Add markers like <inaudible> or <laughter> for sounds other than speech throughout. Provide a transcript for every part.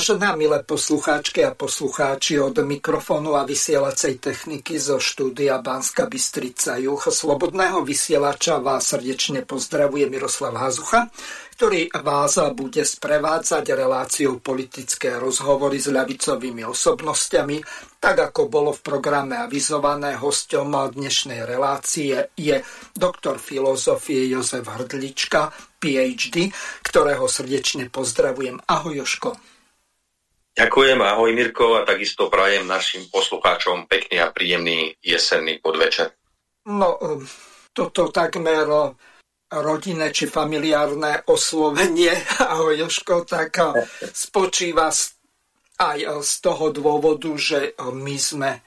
Vážené a milé poslucháčky a poslucháči od mikrofónu a vysielacej techniky zo štúdia Banska Bystrica Juch Slobodného vysielača vás srdečne pozdravuje Miroslav Hazucha, ktorý vás bude sprevádzať reláciou politické rozhovory s ľavicovými osobnostiami, tak ako bolo v programe avizované hosťom dnešnej relácie je doktor filozofie Jozef Hrdlička, PhD, ktorého srdečne pozdravujem. Ahoj Joško. Ďakujem, ahoj Mirko a takisto prajem našim poslucháčom pekný a príjemný jesenný podvečer. No, toto takmer rodinné či familiárne oslovenie, <laughs> ahoj Joško, tak spočíva aj z toho dôvodu, že my sme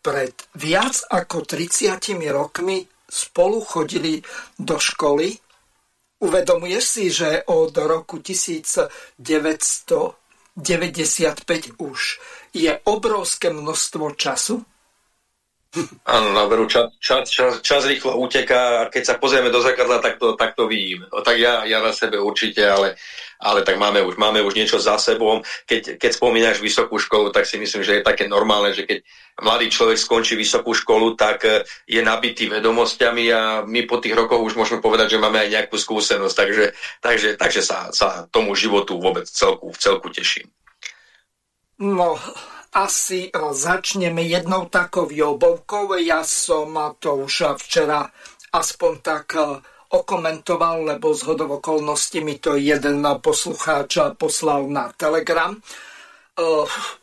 pred viac ako 30 rokmi spolu chodili do školy. Uvedomuješ si, že od roku 1900 95 už je obrovské množstvo času? Áno, na veru, čas, čas, čas, čas rýchlo uteká a keď sa pozrieme do zrkadla, tak to, tak to vidím. No, tak ja, ja na sebe určite, ale, ale tak máme už, máme už niečo za sebou. Keď, keď spomínaš vysokú školu, tak si myslím, že je také normálne, že keď mladý človek skončí vysokú školu, tak e, je nabitý vedomosťami a my po tých rokoch už môžeme povedať, že máme aj nejakú skúsenosť, takže, takže, takže sa, sa tomu životu vôbec celku, v celku teším. No, asi e, začneme jednou takou jobovkou. Ja som to už včera aspoň tak e, okomentoval, lebo z hodov okolností mi to jeden poslucháč poslal na Telegram.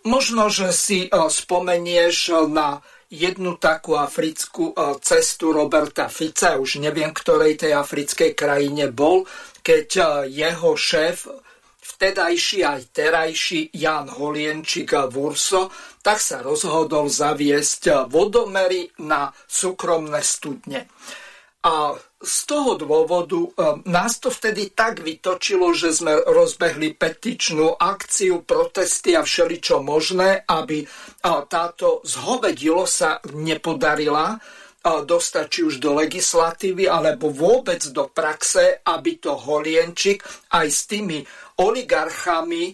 Možno, že si spomenieš na jednu takú africkú cestu Roberta Fica, už neviem, ktorej tej africkej krajine bol, keď jeho šéf vtedajší aj terajší Jan Holienčík Vurso, tak sa rozhodol zaviesť vodomery na súkromné studne. A z toho dôvodu nás to vtedy tak vytočilo, že sme rozbehli petičnú akciu, protesty a všeličo možné, aby táto zhovedilo sa nepodarila dostať či už do legislatívy alebo vôbec do praxe, aby to Holienčik aj s tými oligarchami e,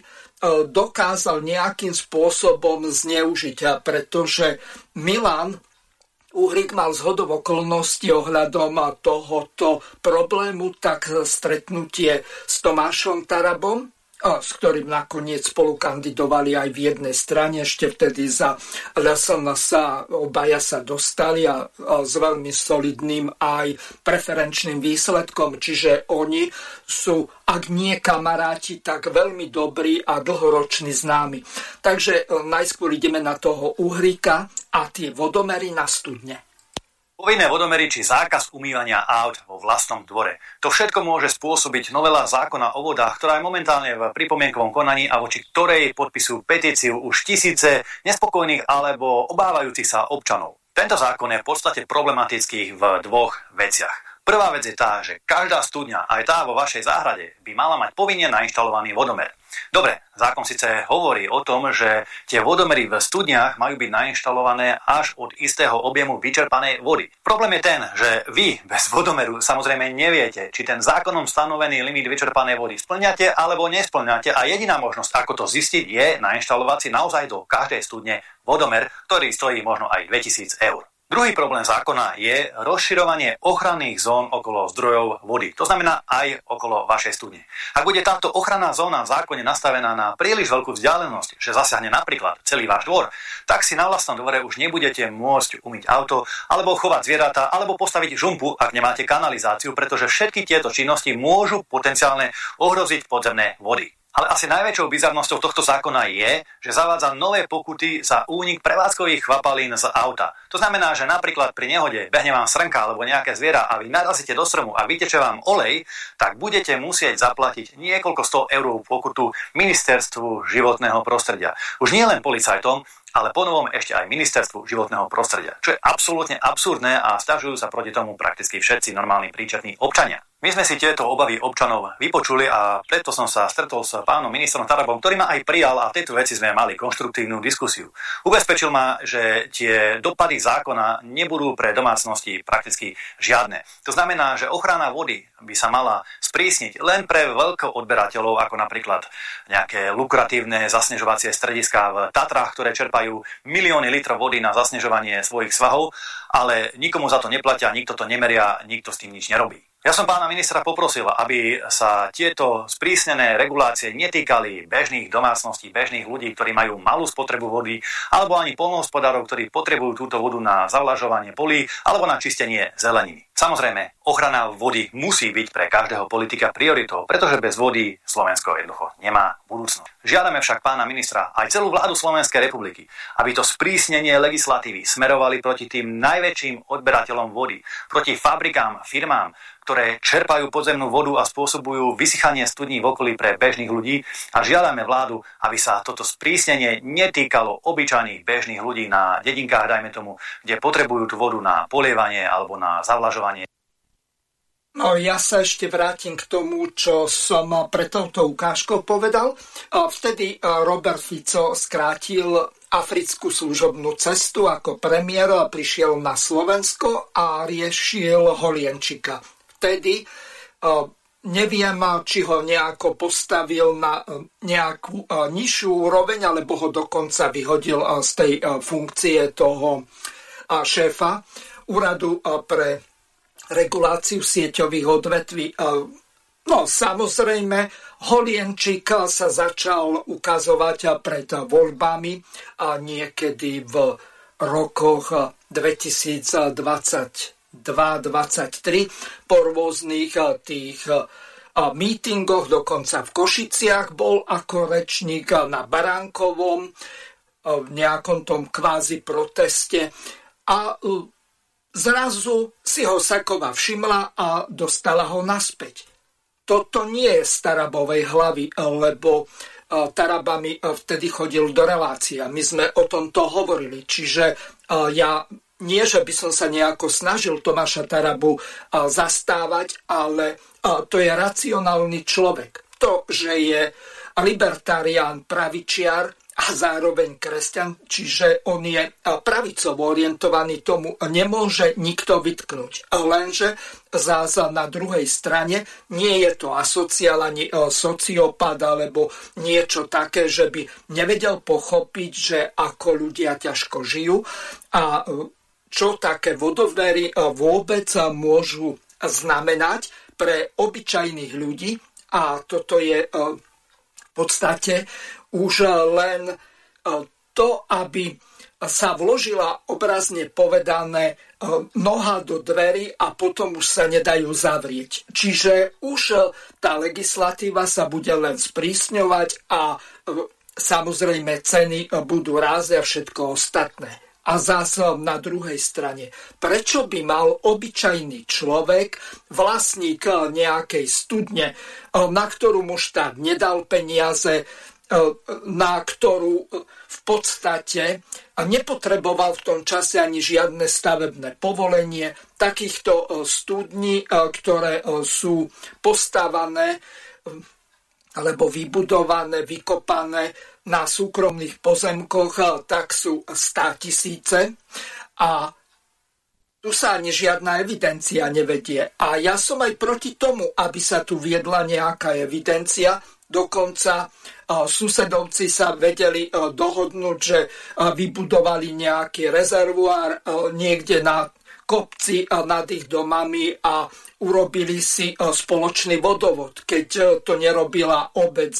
dokázal nejakým spôsobom zneužiť, pretože Milan Uhrik mal zhodov okolností ohľadom tohoto problému, tak stretnutie s Tomášom Tarabom, s ktorým nakoniec spolu kandidovali aj v jednej strane. Ešte vtedy za LSN sa obaja sa dostali a, a s veľmi solidným aj preferenčným výsledkom. Čiže oni sú, ak nie kamaráti, tak veľmi dobrí a dlhoroční známi. Takže e, najskôr ideme na toho Uhrika a tie vodomery na studne. Povinné vodomery či zákaz umývania aut vo vlastnom dvore. To všetko môže spôsobiť novela zákona o vodách, ktorá je momentálne v pripomienkovom konaní a voči ktorej podpisujú petíciu už tisíce nespokojných alebo obávajúcich sa občanov. Tento zákon je v podstate problematický v dvoch veciach. Prvá vec je tá, že každá studňa, aj tá vo vašej záhrade, by mala mať povinne nainštalovaný vodomer. Dobre, zákon síce hovorí o tom, že tie vodomery v studniach majú byť nainštalované až od istého objemu vyčerpanej vody. Problém je ten, že vy bez vodomeru samozrejme neviete, či ten zákonom stanovený limit vyčerpanej vody splňate alebo nesplňate a jediná možnosť, ako to zistiť, je nainštalovať si naozaj do každej studne vodomer, ktorý stojí možno aj 2000 eur. Druhý problém zákona je rozširovanie ochranných zón okolo zdrojov vody. To znamená aj okolo vašej studne. Ak bude táto ochranná zóna v zákone nastavená na príliš veľkú vzdialenosť, že zasiahne napríklad celý váš dvor, tak si na vlastnom dvore už nebudete môcť umyť auto, alebo chovať zvieratá, alebo postaviť žumpu, ak nemáte kanalizáciu, pretože všetky tieto činnosti môžu potenciálne ohroziť podzemné vody. Ale asi najväčšou bizarnosťou tohto zákona je, že zavádza nové pokuty za únik prevádzkových chvapalín z auta. To znamená, že napríklad pri nehode behne vám srnka alebo nejaké zviera a vy narazíte do stromu a vyteče vám olej, tak budete musieť zaplatiť niekoľko sto eur pokutu ministerstvu životného prostredia. Už nie len policajtom, ale ponovom ešte aj ministerstvu životného prostredia, čo je absolútne absurdné a stažujú sa proti tomu prakticky všetci normálni príčetní občania. My sme si tieto obavy občanov vypočuli a preto som sa stretol s pánom ministrom Tarabom, ktorý ma aj prijal a tejto veci sme mali konštruktívnu diskusiu. Ubezpečil ma, že tie dopady zákona nebudú pre domácnosti prakticky žiadne. To znamená, že ochrana vody by sa mala sprísniť len pre veľkoodberateľov, ako napríklad nejaké lukratívne zasnežovacie strediská v Tatrách, ktoré čerpajú milióny litrov vody na zasnežovanie svojich svahov, ale nikomu za to neplatia, nikto to nemeria, nikto s tým nič nerobí. Ja som pána ministra poprosil, aby sa tieto sprísnené regulácie netýkali bežných domácností, bežných ľudí, ktorí majú malú spotrebu vody, alebo ani polnohospodárov, ktorí potrebujú túto vodu na zavlažovanie polí alebo na čistenie zeleniny. Samozrejme, ochrana vody musí byť pre každého politika prioritou, pretože bez vody Slovensko jednoducho nemá budúcnosť. Žiadame však pána ministra aj celú vládu Slovenskej republiky, aby to sprísnenie legislatívy smerovali proti tým najväčším odberateľom vody, proti fabrikám, firmám, ktoré čerpajú podzemnú vodu a spôsobujú vysychanie studní v okolí pre bežných ľudí a žiadame vládu, aby sa toto sprísnenie netýkalo obyčajných bežných ľudí na dedinkách, dajme tomu, kde potrebujú tú vodu na polievanie alebo na zavlažovanie. No ja sa ešte vrátim k tomu, čo som pre touto ukážkou povedal. Vtedy Robert Fico skrátil africkú služobnú cestu ako premiér prišiel na Slovensko a riešil Holienčika vtedy. Neviem, či ho nejako postavil na nejakú nižšiu úroveň, alebo ho dokonca vyhodil z tej funkcie toho šéfa úradu pre reguláciu sieťových odvetví. No samozrejme, Holienčík sa začal ukazovať pred voľbami niekedy v rokoch 2020 2.23 po rôznych eh, tých eh, mítingoch, dokonca v Košiciach bol ako rečník na Baránkovom, eh, v nejakom tom kvázi proteste a zrazu si ho Sakova všimla a dostala ho naspäť. Toto nie je starabovej hlavy, lebo Taraba mi vtedy chodil do relácia. My sme o tomto hovorili, čiže ja nie, že by som sa nejako snažil Tomáša Tarabu zastávať, ale to je racionálny človek. To, že je libertarián, pravičiar a zároveň kresťan, čiže on je pravicovo orientovaný, tomu nemôže nikto vytknúť. Lenže zás na druhej strane nie je to asociál ani sociopat alebo niečo také, že by nevedel pochopiť, že ako ľudia ťažko žijú a čo také vodovery vôbec môžu znamenať pre obyčajných ľudí. A toto je e, v podstate už len e, to, aby sa vložila obrazne povedané e, noha do dverí a potom už sa nedajú zavrieť. Čiže už tá legislatíva sa bude len sprísňovať a samozrejme ceny budú rásť a všetko ostatné. A zase na druhej strane, prečo by mal obyčajný človek, vlastník nejakej studne, na ktorú mu štát nedal peniaze, na ktorú v podstate nepotreboval v tom čase ani žiadne stavebné povolenie. Takýchto studní, ktoré sú postávané alebo vybudované, vykopané na súkromných pozemkoch, tak sú 100 tisíce a tu sa ani žiadna evidencia nevedie. A ja som aj proti tomu, aby sa tu viedla nejaká evidencia. Dokonca susedovci sa vedeli dohodnúť, že vybudovali nejaký rezervuár niekde na kopci nad ich domami a urobili si spoločný vodovod, keď to nerobila obec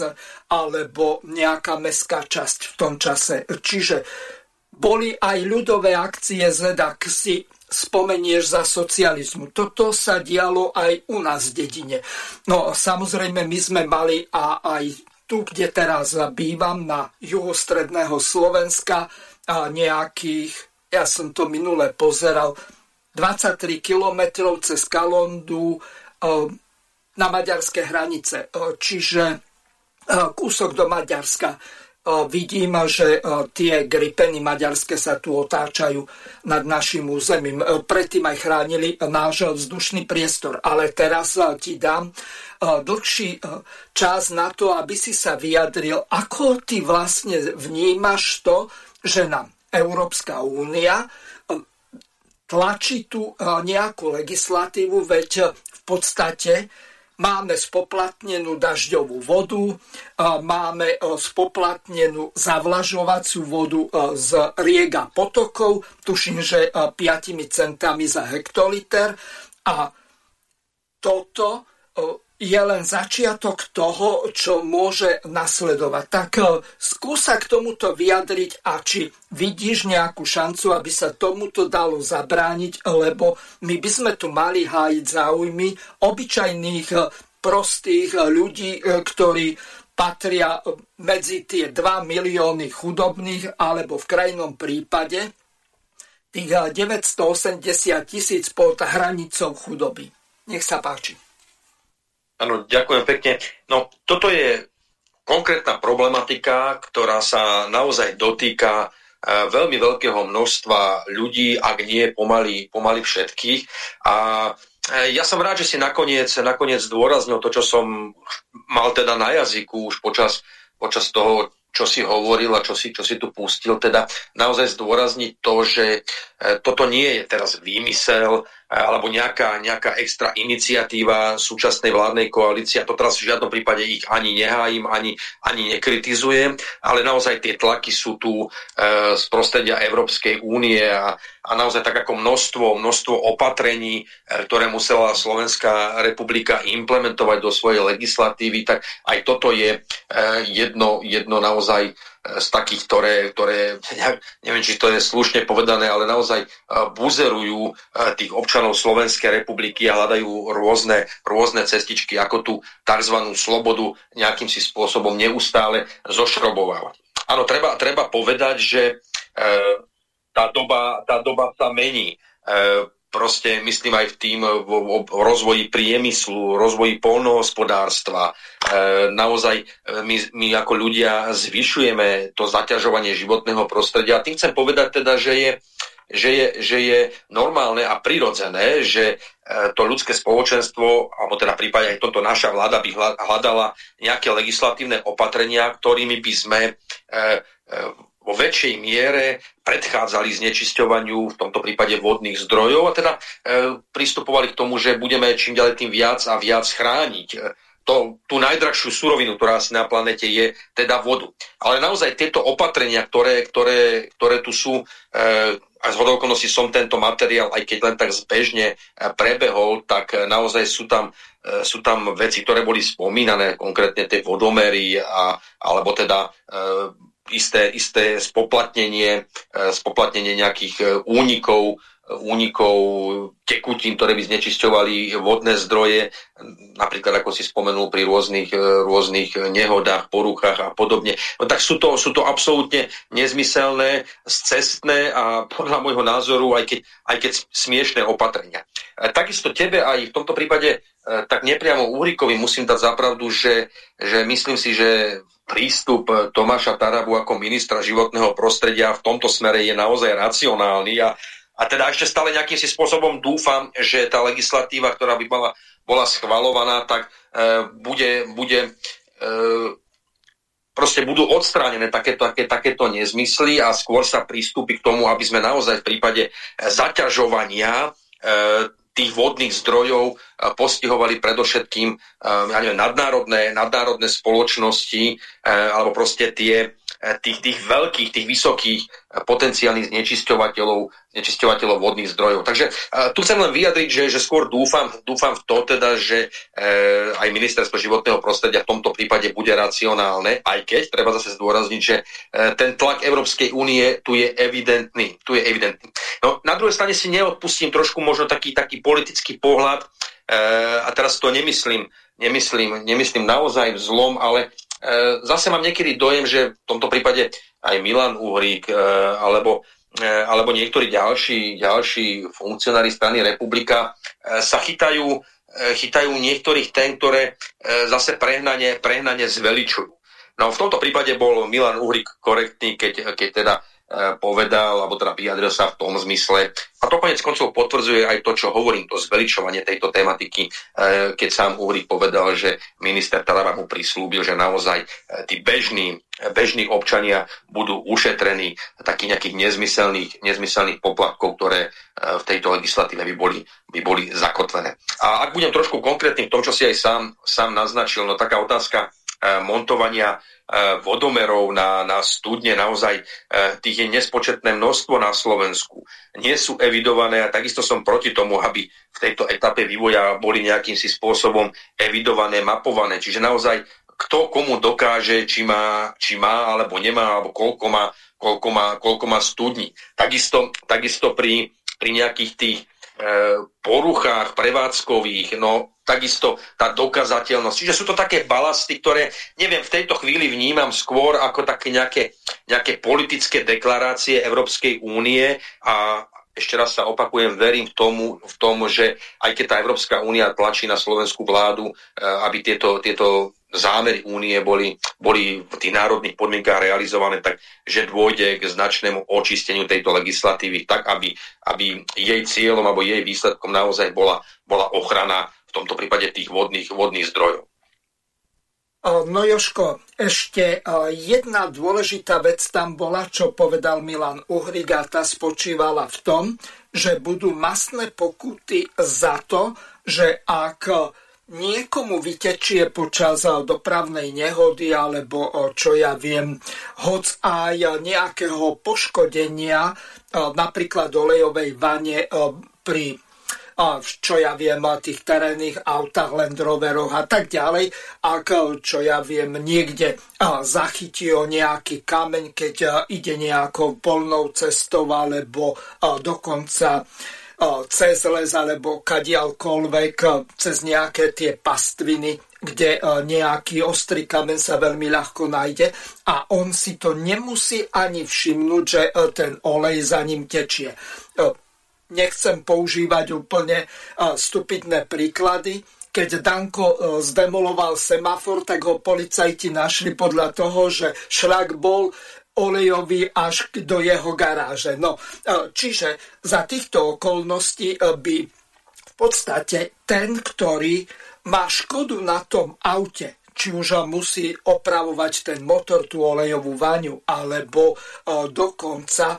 alebo nejaká mestská časť v tom čase. Čiže boli aj ľudové akcie ZEDAK si spomenieš za socializmu. Toto sa dialo aj u nás v dedine. No samozrejme my sme mali a aj tu, kde teraz bývam, na juhu stredného Slovenska, a nejakých, ja som to minule pozeral, 23 kilometrov cez Kalondu eh, na maďarské hranice, eh, čiže eh, kúsok do Maďarska. vidím, že tie gripeny maďarské sa tu otáčajú nad našim územím. Predtým aj chránili náš vzdušný priestor. Ale teraz ti dám dlhší čas na to, aby si sa vyjadril, ako ty vlastne vnímaš to, že nám Európska únia tlačí tu nejakú legislatívu, veď v podstate máme spoplatnenú dažďovú vodu, máme e, spoplatnenú zavlažovaciu vodu e, z riek a potokov, tuším, že 5 e, centami za hektoliter. A toto je len začiatok toho, čo môže nasledovať. Tak skúsa k tomuto vyjadriť a či vidíš nejakú šancu, aby sa tomuto dalo zabrániť, lebo my by sme tu mali hájiť záujmy obyčajných prostých ľudí, e, ktorí patria medzi tie 2 milióny chudobných, alebo v krajnom prípade tých 980 tisíc pod hranicou chudoby. Nech sa páči. Áno, ďakujem pekne. No, toto je konkrétna problematika, ktorá sa naozaj dotýka e, veľmi veľkého množstva ľudí, ak nie pomaly, pomaly všetkých. A Eh, ja som rád, že si nakoniec, nakoniec zdôraznil to, čo som mal teda na jazyku už počas, počas toho, čo si hovoril a čo si, čo si tu pustil, teda naozaj zdôrazniť to, že eh, toto nie je teraz výmysel alebo nejaká, nejaká extra iniciatíva súčasnej vládnej koalície. A to teraz v žiadnom prípade ich ani nehájim, ani, ani nekritizujem, ale naozaj tie tlaky sú tu e, z prostredia Európskej únie a, a naozaj tak ako množstvo, množstvo opatrení, e, ktoré musela Slovenská republika implementovať do svojej legislatívy, tak aj toto je e, jedno, jedno naozaj z takých, ktoré, ktoré <laughs> neviem, či to je slušne povedané, ale naozaj e, buzerujú e, tých občanov Slovenskej republiky a hľadajú rôzne, rôzne cestičky, ako tú tzv. slobodu nejakým si spôsobom neustále zošrobovávať. Áno, treba, treba povedať, že e, tá, doba, tá doba sa mení. Proste myslím aj v tým v, v rozvoji priemyslu, rozvoji polnohospodárstva. E, naozaj e, my, my ako ľudia zvyšujeme to zaťažovanie životného prostredia. A tým chcem povedať teda, že je, že je, že je normálne a prirodzené, že to ľudské spoločenstvo, alebo teda prípade aj toto naša vláda by hľadala nejaké legislatívne opatrenia, ktorými by sme vo väčšej miere predchádzali znečisťovaniu, v tomto prípade vodných zdrojov a teda e, pristupovali k tomu, že budeme čím ďalej tým viac a viac chrániť e, to, tú najdrahšiu surovinu, ktorá asi na planete je, teda vodu. Ale naozaj tieto opatrenia, ktoré, ktoré, ktoré tu sú, e, a z hodovokonosti som tento materiál, aj keď len tak zbežne e, prebehol, tak e, naozaj sú tam, e, sú tam veci, ktoré boli spomínané, konkrétne tie vodomery, a, alebo teda isté, isté spoplatnenie, e, spoplatnenie nejakých e, únikov, únikov tekutín, ktoré by znečisťovali vodné zdroje, napríklad ako si spomenul pri rôznych, e, rôznych nehodách, poruchách a podobne. No tak sú to, sú to absolútne nezmyselné, cestné a podľa môjho názoru aj keď, aj keď smiešné opatrenia. Takisto tebe aj v tomto prípade tak nepriamo Uhrikovi musím dať zapravdu, že, že myslím si, že prístup eh, Tomáša Tarabu ako ministra životného prostredia v tomto smere je naozaj racionálny a, a teda ešte stále nejakým si spôsobom dúfam, že tá legislatíva, ktorá by bola, bola schvalovaná, tak e, bude, bude e, proste budú odstránené takéto, také, takéto nezmysly a skôr sa prístupí k tomu, aby sme naozaj v prípade zaťažovania tých vodných zdrojov postihovali predovšetkým ja neviem, nadnárodné, nadnárodné spoločnosti alebo proste tie tých, tých veľkých, tých vysokých eh, potenciálnych znečisťovateľov, znečisťovateľov vodných zdrojov. Takže uh, tu chcem len vyjadriť, že, že skôr dúfam, dúfam v to teda, že uh, aj ministerstvo životného prostredia v tomto prípade bude racionálne, aj keď treba zase zdôrazniť, že uh, ten tlak Európskej únie tu je evidentný. Tu je evidentný. No, na druhej strane si neodpustím trošku možno taký, taký politický pohľad, uh, a teraz to nemyslím, nemyslím, nemyslím naozaj zlom, ale E, zase mám niekedy dojem, že v tomto prípade aj Milan Uhrík e, alebo, e, alebo niektorí ďalší, ďalší funkcionári strany Republika sa chytajú, chytajú niektorých tém, ktoré zase prehnane, prehnane zveličujú. No v tomto prípade bol Milan Uhrik korektný, keď, keď teda E, povedal, alebo teda vyjadril sa v tom zmysle. A to konec koncov potvrdzuje aj to, čo hovorím, to zveličovanie tejto tematiky, e, keď sám Uhrik povedal, že minister Taraba mu prislúbil, že naozaj e, tí bežní, bežní občania budú ušetrení takých nejakých nezmyselných, nezmyselných poplatkov, ktoré v tejto legislatíve by boli, by boli zakotvené. A ak budem trošku konkrétny v tom, čo si aj sám, sám naznačil, no taká otázka montovania E, vodomerov na, na studne, naozaj e, tých je nespočetné množstvo na Slovensku. Nie sú evidované a takisto som proti tomu, aby v tejto etape vývoja boli nejakým si spôsobom evidované, mapované. Čiže naozaj kto komu dokáže, či má, či má alebo nemá, alebo koľko má, koľko má, koľko má studní. Takisto, takisto pri, pri nejakých tých e, poruchách prevádzkových, no takisto tá dokazateľnosť. Čiže sú to také balasty, ktoré, neviem, v tejto chvíli vnímam skôr ako také nejaké, nejaké politické deklarácie Európskej únie a ešte raz sa opakujem, verím v tomu, v tom, že aj keď tá Európska únia tlačí na slovenskú vládu, eh, aby tieto, tieto zámery únie boli, boli v tých národných podmienkách realizované, tak že dôjde k značnému očisteniu tejto legislatívy, tak aby, aby jej cieľom alebo jej výsledkom naozaj bola, bola ochrana tomto prípade tých vodných, vodných zdrojov. No Joško, ešte jedna dôležitá vec tam bola, čo povedal Milan Uhrig a tá spočívala v tom, že budú masné pokuty za to, že ak niekomu vytečie počas dopravnej nehody alebo čo ja viem, hoc aj nejakého poškodenia, napríklad olejovej vane pri čo ja viem, tých terénnych autách, Land Roveroch a tak ďalej, ak, čo ja viem, niekde zachytí o nejaký kameň, keď ide nejakou polnou cestou alebo dokonca cez les alebo kadialkoľvek, cez nejaké tie pastviny, kde nejaký ostrý kamen sa veľmi ľahko nájde a on si to nemusí ani všimnúť, že ten olej za ním tečie nechcem používať úplne stupidné príklady. Keď Danko e, zdemoloval semafor, tak ho policajti našli podľa toho, že šlak bol olejový až do jeho garáže. No, e, čiže za týchto okolností e, by v podstate ten, ktorý má škodu na tom aute, či už musí opravovať ten motor, tú olejovú vaňu, alebo dokonca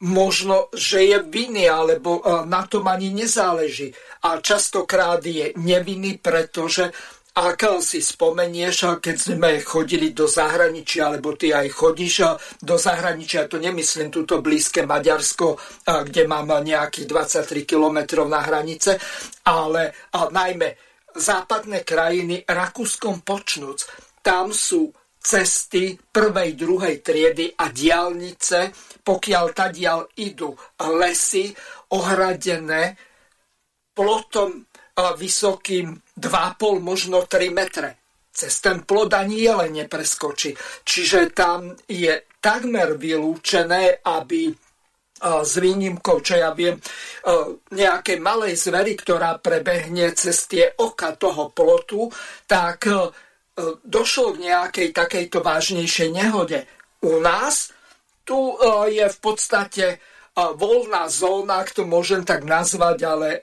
možno, že je vinný, alebo e, na tom ani nezáleží. A častokrát je nevinný, pretože ak si spomenieš, keď sme chodili do zahraničia, alebo ty aj chodíš do zahraničia, to nemyslím túto blízke Maďarsko, kde mám nejakých 23 km na hranice, ale najmä západné krajiny, Rakúskom počnúc, tam sú cesty prvej, druhej triedy a diálnice pokiaľ tadiaľ idú lesy ohradené plotom vysokým 2,5, možno 3 metre. Cez ten plod ani jele nepreskočí. Čiže tam je takmer vylúčené, aby s výnimkou, čo ja viem, nejakej malej zvery, ktorá prebehne cez tie oka toho plotu, tak došlo k nejakej takejto vážnejšej nehode. U nás tu e, je v podstate e, voľná zóna, ak to môžem tak nazvať, ale e,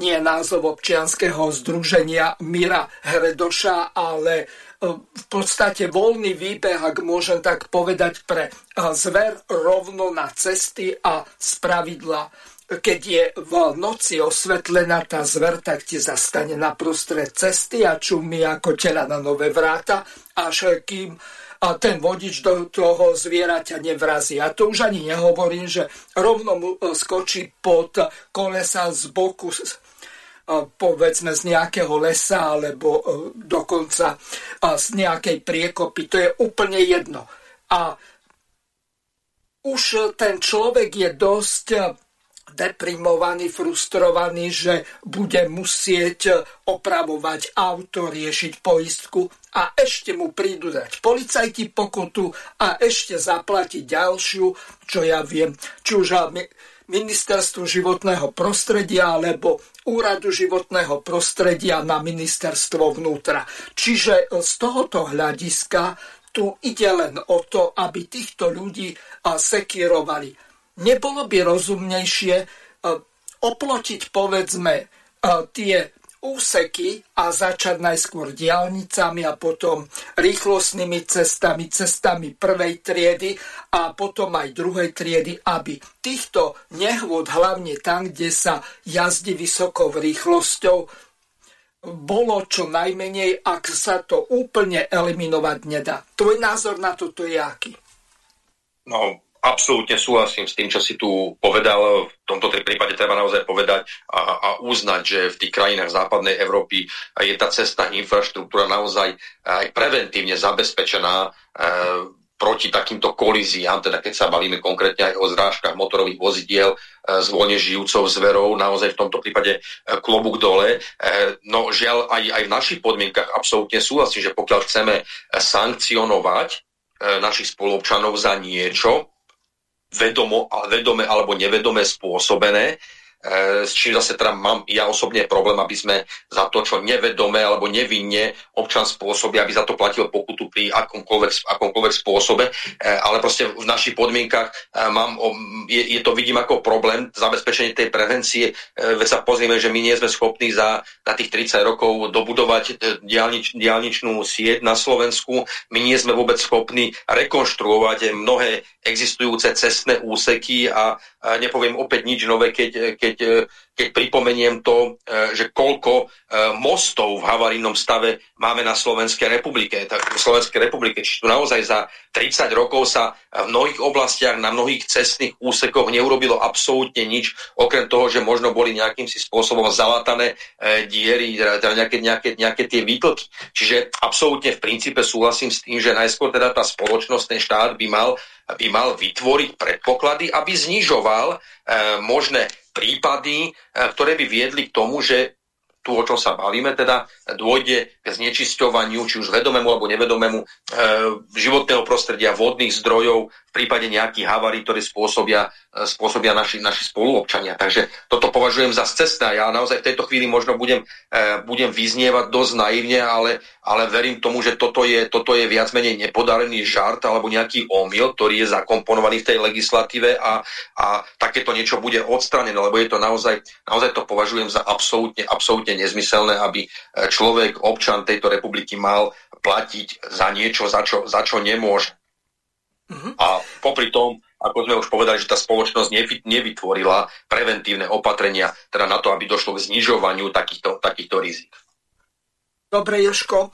nie názov občianského združenia Mira Hredoša, ale v podstate voľný výbeh, ak môžem tak povedať, pre zver rovno na cesty a spravidla keď je v noci osvetlená tá zver, tak ti zastane na prostred cesty a čumí ako tela na nové vráta, až kým a ten vodič do toho zvieraťa nevrazí. A to už ani nehovorím, že rovno mu e, skočí pod kolesa z boku e, povedzme z nejakého lesa alebo e, dokonca z nejakej priekopy. To je úplne jedno. A už ten človek je dosť deprimovaný, frustrovaný, že bude musieť opravovať auto, riešiť poistku a ešte mu prídu dať policajti pokutu a ešte zaplatiť ďalšiu, čo ja viem, či už ministerstvu životného prostredia alebo úradu životného prostredia na ministerstvo vnútra. Čiže z tohoto hľadiska tu ide len o to, aby týchto ľudí sekírovali nebolo by rozumnejšie e, oplotiť povedzme e, tie úseky a začať najskôr diálnicami a potom rýchlostnými cestami, cestami prvej triedy a potom aj druhej triedy, aby týchto nehôd, hlavne tam, kde sa jazdí vysokou rýchlosťou, bolo čo najmenej, ak sa to úplne eliminovať nedá. Tvoj názor na toto je aký? No, absolútne súhlasím s tým, čo si tu povedal. V tomto prípade treba naozaj povedať a, a uznať, že v tých krajinách západnej Európy je tá cestná infraštruktúra naozaj aj preventívne zabezpečená e, proti takýmto kolíziám, teda keď sa bavíme konkrétne aj o zrážkach motorových vozidiel e, s voľne žijúcou zverou, naozaj v tomto prípade e, klobúk dole. E, no žiaľ, aj, aj v našich podmienkach absolútne súhlasím, že pokiaľ chceme sankcionovať našich spoluobčanov za niečo, vedomo, vedome alebo nevedome spôsobené, E, s čím zase teda mám ja osobne problém, aby sme za to, čo nevedome alebo nevinne občan spôsobí, aby za to platil pokutu pri akomkoľvek, akomkoľvek spôsobe, e, ale proste v našich podmienkach e, mám, je, je to vidím ako problém zabezpečenie tej prevencie, veď sa pozrieme, že my nie sme schopní za, za tých 30 rokov dobudovať diálnič, diálničnú sieť na Slovensku, my nie sme vôbec schopní rekonštruovať mnohé existujúce cestné úseky a, nepoviem opäť nič nové, keď, keď keď, e, pripomeniem to, e, že koľko e, mostov v havarijnom stave máme na Slovenskej republike. Tak v Slovenskej republike, či tu naozaj za 30 rokov sa v mnohých oblastiach, na mnohých cestných úsekoch neurobilo absolútne nič, okrem toho, že možno boli nejakým si spôsobom zalatané diery, teda, teda nejaké, nejaké, nejaké tie výtlky. Čiže absolútne v princípe súhlasím s tým, že najskôr teda tá spoločnosť, ten štát by mal by mal vytvoriť predpoklady, aby znižoval e, možné prípady, e, ktoré by viedli k tomu, že tu, o čom sa bavíme, teda dôjde k znečisťovaniu, či už vedomému alebo nevedomému e, životného prostredia, vodných zdrojov, v prípade nejakých havarí, ktoré spôsobia, spôsobia naši, naši spoluobčania. Takže toto považujem za cestné. Ja naozaj v tejto chvíli možno budem, e, budem vyznievať dosť naivne, ale, ale verím tomu, že toto je, toto je viac menej nepodarený žart alebo nejaký omyl, ktorý je zakomponovaný v tej legislatíve a, a takéto niečo bude odstranené, lebo je to naozaj, naozaj to považujem za absolútne, absolútne nezmyselné, aby e, človek, občan tejto republiky mal platiť za niečo, za čo, za čo nemôže. Uh-huh. A popri tom, ako sme už povedali, že tá spoločnosť nevytvorila preventívne opatrenia teda na to, aby došlo k znižovaniu takýchto, takýchto rizik. Dobre, Joško,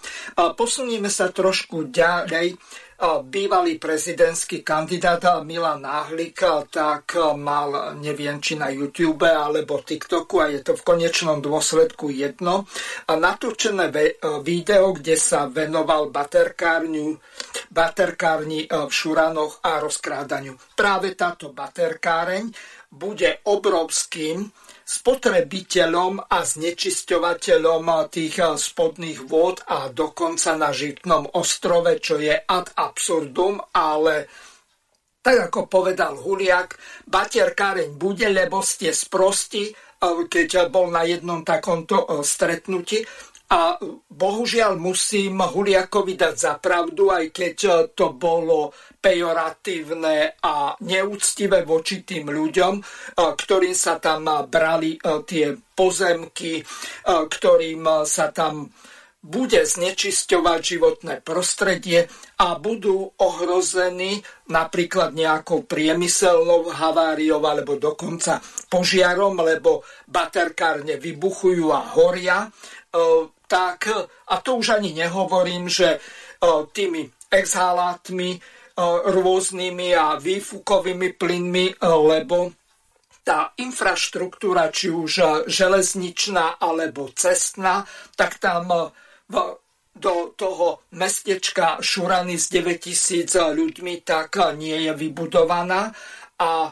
posunieme sa trošku ďalej bývalý prezidentský kandidát Milan Náhlik tak mal, neviem, či na YouTube alebo TikToku a je to v konečnom dôsledku jedno, natočené video, kde sa venoval baterkárni, v Šuranoch a rozkrádaniu. Práve táto baterkáreň bude obrovským spotrebiteľom a znečisťovateľom tých eh, spodných vôd a dokonca na Žitnom ostrove, čo je ad absurdum, ale tak ako povedal Huliak, baterkáreň bude, lebo ste sprosti, eh, keď bol na jednom takomto eh, stretnutí. A bohužiaľ musím Huliakovi dať za pravdu, aj keď to bolo pejoratívne a neúctivé voči tým ľuďom, ktorým sa tam brali tie pozemky, ktorým sa tam bude znečisťovať životné prostredie a budú ohrození napríklad nejakou priemyselnou haváriou alebo dokonca požiarom, lebo baterkárne vybuchujú a horia. Tak, a to už ani nehovorím, že tými exhalátmi rôznymi a výfukovými plynmi, lebo tá infraštruktúra, či už železničná alebo cestná, tak tam v, do toho mestečka Šurany s 9000 ľuďmi tak nie je vybudovaná a, a, to už ani nehovorím, že tými exhalátmi, rôznymi a výfukovými plynmi, lebo tá infraštruktúra, či už železničná alebo cestná, tak tam v, do toho mestečka Šurany s 9000 ľuďmi tak nie je vybudovaná a,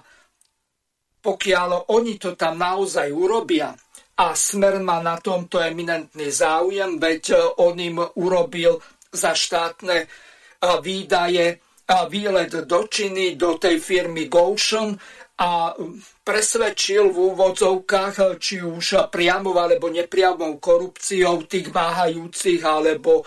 pokiaľ oni to tam naozaj urobia a Smer má na tomto eminentný záujem, veď on im urobil za štátne výdaje výlet do Číny, do tej firmy Goshen a presvedčil v úvodzovkách, či už priamou alebo nepriamou korupciou tých váhajúcich alebo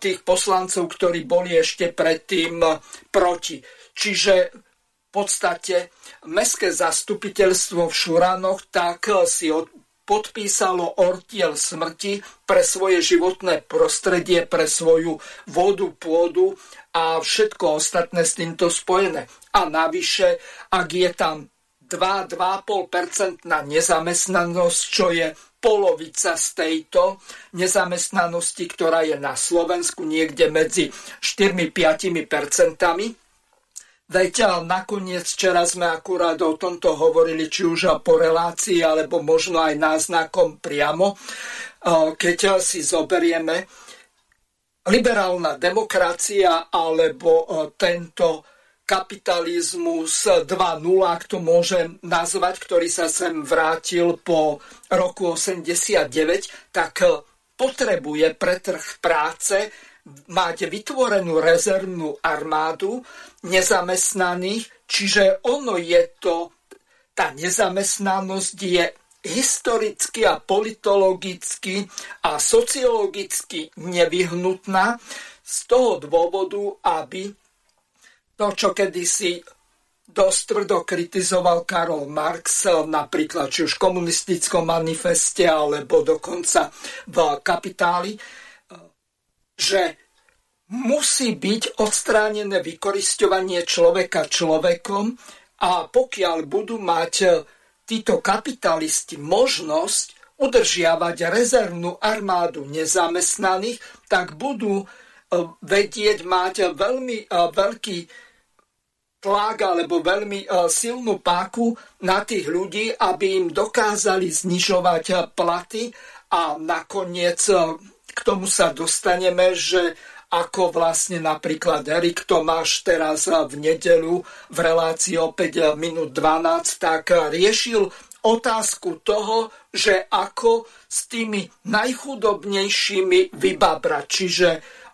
tých poslancov, ktorí boli ešte predtým proti. Čiže v podstate mestské zastupiteľstvo v Šuranoch tak si od, podpísalo ortiel smrti pre svoje životné prostredie, pre svoju vodu, pôdu a všetko ostatné s týmto spojené. A navyše, ak je tam 2-2,5% na nezamestnanosť, čo je polovica z tejto nezamestnanosti, ktorá je na Slovensku niekde medzi 4-5%, Veď nakoniec včera sme akurát o tomto hovorili, či už po relácii, alebo možno aj náznakom priamo. Keď si zoberieme liberálna demokracia alebo tento kapitalizmus 2.0, ak to môžem nazvať, ktorý sa sem vrátil po roku 89, tak potrebuje pre trh práce mať vytvorenú rezervnú armádu nezamestnaných, čiže ono je to, tá nezamestnanosť je historicky a politologicky a sociologicky nevyhnutná z toho dôvodu, aby to, čo kedysi dosť tvrdo kritizoval Karol Marx, napríklad či už v komunistickom manifeste alebo dokonca v kapitáli, že musí byť odstránené vykoristovanie človeka človekom a pokiaľ budú mať títo kapitalisti možnosť udržiavať rezervnú armádu nezamestnaných, tak budú e, vedieť mať veľmi e, veľký tlak alebo veľmi e, silnú páku na tých ľudí, aby im dokázali znižovať platy a nakoniec k tomu sa dostaneme, že ako vlastne napríklad Erik Tomáš teraz v nedelu v relácii o 5 minút 12, tak riešil otázku toho, že ako s tými najchudobnejšími vybabrať, čiže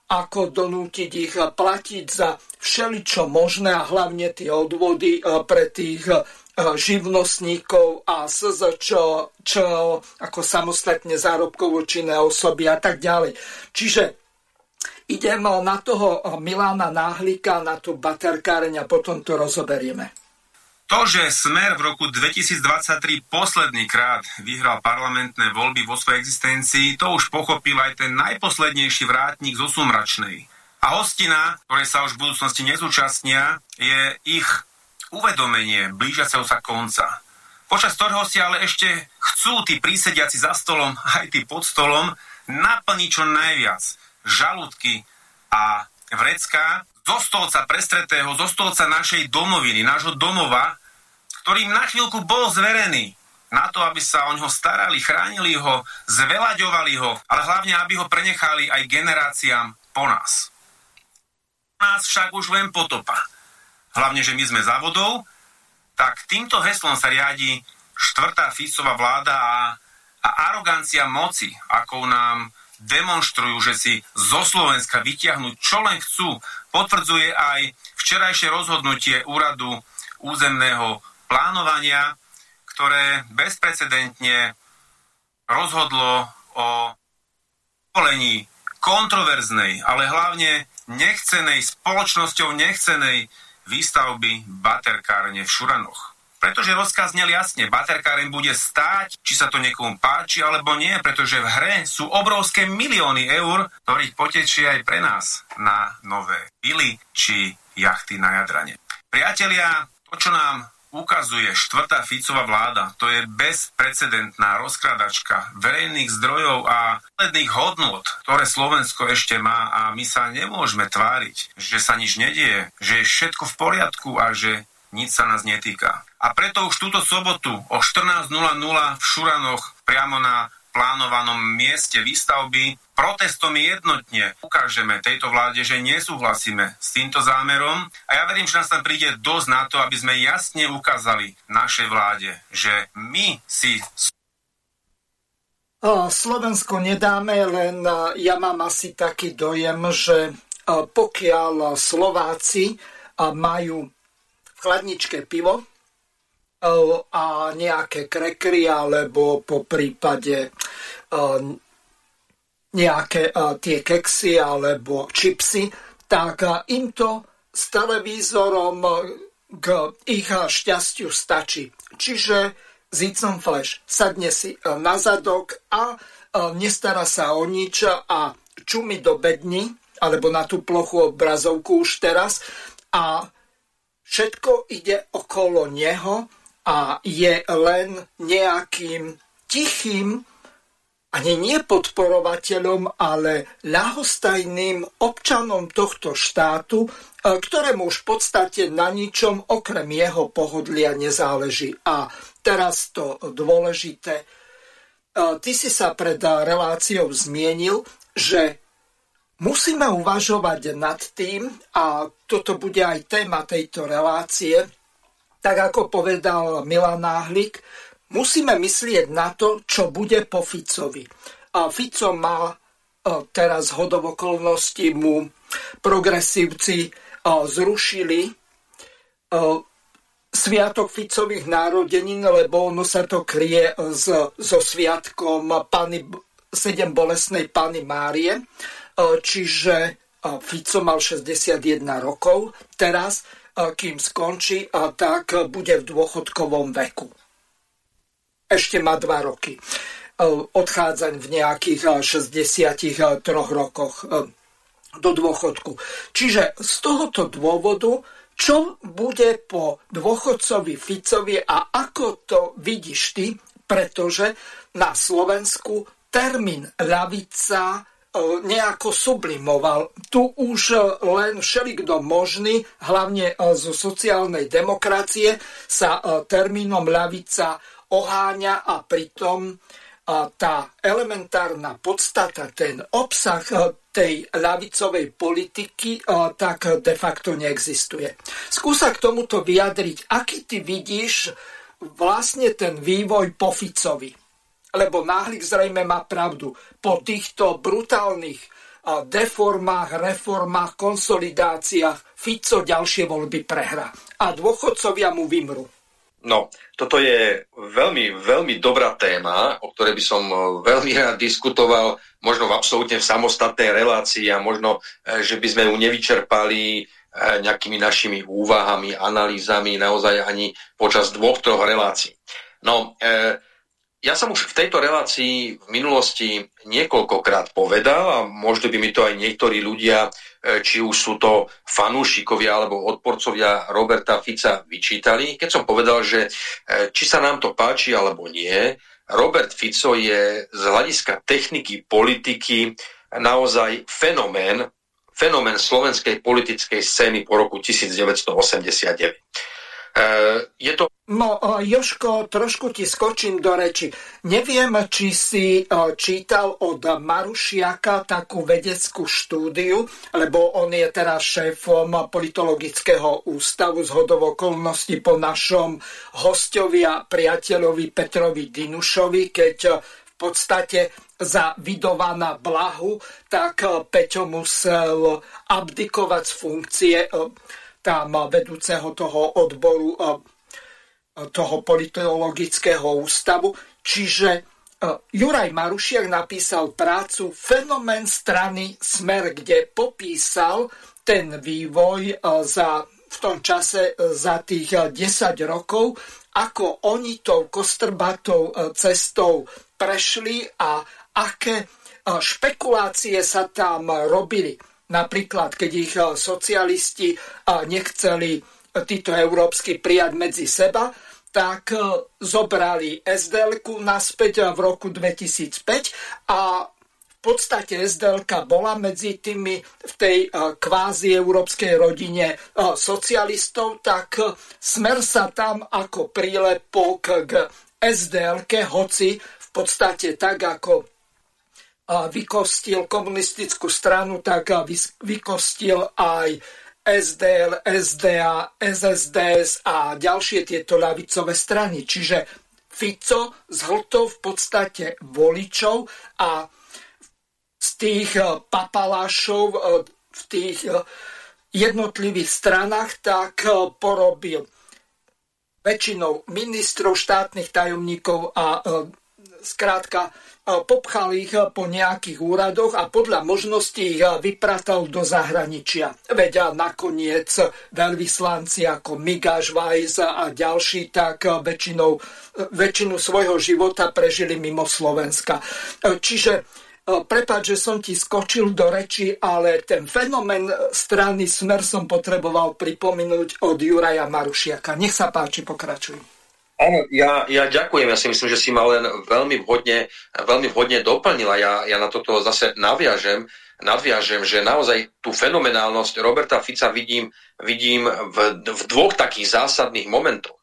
ako donútiť ich platiť za všeličo možné a hlavne tie odvody eh, pre tých eh, živnostníkov a SZČ, čo, ako samostatne zárobkovo činné osoby a tak ďalej. Čiže idem na toho Milána Náhlika, na tú baterkáreň a potom to rozoberieme. To, že Smer v roku 2023 posledný krát vyhral parlamentné voľby vo svojej existencii, to už pochopil aj ten najposlednejší vrátnik zo Sumračnej. A hostina, ktoré sa už v budúcnosti nezúčastnia, je ich uvedomenie blížiaceho sa konca. Počas ktorého si ale ešte chcú tí prísediaci za stolom, aj tí pod stolom, naplniť čo najviac žalúdky a vrecká zo stolca prestretého, zo stolca našej domoviny, nášho domova, ktorým na chvíľku bol zverený na to, aby sa o ňo starali, chránili ho, zvelaďovali ho, ale hlavne, aby ho prenechali aj generáciám po nás. Nás však už len potopa hlavne, že my sme závodov, tak týmto heslom sa riadi štvrtá Ficová vláda a, a arogancia moci, ako nám demonstrujú, že si zo Slovenska vytiahnuť čo len chcú, potvrdzuje aj včerajšie rozhodnutie úradu územného plánovania, ktoré bezprecedentne rozhodlo o volení kontroverznej, ale hlavne nechcenej spoločnosťou nechcenej výstavby baterkárne v Šuranoch. Pretože rozkaz znel jasne, baterkáren bude stáť, či sa to niekomu páči alebo nie, pretože v hre sú obrovské milióny eur, ktorých potečie aj pre nás na nové vily či jachty na Jadrane. Priatelia, to, čo nám ukazuje štvrtá Ficová vláda, to je bezprecedentná rozkradačka verejných zdrojov a ledných hodnot, ktoré Slovensko ešte má a my sa nemôžeme tváriť, že sa nič nedieje, že je všetko v poriadku a že nič sa nás netýka. A preto už túto sobotu o 14.00 v Šuranoch priamo na plánovanom mieste výstavby. Protestom jednotne ukážeme tejto vláde, že nesúhlasíme s týmto zámerom a ja verím, že nás tam príde dosť na to, aby sme jasne ukázali našej vláde, že my si Slovensko nedáme, len ja mám asi taký dojem, že pokiaľ Slováci majú v chladničke pivo a nejaké krekry alebo po prípade nejaké tie keksy alebo čipsy, tak im to s televízorom k ich šťastiu stačí. Čiže Zicom Flash sadne si e, na zadok a e, nestará sa o nič a čumi do bedni, alebo na tú plochu obrazovku už teraz a všetko ide okolo neho a je len nejakým tichým ani nie podporovateľom, ale ľahostajným občanom tohto štátu, e, ktorému už v podstate na ničom okrem jeho pohodlia nezáleží. A teraz to dôležité. E, ty si sa pred reláciou zmienil, že musíme uvažovať nad tým, a toto bude aj téma tejto relácie, tak ako povedal Milan Náhlik, musíme myslieť na to, čo bude po Ficovi. A Fico má teraz hodov okolností mu progresívci zrušili sviatok Ficových narodenín, lebo ono sa to kryje so, so sviatkom Pany, 7 bolesnej Pany Márie. Čiže Fico mal 61 rokov. Teraz, kým skončí, tak bude v dôchodkovom veku. Ešte má dva roky. Odchádzať v nejakých 63 e, rokoch do dôchodku. Čiže z tohoto dôvodu, čo bude po dôchodcovi Ficovi a ako to vidíš ty, pretože na Slovensku termín ľavica nejako sublimoval. Tu už len všelikto možný, hlavne zo sociálnej demokracie, sa termínom ľavica oháňa a pritom tá elementárna podstata, ten obsah tej ľavicovej politiky, tak de facto neexistuje. Skúsa k tomuto vyjadriť, aký ty vidíš vlastne ten vývoj po Ficovi. Lebo náhlik zrejme má pravdu. Po týchto brutálnych deformách, reformách, konsolidáciách Fico ďalšie voľby prehrá. A dôchodcovia mu vymru. No, toto je veľmi, veľmi dobrá téma, o ktorej by som e, veľmi rád diskutoval, možno v absolútne v samostatnej relácii a možno, e, že by sme ju nevyčerpali e, nejakými našimi úvahami, analýzami, naozaj ani počas dvoch, troch relácií. No, ja som už v tejto relácii v minulosti niekoľkokrát povedal a možno by mi to aj niektorí ľudia E, či už sú to fanúšikovia alebo odporcovia Roberta Fica vyčítali, keď som povedal, že e, či sa nám to páči alebo nie, Robert Fico je z hľadiska techniky politiky naozaj fenomén, fenomén slovenskej politickej scény po roku 1989. Eh, je to... No, eh, Joško, trošku ti skočím do reči. Neviem, či si eh, čítal od Marušiaka takú vedeckú štúdiu, lebo on je teraz šéfom politologického ústavu z hodovokolnosti po našom hostovi a priateľovi Petrovi Dinušovi, keď v podstate za vydovaná blahu, tak Peťo musel abdikovať z funkcie tam vedúceho toho odboru toho politologického ústavu. Čiže Juraj Marušiak napísal prácu Fenomén strany Smer, kde popísal ten vývoj za, v tom čase za tých 10 rokov, ako oni tou kostrbatou cestou prešli a aké špekulácie sa tam robili. Napríklad, keď ich eh, socialisti eh, nechceli eh, títo európsky prijať medzi seba, tak zobrali sdl naspäť v roku 2005 a v podstate sdl bola medzi tými v tej kvázi európskej rodine socialistov, tak smer sa tam ako prílepok k sdl hoci v podstate tak, ako vykostil komunistickú stranu, tak vykostil aj SDL, SDA, SSDS a ďalšie tieto ľavicové strany. Čiže Fico zhltol v podstate voličov a z tých papalášov v tých jednotlivých stranách tak porobil väčšinou ministrov, štátnych tajomníkov a skrátka popchal ich po nejakých úradoch a podľa možností ich vypratal do zahraničia. Veď a nakoniec veľvyslanci ako Migáš Vajs a ďalší tak väčšinou, väčšinu svojho života prežili mimo Slovenska. Čiže Prepač, že som ti skočil do reči, ale ten fenomén strany Smer som potreboval pripomenúť od Juraja Marušiaka. Nech sa páči, pokračuj. Áno, ja, ja ďakujem. Ja si myslím, že si ma len veľmi vhodne, veľmi vhodne doplnila. Ja, ja na toto zase naviažem, nadviažem, že naozaj tú fenomenálnosť Roberta Fica vidím, vidím v, v dvoch takých zásadných momentoch.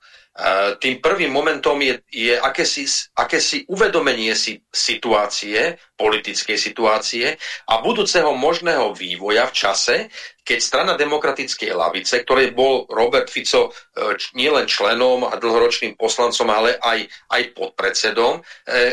Tým prvým momentom je, je akési, akési uvedomenie si situácie, politickej situácie a budúceho možného vývoja v čase, keď strana demokratickej lavice, ktorej bol Robert Fico e, nielen členom a dlhoročným poslancom, ale aj, aj podpredsedom, e,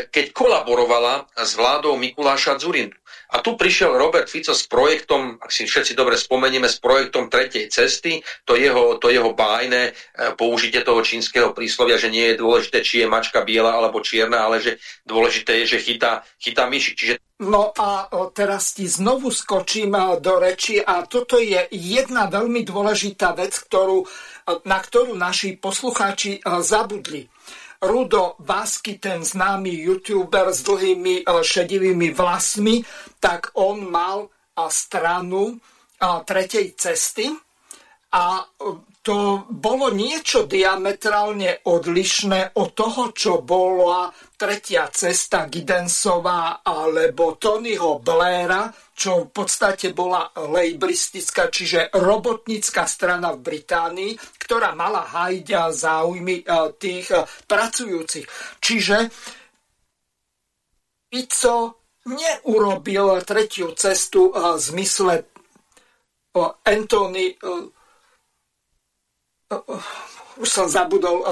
keď kolaborovala s vládou Mikuláša Zurindu. A tu prišiel Robert Fico s projektom, ak si všetci dobre spomenieme, s projektom tretej cesty, to jeho, to jeho bájne e, použitie toho čínskeho príslovia, že nie je dôležité, či je mačka biela alebo čierna, ale že dôležité je, že chytá, chytá myši. Čiže No a teraz ti znovu skočím e, do reči a toto je jedna veľmi dôležitá vec, ktorú, e, na ktorú naši poslucháči zabudli. Rudo Vasky, ten známy youtuber s dlhými šedivými vlasmi, tak on mal stranu tretej cesty a to bolo niečo diametrálne odlišné od toho, čo bola tretia cesta Gidensová alebo Tonyho Blaira, čo v podstate bola lejbristická, čiže robotnícka strana v Británii, ktorá mala hájiť záujmy tých pracujúcich. Čiže Pico neurobil tretiu cestu v zmysle Anthony už som zabudol, e,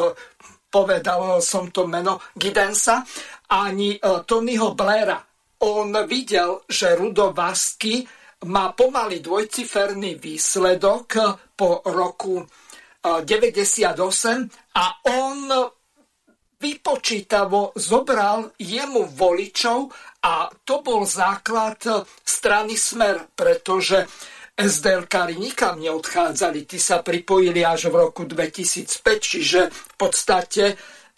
povedal som to meno Gidensa, ani e, Tonyho Blaira. On videl, že Rudo Vasky má pomaly dvojciferný výsledok po roku 98 e, a on vypočítavo zobral jemu voličov a to bol základ strany Smer, pretože SDLkári nikam neodchádzali, tí sa pripojili až v roku 2005, čiže v podstate 6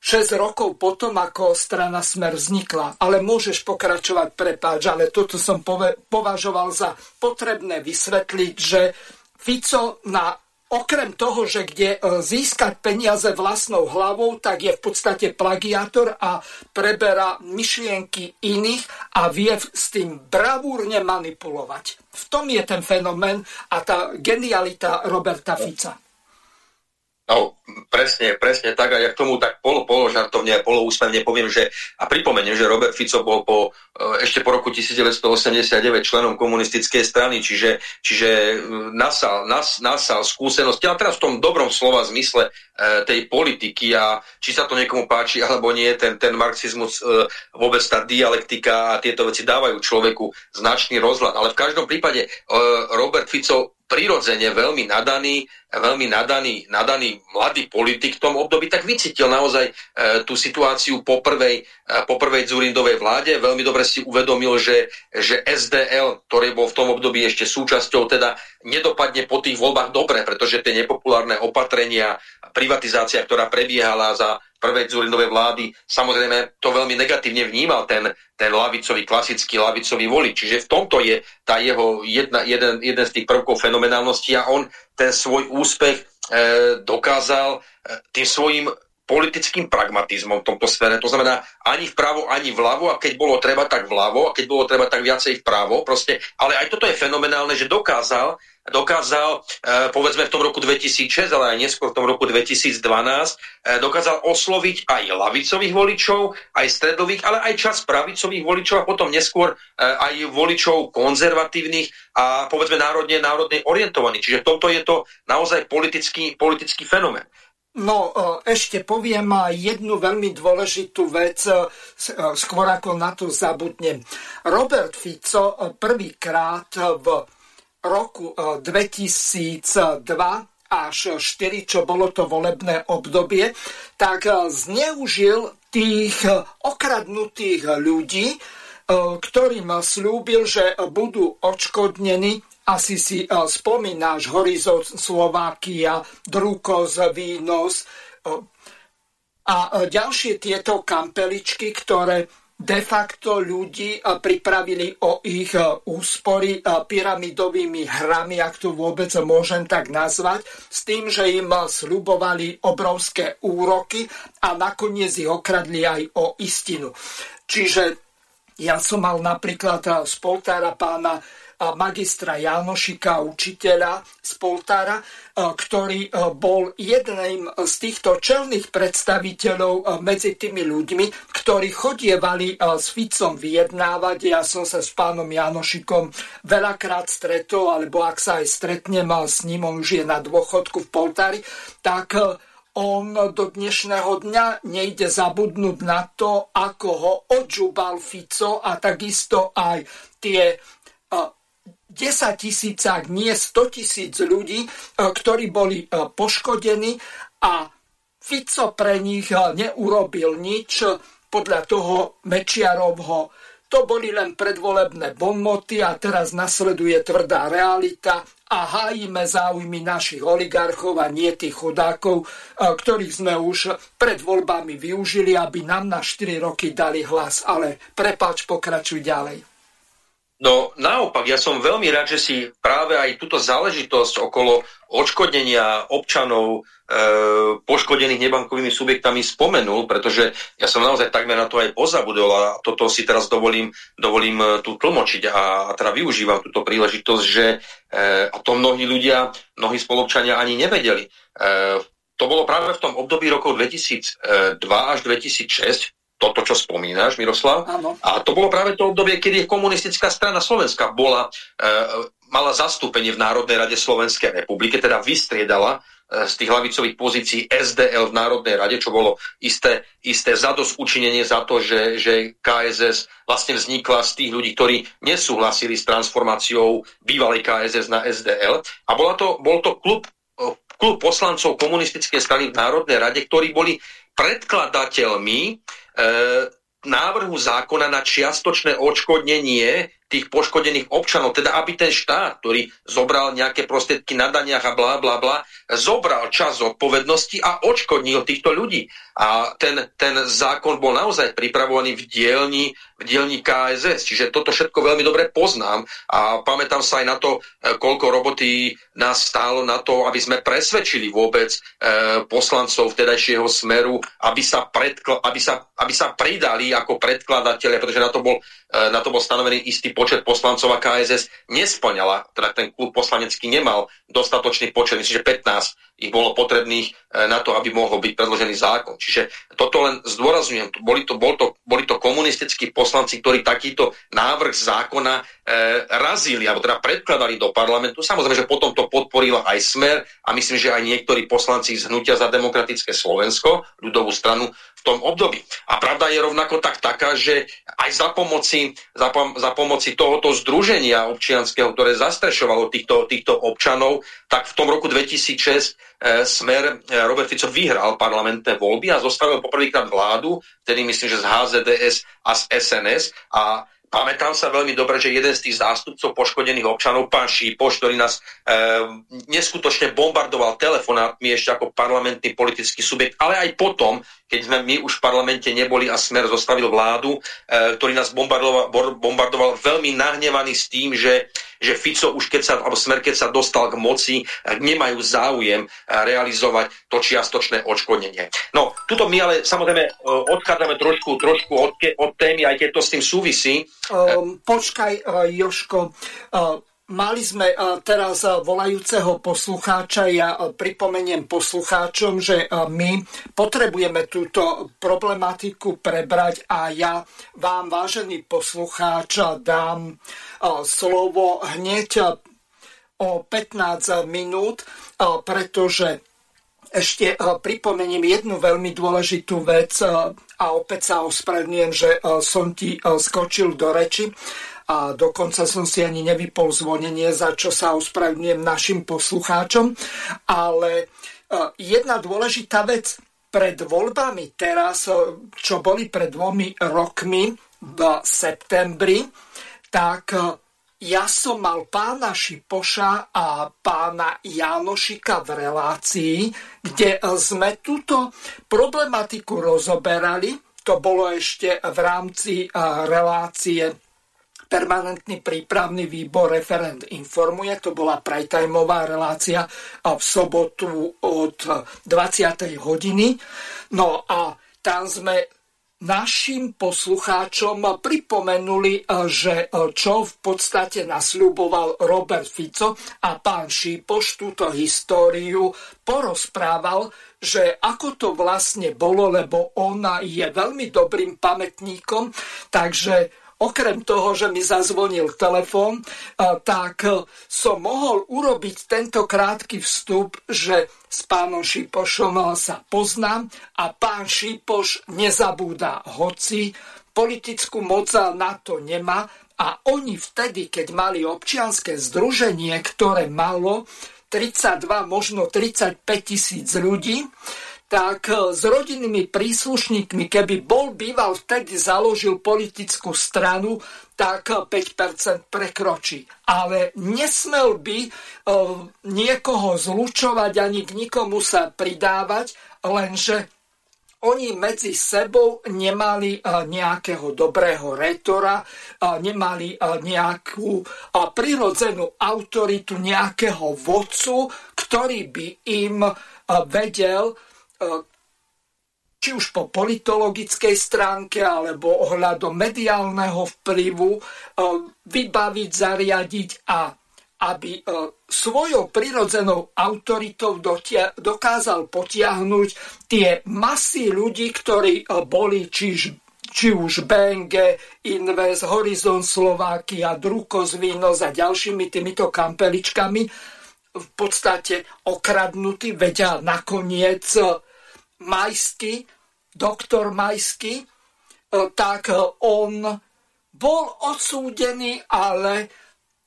e, rokov potom, ako strana Smer vznikla. Ale môžeš pokračovať, prepáč, ale toto som považoval za potrebné vysvetliť, že Fico na okrem toho, že kde e, získať peniaze vlastnou hlavou, tak je v podstate plagiátor a preberá myšlienky iných a vie s tým bravúrne manipulovať. V tom je ten fenomén a tá genialita Roberta Fica. No, presne, presne tak. A ja k tomu tak polo, polo žartovne a polo úsmevne poviem, že a pripomeniem, že Robert Fico bol po, e, ešte po roku 1989 členom komunistickej strany, čiže, čiže e, nasal, nas, nasal skúsenosti, ale teraz v tom dobrom slova zmysle tej politiky a či sa to niekomu páči alebo nie, ten, ten marxizmus, e, vôbec tá dialektika a tieto veci dávajú človeku značný rozhľad. Ale v každom prípade e, Robert Fico prirodzene veľmi nadaný, veľmi nadaný, nadaný mladý politik v tom období, tak vycítil naozaj e, tú situáciu po prvej, e, po prvej Zurindovej vláde. Veľmi dobre si uvedomil, že, že SDL, ktorý bol v tom období ešte súčasťou, teda nedopadne po tých voľbách dobre, pretože tie nepopulárne opatrenia, privatizácia, ktorá prebiehala za prvej Zurinovej vlády, samozrejme to veľmi negatívne vnímal ten, ten lavicový, klasický lavicový volič. Čiže v tomto je tá jeho jedna, jeden, jeden z tých prvkov fenomenálnosti a on ten svoj úspech e, dokázal e, tým svojim politickým pragmatizmom v tomto sfere. To znamená ani vpravo, ani vľavo a keď bolo treba, tak vľavo a keď bolo treba, tak viacej vpravo. Proste. Ale aj toto je fenomenálne, že dokázal dokázal, e, povedzme v tom roku 2006, ale aj neskôr v tom roku 2012, e, dokázal osloviť aj lavicových voličov, aj stredových, ale aj čas pravicových voličov a potom neskôr e, aj voličov konzervatívnych a povedzme národne, národne orientovaných. Čiže toto je to naozaj politický, politický fenomén. No, ešte poviem jednu veľmi dôležitú vec, skôr ako na to zabudnem. Robert Fico prvýkrát v roku 2002 e, až 4, čo bolo to volebné obdobie, tak e, zneužil tých e, okradnutých ľudí, ktorým slúbil, že budú odškodnení asi si spomínáš Horizont Slovakia, Drukos, Výnos a ďalšie tieto kampeličky, ktoré de facto ľudí pripravili o ich úspory pyramidovými hrami, ak to vôbec môžem tak nazvať, s tým, že im slubovali obrovské úroky a nakoniec ich okradli aj o istinu. Čiže ja som mal napríklad spoltára pána magistra Janošika, učiteľa z Poltára, ktorý bol jedným z týchto čelných predstaviteľov medzi tými ľuďmi, ktorí chodievali s Ficom vyjednávať. Ja som sa s pánom Janošikom veľakrát stretol, alebo ak sa aj stretnem s ním, on už je na dôchodku v Poltári, tak on do dnešného dňa nejde zabudnúť na to, ako ho odžubal Fico a takisto aj tie 10 tisíc, ak nie 100 tisíc ľudí, e, ktorí boli e, poškodení a Fico pre nich e, neurobil nič, podľa toho Mečiarovho to boli len predvolebné bonmoty a teraz nasleduje tvrdá realita a hájime záujmy našich oligarchov a nie tých chodákov, ktorých sme už pred voľbami využili, aby nám na 4 roky dali hlas. Ale prepač, pokračuj ďalej. No naopak, ja som veľmi rád, že si práve aj túto záležitosť okolo odškodnenia občanov e, poškodených nebankovými subjektami spomenul, pretože ja som naozaj takmer na to aj pozabudol a toto si teraz dovolím, dovolím e, tu tlmočiť a, a teda využívam túto príležitosť, že e, a to mnohí ľudia, mnohí spolupčania ani nevedeli. E, to bolo práve v tom období rokov 2002 až 2006, toto, čo spomínaš, Miroslav. Áno. A to bolo práve to obdobie, kedy komunistická strana Slovenska bola, e, mala zastúpenie v Národnej rade Slovenskej republiky, teda vystriedala e, z tých hlavicových pozícií SDL v Národnej rade, čo bolo isté, isté zadosť učinenie za to, že, že KSS vlastne vznikla z tých ľudí, ktorí nesúhlasili s transformáciou bývalej KSS na SDL. A bola to, bol to klub, e, klub poslancov komunistickej strany v Národnej rade, ktorí boli predkladateľmi e, návrhu zákona na čiastočné odškodnenie tých poškodených občanov, teda aby ten štát, ktorý zobral nejaké prostriedky na daniach a blá, blá, blá, zobral čas zodpovednosti a odškodnil týchto ľudí. A ten, ten zákon bol naozaj pripravovaný v dielni, v dielni KSS, čiže toto všetko veľmi dobre poznám a pamätám sa aj na to, e, koľko roboty nás stálo na to, aby sme presvedčili vôbec e, poslancov vtedajšieho smeru, aby sa, predkl- aby, sa, aby sa pridali ako predkladatelia, pretože na to bol, e, na to bol stanovený istý počet poslancov a KSS nesplňala, teda ten klub poslanecký nemal dostatočný počet, myslím, že 15 ich bolo potrebných na to, aby mohol byť predložený zákon. Čiže toto len zdôrazňujem, boli to, bol to, boli to komunistickí poslanci, ktorí takýto návrh zákona e, razili, alebo teda predkladali do parlamentu. Samozrejme, že potom to podporila aj Smer a myslím, že aj niektorí poslanci z Hnutia za demokratické Slovensko, ľudovú stranu, tom období. A pravda je rovnako tak taká, že aj za pomoci, za, za pomoci tohoto združenia občianského, ktoré zastrešovalo týchto, týchto občanov, tak v tom roku 2006 e, smer e, Robert Fico vyhral parlamentné voľby a zostavil poprvýkrát vládu, tedy myslím, že z HZDS a z SNS a Pamätám sa veľmi dobre, že jeden z tých zástupcov poškodených občanov, pán Šípoš, ktorý nás e, neskutočne bombardoval telefonátmi ešte ako parlamentný politický subjekt, ale aj potom, keď sme my už v parlamente neboli a Smer zostavil vládu, e, ktorý nás bombardoval, bombardoval veľmi nahnevaný s tým, že že Fico už keď sa, alebo Smer keď sa dostal k moci, nemajú záujem realizovať to čiastočné odškodnenie. No, tuto my ale samozrejme odchádzame trošku, trošku od, od témy, aj keď to s tým súvisí. Um, počkaj, Joško, uh, Mali sme teraz volajúceho poslucháča. Ja pripomeniem poslucháčom, že my potrebujeme túto problematiku prebrať a ja vám, vážený poslucháč, dám slovo hneď o 15 minút, pretože ešte pripomeniem jednu veľmi dôležitú vec a opäť sa ospravedlňujem, že som ti skočil do reči a dokonca som si ani nevypol zvonenie, za čo sa ospravedlňujem našim poslucháčom. Ale e, jedna dôležitá vec pred voľbami teraz, e, čo boli pred dvomi rokmi v septembri, tak e, ja som mal pána Šipoša a pána Janošika v relácii, kde sme túto problematiku rozoberali. To bolo ešte v rámci relácie permanentný prípravný výbor referent informuje. To bola prajtajmová relácia v sobotu od 20. hodiny. No a tam sme našim poslucháčom pripomenuli, že čo v podstate nasľuboval Robert Fico a pán Šípoš túto históriu porozprával, že ako to vlastne bolo, lebo ona je veľmi dobrým pamätníkom, takže okrem toho, že mi zazvonil telefón, tak e, som mohol urobiť tento krátky vstup, že s pánom Šipošom sa poznám a pán Šipoš nezabúda, hoci politickú moc na to nemá. A oni vtedy, keď mali občianské združenie, ktoré malo 32, možno 35 tisíc ľudí, tak e, s rodinnými príslušníkmi, keby bol býval vtedy založil politickú stranu, tak 5% e, prekročí. Ale nesmel by e, niekoho zlučovať ani k nikomu sa pridávať, lenže oni medzi sebou nemali nejakého dobrého retora, nemali nejakú prirodzenú autoritu, nejakého vodcu, ktorý by im vedel či už po politologickej stránke alebo ohľadom mediálneho vplyvu e, vybaviť, zariadiť a aby e, svojou prirodzenou autoritou dokázal potiahnuť tie masy ľudí, ktorí boli či, či už BNG, Invest, Horizon Slovakia, Drukos Vínos a ďalšími týmito kampeličkami v podstate okradnutí, vedia nakoniec Majsky, doktor Majsky, e, tak on bol odsúdený, ale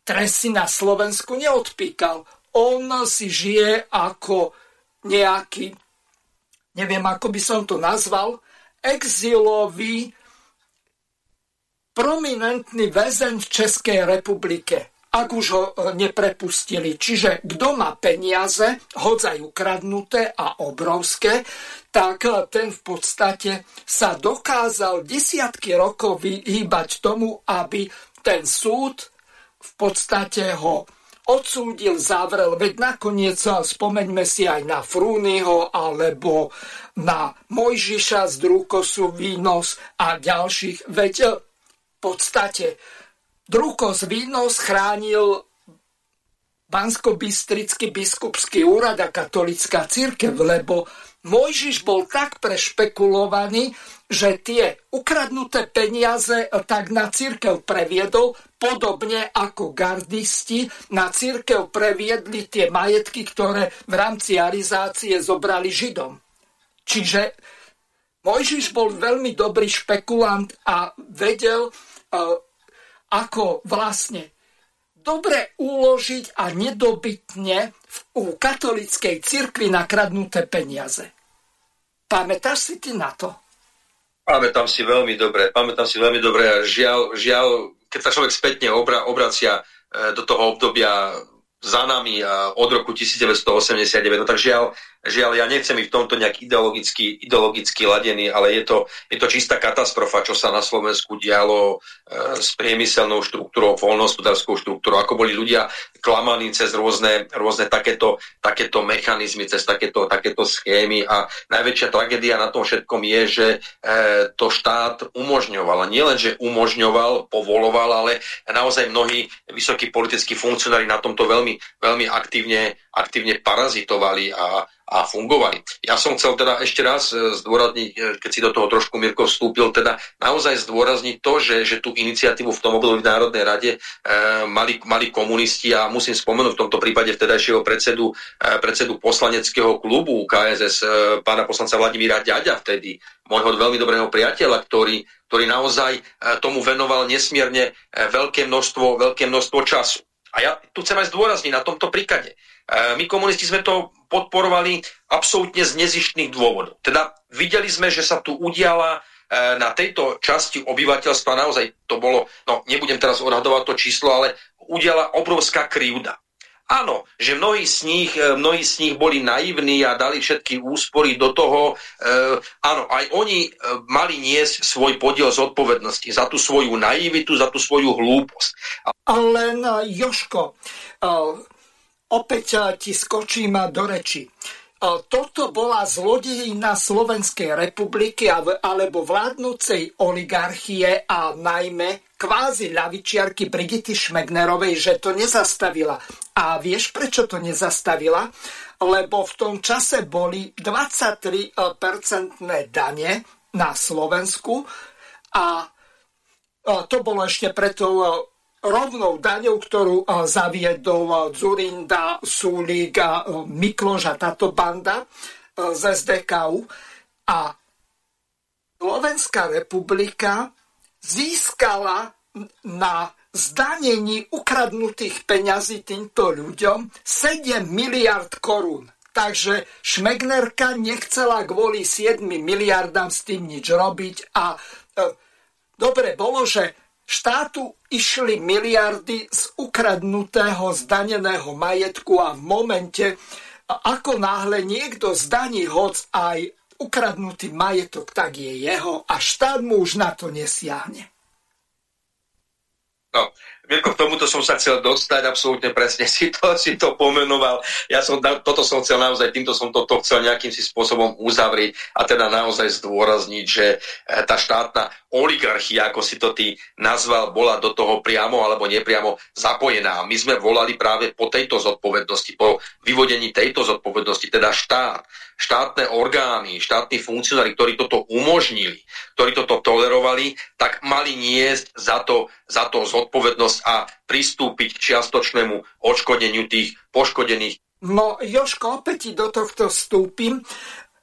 trest na Slovensku neodpíkal. On si žije ako nejaký, neviem ako by som to nazval, exilový prominentný väzeň v Českej republike ak už ho e, neprepustili. Čiže kto má peniaze, hodzaj ukradnuté a obrovské, tak e, ten v podstate sa dokázal desiatky rokov vyhýbať tomu, aby ten súd v podstate ho odsúdil, zavrel. Veď nakoniec e, spomeňme si aj na Frúnyho alebo na Mojžiša z Drúkosu Vínos a ďalších. Veď v podstate Drukos Vínos chránil Bansko-Bystrický biskupský úrad a katolická církev, lebo Mojžiš bol tak prešpekulovaný, že tie ukradnuté peniaze tak na církev previedol, podobne ako gardisti na církev previedli tie majetky, ktoré v rámci arizácie zobrali Židom. Čiže Mojžiš bol veľmi dobrý špekulant a vedel uh, ako vlastne dobre uložiť a nedobytne u katolíckej cirkvi nakradnuté peniaze. Pamätáš si ty na to? Pamätám si veľmi dobre, pamätám si veľmi dobre a žiaľ, žiaľ keď sa človek spätne obra, obracia e, do toho obdobia za nami od roku 1989, no tak žiaľ, žiaľ, ja nechcem byť v tomto nejak ideologicky, ideologicky ladený, ale je to, je to čistá katastrofa, čo sa na Slovensku dialo e, s priemyselnou štruktúrou, voľnohospodárskou štruktúrou, ako boli ľudia klamaní cez rôzne, rôzne takéto, takéto mechanizmy, cez takéto, takéto schémy a najväčšia tragédia na tom všetkom je, že e, to štát umožňoval. A nielen, že umožňoval, povoloval, ale naozaj mnohí vysokí politickí funkcionári na tomto veľmi, veľmi aktívne, aktívne parazitovali a, a fungovali. Ja som chcel teda ešte raz e, zdôrazniť, e, keď si do toho trošku Mirko vstúpil, teda naozaj zdôrazniť to, že, že tú iniciatívu v tom období v Národnej rade e, mali, mali komunisti a musím spomenúť v tomto prípade vtedajšieho predsedu, e, predsedu poslaneckého klubu KSS, e, pána poslanca Vladimíra Ďaďa vtedy, môjho veľmi dobrého priateľa, ktorý, ktorý naozaj e, tomu venoval nesmierne veľké množstvo, veľké množstvo času. A ja tu chcem aj zdôrazniť na tomto príklade. My komunisti sme to podporovali absolútne z nezištných dôvodov. Teda videli sme, že sa tu udiala e, na tejto časti obyvateľstva naozaj to bolo, no nebudem teraz odhadovať to číslo, ale udiala obrovská krivda. Áno, že mnohí z nich, e, mnohí z nich boli naivní a dali všetky úspory do toho. E, áno, aj oni mali niesť svoj podiel zodpovednosti za tú svoju naivitu, za tú svoju hlúposť. Ale Joško, opäť ti skočím do reči. Toto bola zlodejina Slovenskej republiky alebo vládnúcej oligarchie a najmä kvázi ľavičiarky Brigity Šmegnerovej, že to nezastavila. A vieš, prečo to nezastavila? Lebo v tom čase boli 23-percentné dane na Slovensku a to bolo ešte preto rovnou daňou, ktorú zaviedol Zurinda, Súlik a Mikloš a táto banda z SDKU. A Slovenská republika získala na zdanení ukradnutých peňazí týmto ľuďom 7 miliard korún. Takže Šmegnerka nechcela kvôli 7 miliardám s tým nič robiť a e, dobre bolo, že Štátu išli miliardy z ukradnutého zdaneného majetku a v momente, ako náhle niekto zdaní hoc aj ukradnutý majetok, tak je jeho a štát mu už na to nesiahne. No, Mirko, k tomuto som sa chcel dostať, absolútne presne si to, <laughs> si to pomenoval. Ja som, toto som chcel naozaj, týmto som toto chcel nejakým si spôsobom uzavrieť a teda naozaj zdôrazniť, že eh, tá štátna oligarchia, ako si to ty nazval, bola do toho priamo alebo nepriamo zapojená. My sme volali práve po tejto zodpovednosti, po vyvodení tejto zodpovednosti, teda štát štátne orgány, štátni funkcionári, ktorí toto umožnili, ktorí toto tolerovali, tak mali niesť za to, za to zodpovednosť a pristúpiť k čiastočnému odškodeniu tých poškodených. No, Joško, opäť do tohto vstúpim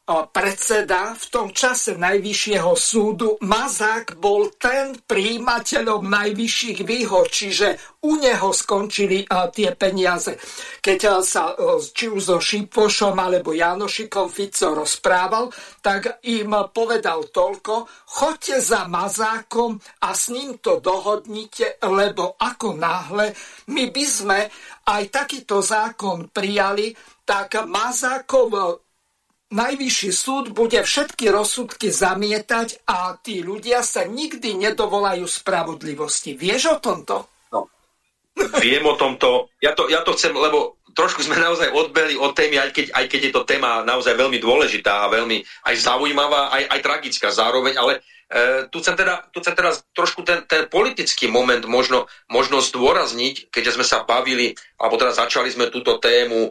predseda v tom čase Najvyššieho súdu. Mazák bol ten príjimateľom najvyšších výhod, čiže u neho skončili tie peniaze. Keď sa či už so Šipošom alebo Janošikom Fico rozprával, tak im povedal toľko, choďte za Mazákom a s ním to dohodnite, lebo ako náhle my by sme aj takýto zákon prijali, tak Mazákov Najvyšší súd bude všetky rozsudky zamietať a tí ľudia sa nikdy nedovolajú spravodlivosti. Vieš o tomto? No, viem o tomto. Ja to, ja to chcem, lebo trošku sme naozaj odbeli od témy, aj keď, aj keď je to téma naozaj veľmi dôležitá a veľmi aj zaujímavá, aj, aj tragická zároveň, ale tu, chcem teda, tu chcem teraz trošku ten, ten politický moment možno, možno zdôrazniť, keďže sme sa bavili, alebo teda začali sme túto tému e,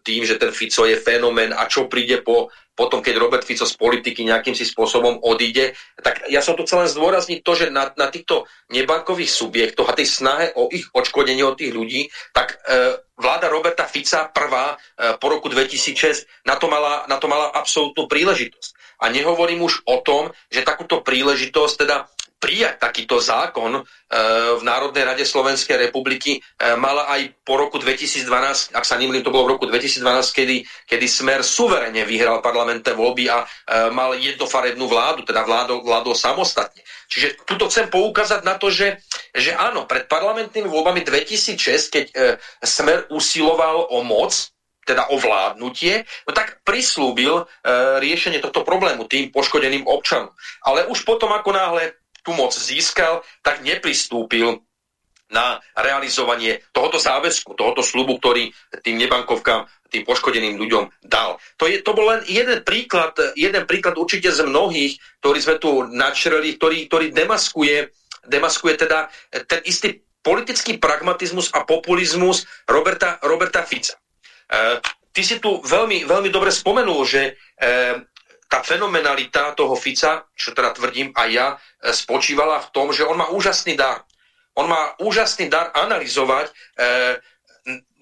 tým, že ten Fico je fenomén a čo príde po, potom, keď Robert Fico z politiky nejakým si spôsobom odíde. Tak ja som tu chcel len zdôrazniť to, že na, na týchto nebankových subjektoch a tej snahe o ich odškodenie od tých ľudí, tak e, vláda Roberta Fica prvá e, po roku 2006 na to mala, na to mala absolútnu príležitosť. A nehovorím už o tom, že takúto príležitosť, teda prijať takýto zákon e, v Národnej rade Slovenskej republiky e, mala aj po roku 2012, ak sa nemýlim, to bolo v roku 2012, kedy, kedy Smer suverene vyhral parlamentné voľby a e, mal jednofarebnú vládu, teda vládol, vládol samostatne. Čiže tuto chcem poukázať na to, že, že áno, pred parlamentnými voľbami 2006, keď e, Smer usiloval o moc, teda ovládnutie, no tak prislúbil e, riešenie tohto problému tým poškodeným občanom. Ale už potom, ako náhle tú moc získal, tak nepristúpil na realizovanie tohoto záväzku, tohoto slubu, ktorý tým nebankovkám, tým poškodeným ľuďom dal. To, je, to bol len jeden príklad, jeden príklad určite z mnohých, ktorý sme tu načreli, ktorý, ktorý demaskuje, demaskuje teda ten istý politický pragmatizmus a populizmus Roberta, Roberta Fica. E, ty si tu veľmi, veľmi dobre spomenul, že e, tá fenomenalita toho Fica, čo teda tvrdím aj ja, e, spočívala v tom, že on má úžasný dar. On má úžasný dar analyzovať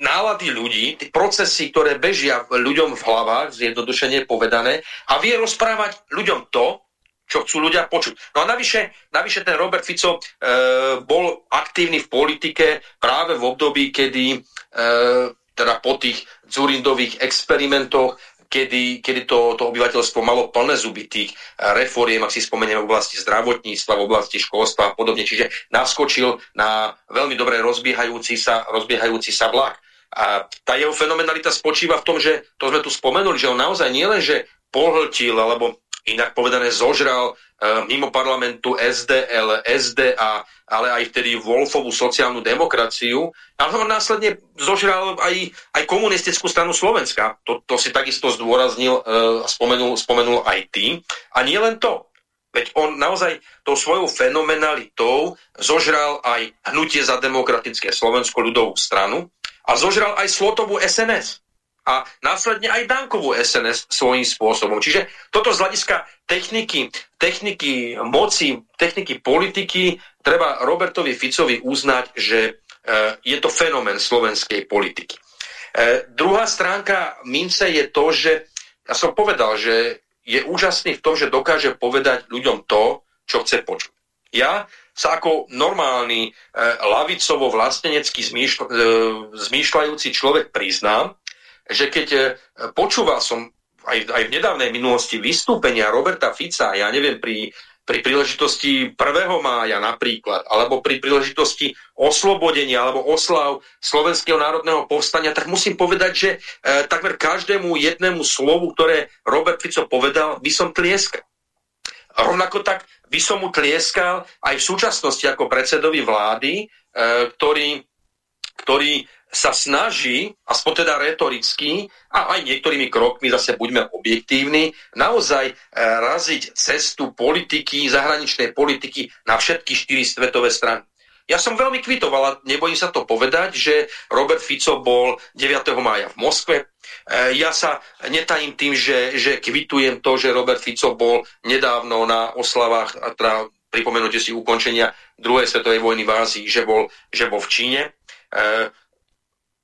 nálady ľudí, tie procesy, ktoré bežia ľuďom v hlavách, zjednodušene povedané, a vie rozprávať ľuďom to, čo chcú ľudia počuť. No a navyše, navyše ten Robert Fico e, bol aktívny v politike práve v období, kedy e, teda po tých Zurindových experimentoch, kedy, kedy to, to obyvateľstvo malo plné zuby tých reforiem, ak si spomenieme v oblasti zdravotníctva, v oblasti školstva a podobne. Čiže naskočil na veľmi dobre rozbiehajúci sa, rozbiehajúci sa vlak. A tá jeho fenomenalita spočíva v tom, že to sme tu spomenuli, že on naozaj nielen, že pohltil alebo inak povedané zožral uh, mimo parlamentu SDL, SDA, ale aj vtedy Wolfovú sociálnu demokraciu. A on následne zožral aj, aj komunistickú stranu Slovenska. To, to si takisto zdôraznil uh, spomenul, spomenul aj ty. A nie len to. Veď on naozaj tou svojou fenomenalitou zožral aj hnutie za demokratické Slovensko ľudovú stranu a zožral aj Slotovú SNS a následne aj Dankovú SNS svojím spôsobom. Čiže toto z hľadiska techniky, techniky moci, techniky politiky treba Robertovi Ficovi uznať, že e, je to fenomén slovenskej politiky. E, druhá stránka mince je to, že ja som povedal, že je úžasný v tom, že dokáže povedať ľuďom to, čo chce počuť. Ja sa ako normálny e, lavicovo-vlastenecký zmýšľ, e, zmýšľajúci človek priznám, že keď e, počúval som aj, aj v nedávnej minulosti vystúpenia Roberta Fica, ja neviem, pri, pri príležitosti 1. mája napríklad, alebo pri príležitosti oslobodenia alebo oslav Slovenského národného povstania, tak musím povedať, že e, takmer každému jednému slovu, ktoré Robert Fico povedal, by som tlieskal. Rovnako tak by som mu tlieskal aj v súčasnosti ako predsedovi vlády, e, ktorý, ktorý sa snaží, aspoň teda retoricky, a aj niektorými krokmi, zase buďme objektívni, naozaj e, raziť cestu politiky, zahraničnej politiky na všetky štyri svetové strany. Ja som veľmi kvitoval, a nebojím sa to povedať, že Robert Fico bol 9. mája v Moskve. E, ja sa netajím tým, že, že kvitujem to, že Robert Fico bol nedávno na oslavách, teda pripomenutie si ukončenia druhej svetovej vojny v Ázii, že bol, že bol v Číne.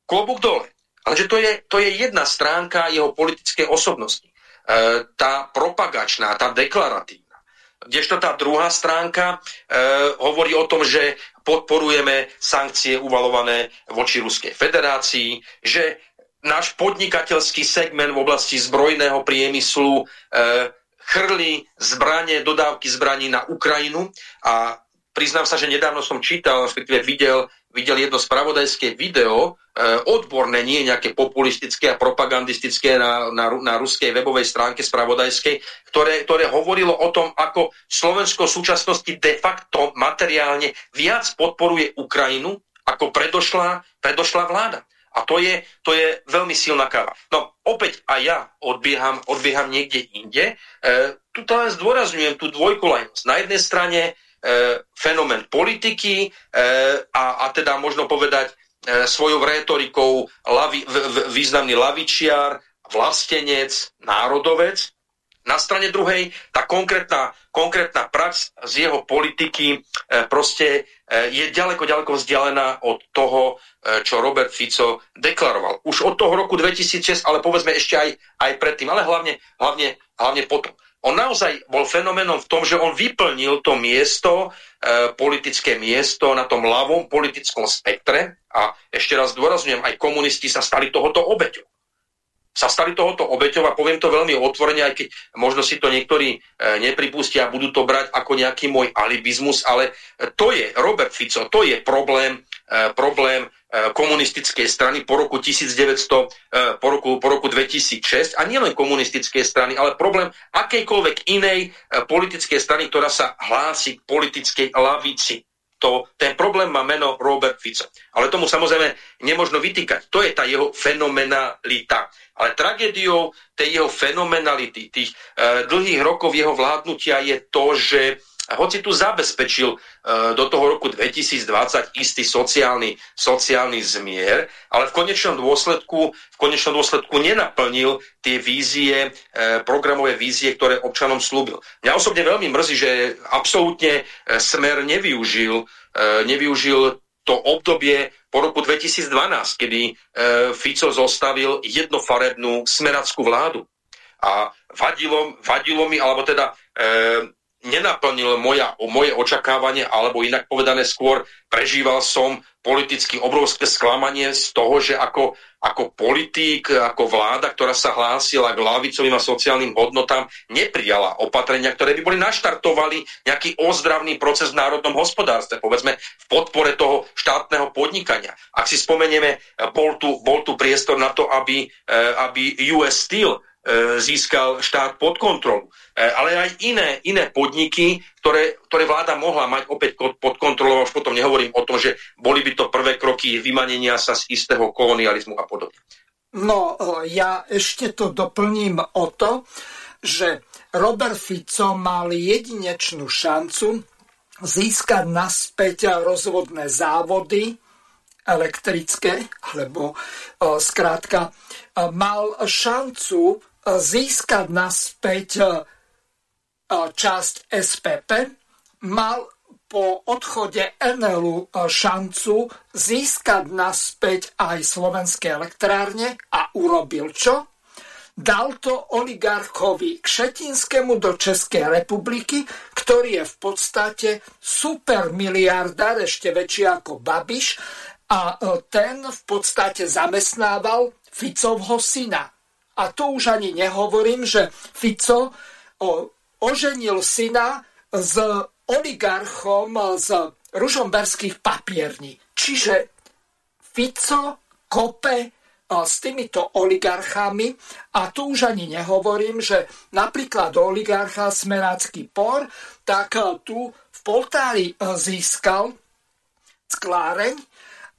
Klobúk dole. Ale že to je, to je jedna stránka jeho politickej osobnosti. E, tá propagačná, tá deklaratívna. Kdežto tá druhá stránka e, hovorí o tom, že podporujeme sankcie uvalované voči Ruskej federácii, že náš podnikateľský segment v oblasti zbrojného priemyslu e, chrli zbranie, dodávky zbraní na Ukrajinu a priznám sa, že nedávno som čítal, respektíve videl videl jedno spravodajské video, e, odborné, nie nejaké populistické a propagandistické na, na, na ruskej webovej stránke spravodajskej, ktoré, ktoré hovorilo o tom, ako Slovensko v súčasnosti de facto materiálne viac podporuje Ukrajinu, ako predošla, predošla vláda. A to je, to je veľmi silná káva. No opäť aj ja odbieham, odbieham niekde inde. E, tu len zdôrazňujem tú dvojkolajnosť. Na jednej strane fenomén politiky e, a, a teda možno povedať e, svojou rétorikou lavi, významný lavičiar, vlastenec, národovec. Na strane druhej tá konkrétna, konkrétna prax z jeho politiky e, proste e, je ďaleko, ďaleko vzdialená od toho, e, čo Robert Fico deklaroval. Už od toho roku 2006, ale povedzme ešte aj, aj predtým, ale hlavne, hlavne, hlavne potom. On naozaj bol fenoménom v tom, že on vyplnil to miesto, e, politické miesto na tom ľavom politickom spektre a ešte raz dôrazňujem, aj komunisti sa stali tohoto obeťou. Sa stali tohoto obeťou a poviem to veľmi otvorene, aj keď možno si to niektorí e, nepripustia a budú to brať ako nejaký môj alibizmus, ale to je Robert Fico, to je problém, e, problém e, komunistickej strany po roku 1900, po roku, po roku 2006 a nielen komunistickej strany, ale problém akejkoľvek inej politickej strany, ktorá sa hlási k politickej lavici to, ten problém má meno Robert Fico. Ale tomu samozrejme nemožno vytýkať. To je tá jeho fenomenalita. Ale tragédiou tej jeho fenomenality, tých e, dlhých rokov jeho vládnutia je to, že hoci tu zabezpečil e, do toho roku 2020 istý sociálny, sociálny zmier, ale v konečnom dôsledku, v konečnom dôsledku nenaplnil tie vízie, e, programové vízie, ktoré občanom slúbil. Mňa osobne veľmi mrzí, že absolútne e, smer nevyužil, nevyužil to obdobie po roku 2012, kedy Fico zostavil jednofarebnú smerackú vládu. A vadilo, vadilo mi, alebo teda nenaplnil moja, moje očakávanie, alebo inak povedané skôr, prežíval som politicky obrovské sklamanie z toho, že ako, ako politík, ako vláda, ktorá sa hlásila k lavicovým a sociálnym hodnotám, neprijala opatrenia, ktoré by boli naštartovali nejaký ozdravný proces v národnom hospodárstve, povedzme v podpore toho štátneho podnikania. Ak si spomenieme, bol tu, bol tu priestor na to, aby, eh, aby US Steel získal štát pod kontrolu. E, ale aj iné, iné podniky, ktoré, ktoré vláda mohla mať opäť pod kontrolou, už potom nehovorím o tom, že boli by to prvé kroky vymanenia sa z istého kolonializmu a podobne. No, e, ja ešte to doplním o to, že Robert Fico mal jedinečnú šancu získať naspäť rozvodné závody elektrické, alebo skrátka mal šancu získať naspäť e, časť SPP, mal po odchode Enelu e, šancu získať naspäť aj slovenské elektrárne a urobil čo? Dal to oligarchovi Kšetinskému do Českej republiky, ktorý je v podstate super miliardár, ešte väčší ako Babiš, a e, ten v podstate zamestnával Ficovho syna a to už ani nehovorím, že Fico oženil syna s oligarchom z ružomberských papierní. Čiže Fico kope s týmito oligarchami a tu už ani nehovorím, že napríklad oligarcha Smerácky por, tak tu v Poltári získal skláreň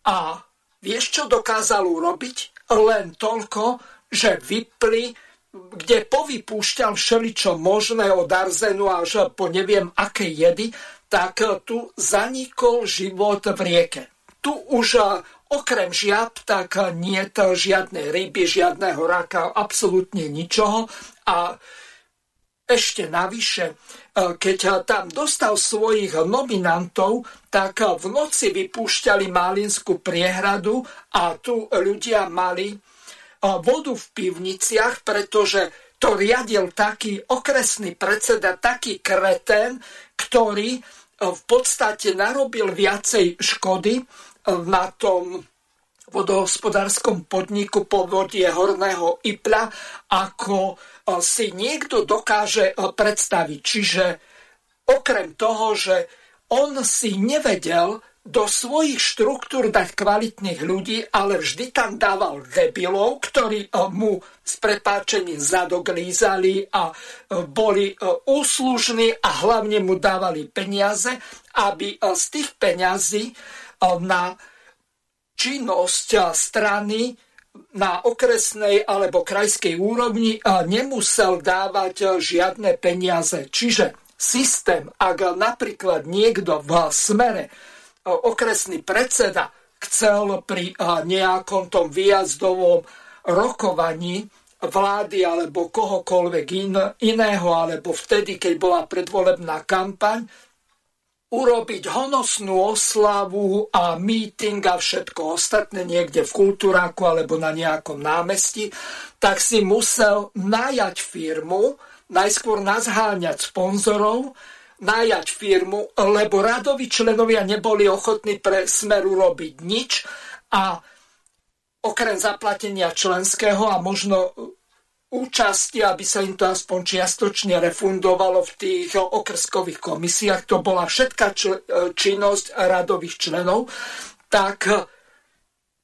a vieš, čo dokázal urobiť? Len toľko, že vypli, kde povypúšťal všeličo možné od arzenu až po neviem aké jedy, tak tu zanikol život v rieke. Tu už e, okrem žiab, tak nie je žiadnej ryby, žiadneho raka, absolútne ničoho. A ešte navyše, e, keď tam dostal svojich nominantov, tak v noci vypúšťali Málinskú priehradu a tu ľudia mali vodu v pivniciach, pretože to riadil taký okresný predseda, taký kretén, ktorý e, v podstate narobil viacej škody e, na tom vodohospodárskom podniku povodie Horného Ipľa, ako e, si niekto dokáže predstaviť. Čiže okrem toho, že on si nevedel do svojich štruktúr dať kvalitných ľudí, ale vždy tam dával debilov, ktorí eh, mu s prepáčením zadok lízali a eh, boli eh, úslužní a hlavne mu dávali peniaze, aby z tých peňazí na činnosť strany na okresnej alebo krajskej úrovni nemusel dávať žiadne peniaze. Čiže systém, ak napríklad niekto v smere okresný predseda chcel pri nejakom tom výjazdovom rokovaní vlády alebo kohokoľvek in, iného, alebo vtedy, keď bola predvolebná kampaň, urobiť honosnú oslavu a meeting a všetko ostatné niekde v kultúráku alebo na nejakom námestí, tak si musel najať firmu, najskôr nazháňať sponzorov, najať firmu, lebo radoví členovia neboli ochotní pre Smer urobiť nič a okrem zaplatenia členského a možno účasti, aby sa im to aspoň čiastočne refundovalo v tých okrskových komisiách, to bola všetká činnosť radových členov, tak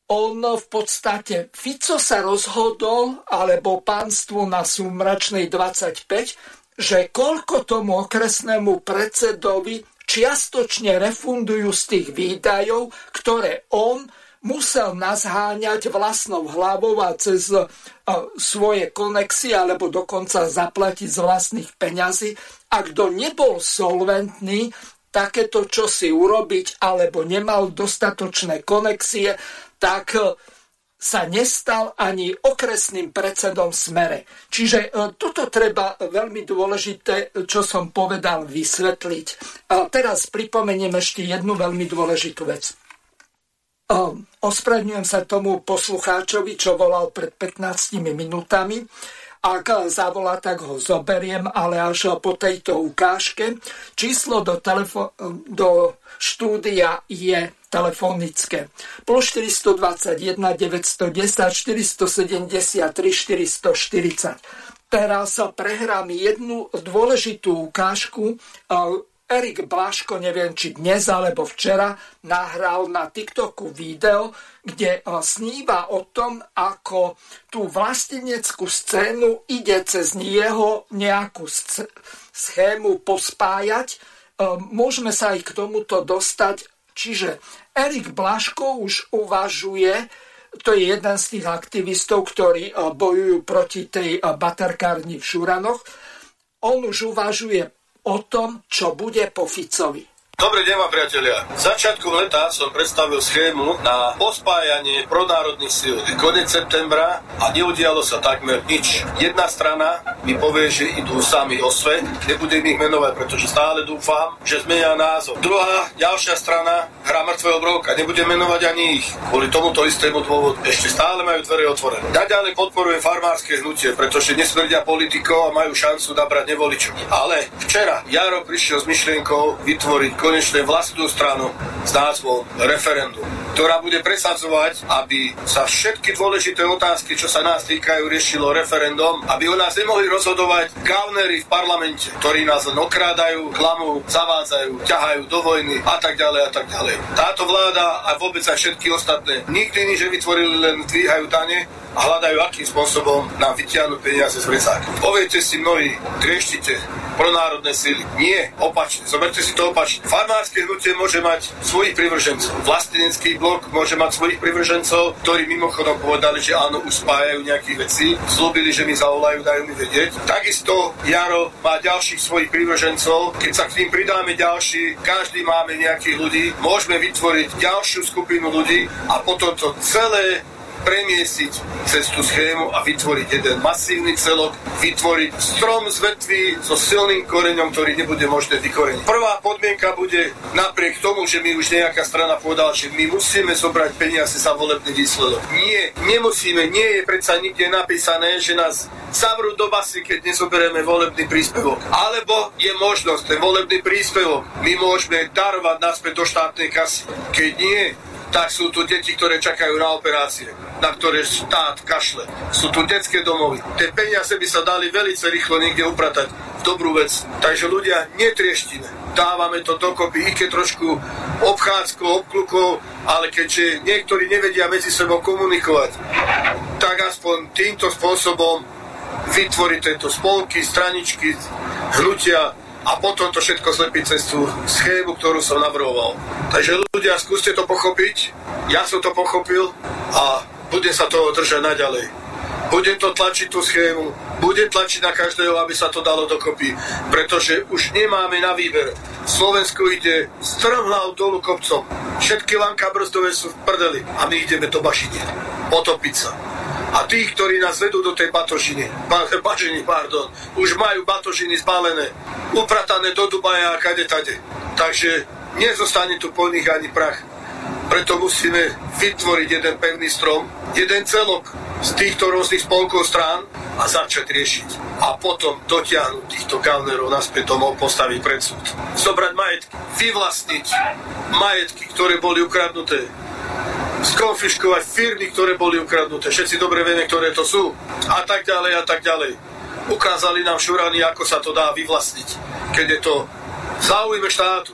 on v podstate, Fico sa rozhodol, alebo pánstvo na Sumračnej 25, že koľko tomu okresnému predsedovi čiastočne refundujú z tých výdajov, ktoré on musel nazháňať vlastnou hlavou a cez uh, svoje konexie alebo dokonca zaplatiť z vlastných peňazí. A kto nebol solventný, takéto čosi urobiť alebo nemal dostatočné konexie, tak uh, sa nestal ani okresným predsedom smere. Čiže uh, toto treba veľmi dôležité, čo som povedal, vysvetliť. A teraz pripomeniem ešte jednu veľmi dôležitú vec. Ospravedňujem sa tomu poslucháčovi, čo volal pred 15 minútami. Ak zavolá, tak ho zoberiem, ale až po tejto ukážke. Číslo do, telefo- do štúdia je telefonické. Plus 421 910 473 440. Teraz prehrám jednu dôležitú ukážku Erik Blaško, neviem či dnes alebo včera, nahral na TikToku video, kde e, sníva o tom, ako tú vlasteneckú scénu ide cez jeho nejakú schému pospájať. E, môžeme sa aj k tomuto dostať. Čiže Erik Blaško už uvažuje, to je jeden z tých aktivistov, ktorí e, bojujú proti tej baterkárni v Šuranoch, on už uvažuje o tom, čo bude po Ficovi. Dobrý deň vám, priatelia. Začiatkom leta som predstavil schému na pospájanie pronárodných síl. Konec septembra a neudialo sa takmer nič. Jedna strana mi povie, že idú sami o svet, nebudem ich menovať, pretože stále dúfam, že zmenia názov. Druhá, ďalšia strana hrá mŕtvého brovka, nebudem menovať ani ich. Kvôli tomuto istému dôvodu ešte stále majú dvere otvorené. Naďalej podporujem farmárske hnutie, pretože nesmrdia politikov a majú šancu nabrať nevoličov. Ale včera Jaro prišiel s myšlienkou vytvoriť konečne vlastnú stranu s názvom referendum, ktorá bude presadzovať, aby sa všetky dôležité otázky, čo sa nás týkajú, riešilo referendum, aby o nás nemohli rozhodovať gavnery v parlamente, ktorí nás len okrádajú, klamú, zavádzajú, ťahajú do vojny a tak ďalej a tak ďalej. Táto vláda a vôbec aj všetky ostatné nikdy nič vytvorili, len dvíhajú dane a hľadajú, akým spôsobom nám vytiahnuť peniaze z vrecáky. Poviete si mnohí, grieštite pro národné síly. Nie, opačne, zoberte si to opačne. Farmárske hnutie môže mať svojich privržencov. Vlastenecký blok môže mať svojich privržencov, ktorí mimochodom povedali, že áno, už spájajú nejakých vecí, zlobili, že mi zavolajú, dajú mi vedieť. Takisto Jaro má ďalších svojich privržencov. Keď sa k tým pridáme ďalší, každý máme nejakých ľudí, môžeme vytvoriť ďalšiu skupinu ľudí a potom to celé premiesiť cez tú schému a vytvoriť jeden masívny celok, vytvoriť strom z vetví so silným koreňom, ktorý nebude možné vykoreniť. Prvá podmienka bude napriek tomu, že mi už nejaká strana povedala, že my musíme zobrať peniaze za volebný výsledok. Nie, nemusíme, nie je predsa nikde napísané, že nás zavrú do basy, keď nezoberieme volebný príspevok. Alebo je možnosť ten volebný príspevok my môžeme darovať naspäť do štátnej kasy. Keď nie, tak sú tu deti, ktoré čakajú na operácie, na ktoré štát kašle. Sú tu detské domovy. Tie peniaze by sa dali veľmi rýchlo niekde upratať v dobrú vec. Takže ľudia, netrieštime. Dávame to dokopy, i keď trošku obchádzkou, obklukou, ale keďže niektorí nevedia medzi sebou komunikovať, tak aspoň týmto spôsobom vytvoriť tieto spolky, straničky, hnutia, a potom to všetko zlepiť cez tú schému, ktorú som navrhoval. Takže ľudia, skúste to pochopiť. Ja som to pochopil a budem sa toho držať naďalej. Budem to tlačiť tú schému, budem tlačiť na každého, aby sa to dalo dokopy, pretože už nemáme na výber. Slovensko ide strmhlav dolu kopcom. Všetky lanka brzdové sú v prdeli a my ideme do bažine. Potopiť sa a tých, ktorí nás vedú do tej batožiny, bažiny, pardon, už majú batožiny zbalené, upratané do Dubaja a kade tade. Takže nezostane tu po nich ani prach. Preto musíme vytvoriť jeden pevný strom, jeden celok z týchto rôznych spolkov strán a začať riešiť. A potom dotiahnuť týchto gavnerov naspäť domov, postaviť pred súd. Zobrať majetky, vyvlastniť majetky, ktoré boli ukradnuté skonfiškovať firmy, ktoré boli ukradnuté. Všetci dobre vieme, ktoré to sú. A tak ďalej, a tak ďalej. Ukázali nám šurany, ako sa to dá vyvlastniť, keď je to v záujme štátu.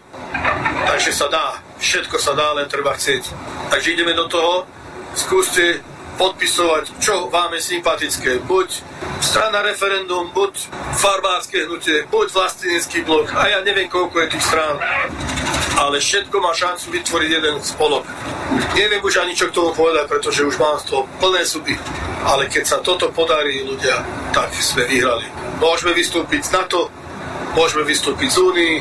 Takže sa dá. Všetko sa dá, len treba chcieť. Takže ideme do toho. Skúste podpisovať, čo vám je sympatické. Buď strana referendum, buď farmárske hnutie, buď vlastenecký blok. A ja neviem, koľko je tých strán. Ale všetko má šancu vytvoriť jeden spolok. Neviem už ani čo k tomu povedať, pretože už mám z toho plné suby. Ale keď sa toto podarí ľudia, tak sme vyhrali. Môžeme vystúpiť z NATO, môžeme vystúpiť z Únii,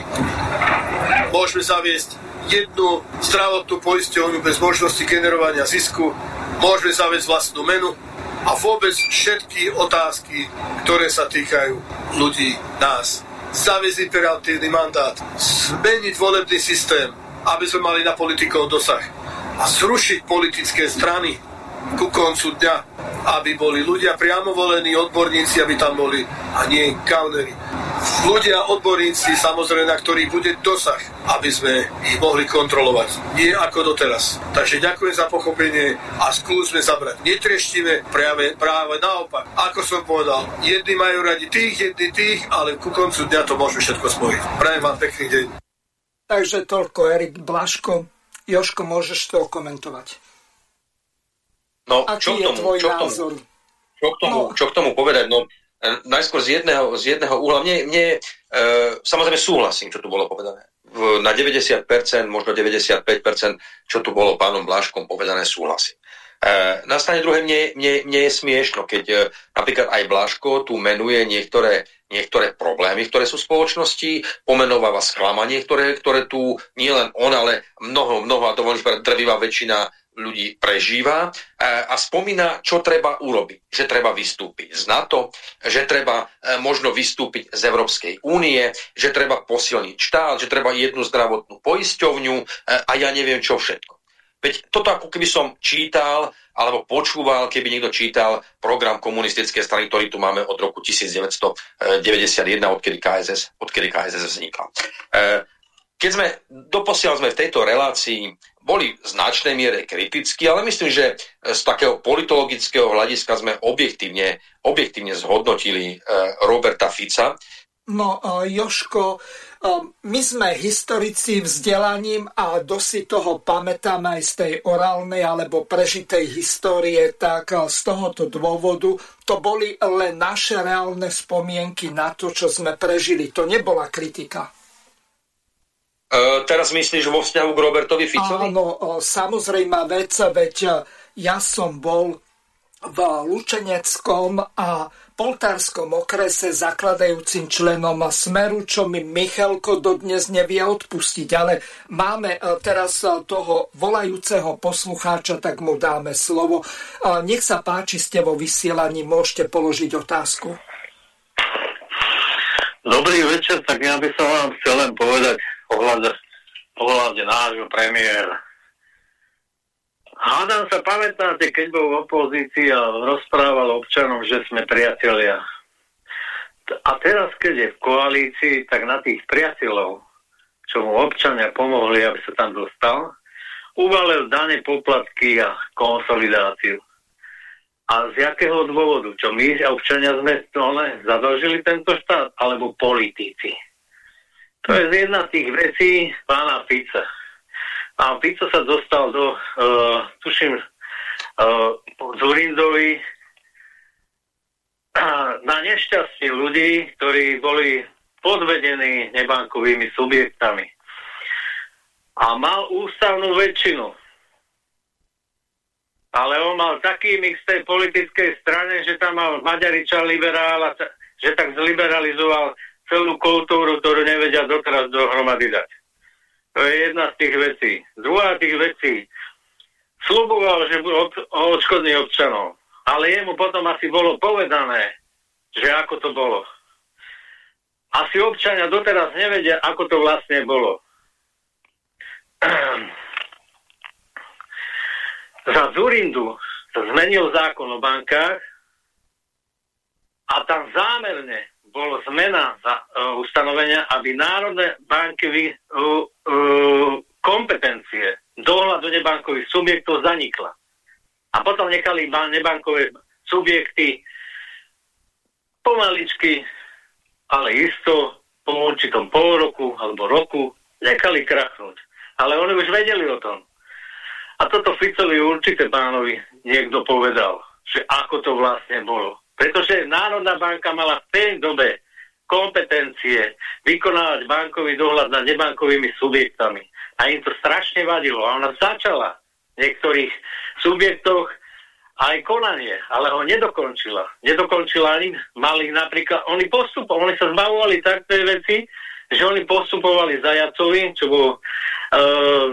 môžeme zaviesť jednu zdravotnú poisťovňu bez možnosti generovania zisku, môžeme zaviesť vlastnú menu a vôbec všetky otázky, ktoré sa týkajú ľudí, nás. Zaviesť imperatívny mandát, zmeniť volebný systém, aby sme mali na politikov dosah a zrušiť politické strany ku koncu dňa, aby boli ľudia priamo volení, odborníci, aby tam boli a nie kaunery ľudia, odborníci, samozrejme, na ktorých bude dosah, aby sme ich mohli kontrolovať. Nie ako doteraz. Takže ďakujem za pochopenie a skúsme zabrať. Netreštíme práve, práve naopak. Ako som povedal, jedni majú radi tých, jedni tých, ale ku koncu dňa to môžeme všetko spojiť. Prajem vám pekný deň. Takže toľko Erik Blaško. Joško, môžeš to komentovať. No, Aký čo je tomu, tvoj čo názor? Tomu, čo, k tomu, no. čo k tomu povedať? No, najskôr z jedného, z jedného uhla. Mne, mne e, samozrejme súhlasím, čo tu bolo povedané. V, na 90%, možno 95%, čo tu bolo pánom Bláškom povedané, súhlasím. E, na strane druhej mne, mne, mne je smiešno, keď e, napríklad aj Bláško tu menuje niektoré, niektoré problémy, ktoré sú v spoločnosti, pomenováva sklamanie, ktoré, ktoré tu nie len on, ale mnoho, mnoho, a to drvivá väčšina ľudí prežíva a spomína, čo treba urobiť. Že treba vystúpiť z NATO, že treba e, možno vystúpiť z Európskej únie, že treba posilniť štát, že treba jednu zdravotnú poisťovňu e, a ja neviem čo všetko. Veď toto ako keby som čítal alebo počúval, keby niekto čítal program komunistickej strany, ktorý tu máme od roku 1991, odkedy KSS, odkedy KSS vznikla. E, keď sme, doposiaľ sme v tejto relácii boli v značnej miere kritickí, ale myslím, že z takého politologického hľadiska sme objektívne, objektívne zhodnotili e, Roberta Fica. No, e, Joško, e, my sme historici vzdelaním a dosi toho pamätáme aj z tej orálnej alebo prežitej histórie, tak z tohoto dôvodu to boli len naše reálne spomienky na to, čo sme prežili. To nebola kritika. Uh, teraz myslíš vo vzťahu k Robertovi Ficovi? Áno, samozrejme vec, veď e, ja som bol v Lučeneckom a Poltárskom okrese zakladajúcim členom Smeru, čo mi Michalko dodnes nevie odpustiť. Ale máme e, teraz toho volajúceho poslucháča, tak mu dáme slovo. Nech sa páči, ste vo vysielaní, môžete položiť otázku. Dobrý večer, tak ja by som vám chcel len povedať, ohľade, ohľade nášho premiéra. Hádam sa, pamätáte, keď bol v opozícii a rozprával občanom, že sme priatelia. A teraz, keď je v koalícii, tak na tých priateľov, čo mu občania pomohli, aby sa tam dostal, uvalil dane, poplatky a konsolidáciu. A z jakého dôvodu? Čo my, občania, sme zadlžili tento štát? Alebo politici? To je jedna z tých vecí pána Fica. Pán Fico sa dostal do, uh, tuším, uh, Zurindovi uh, <clears throat> na nešťastie ľudí, ktorí boli podvedení nebankovými subjektami. A mal ústavnú väčšinu. Ale on mal taký mix tej politickej strane, že tam mal Maďariča liberála, že tak zliberalizoval celú kultúru, ktorú nevedia doteraz dohromady dať. To je jedna z tých vecí. Druhá tých vecí. Sluboval, že od, odškodní občanov. Ale jemu potom asi bolo povedané, že ako to bolo. Asi občania doteraz nevedia, ako to vlastne bolo. <clears throat> Za Zurindu zmenil zákon o bankách a tam zámerne bolo zmena za uh, ustanovenia, aby národné banky vy, uh, uh, kompetencie dohľadu nebankových subjektov zanikla. A potom nechali nebankové subjekty pomaličky, ale isto po určitom pol roku alebo roku nechali krachnúť. Ale oni už vedeli o tom. A toto Ficovi určite pánovi niekto povedal, že ako to vlastne bolo. Pretože Národná banka mala v tej dobe kompetencie vykonávať bankový dohľad nad nebankovými subjektami. A im to strašne vadilo. A ona začala v niektorých subjektoch aj konanie, ale ho nedokončila. Nedokončila ani, mali napríklad, oni postupovali, oni sa zbavovali takté veci, že oni postupovali zajacovi, čo bol uh,